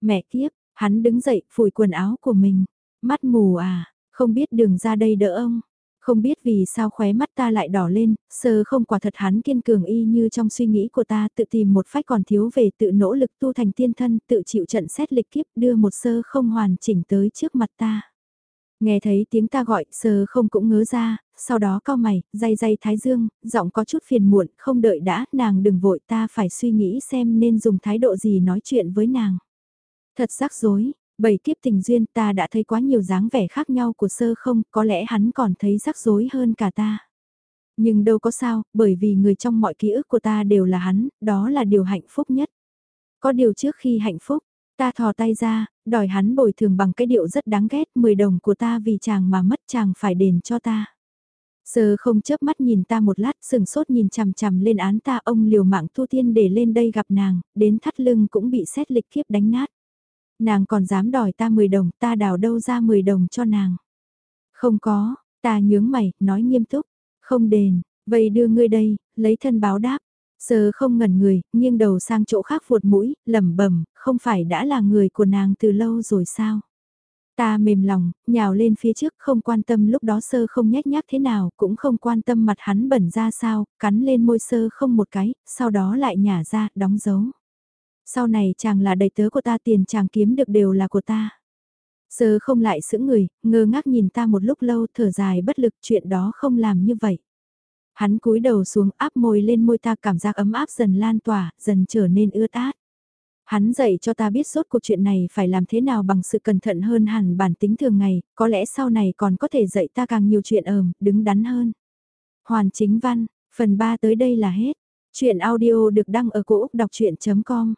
Mẹ kiếp, hắn đứng dậy phủi quần áo của mình. Mắt mù à, không biết đường ra đây đỡ ông. Không biết vì sao khóe mắt ta lại đỏ lên, sơ không quả thật hắn kiên cường y như trong suy nghĩ của ta tự tìm một phách còn thiếu về tự nỗ lực tu thành tiên thân, tự chịu trận xét lịch kiếp đưa một sơ không hoàn chỉnh tới trước mặt ta. Nghe thấy tiếng ta gọi, sơ không cũng ngớ ra, sau đó cao mày, day day thái dương, giọng có chút phiền muộn, không đợi đã, nàng đừng vội ta phải suy nghĩ xem nên dùng thái độ gì nói chuyện với nàng. Thật rắc rối, Bảy kiếp tình duyên ta đã thấy quá nhiều dáng vẻ khác nhau của sơ không, có lẽ hắn còn thấy rắc rối hơn cả ta. Nhưng đâu có sao, bởi vì người trong mọi ký ức của ta đều là hắn, đó là điều hạnh phúc nhất. Có điều trước khi hạnh phúc, ta thò tay ra, đòi hắn bồi thường bằng cái điệu rất đáng ghét 10 đồng của ta vì chàng mà mất chàng phải đền cho ta. Sơ không chớp mắt nhìn ta một lát sừng sốt nhìn chằm chằm lên án ta ông liều mạng thu tiên để lên đây gặp nàng, đến thắt lưng cũng bị xét lịch kiếp đánh nát. Nàng còn dám đòi ta 10 đồng, ta đào đâu ra 10 đồng cho nàng. Không có, ta nhướng mày, nói nghiêm túc, không đền, vậy đưa ngươi đây, lấy thân báo đáp. Sơ không ngẩn người, nghiêng đầu sang chỗ khác vuột mũi, lẩm bẩm, không phải đã là người của nàng từ lâu rồi sao? Ta mềm lòng, nhào lên phía trước không quan tâm lúc đó sơ không nhét nhác thế nào, cũng không quan tâm mặt hắn bẩn ra sao, cắn lên môi sơ không một cái, sau đó lại nhả ra, đóng dấu. Sau này chàng là đầy tớ của ta tiền chàng kiếm được đều là của ta. Sơ không lại sững người, ngơ ngác nhìn ta một lúc lâu thở dài bất lực chuyện đó không làm như vậy. Hắn cúi đầu xuống áp môi lên môi ta cảm giác ấm áp dần lan tỏa, dần trở nên ướt át. Hắn dạy cho ta biết suốt cuộc chuyện này phải làm thế nào bằng sự cẩn thận hơn hẳn bản tính thường ngày, có lẽ sau này còn có thể dạy ta càng nhiều chuyện ờm, đứng đắn hơn. Hoàn chính văn, phần 3 tới đây là hết. Chuyện audio được đăng ở cổ Úc đọc chuyện.com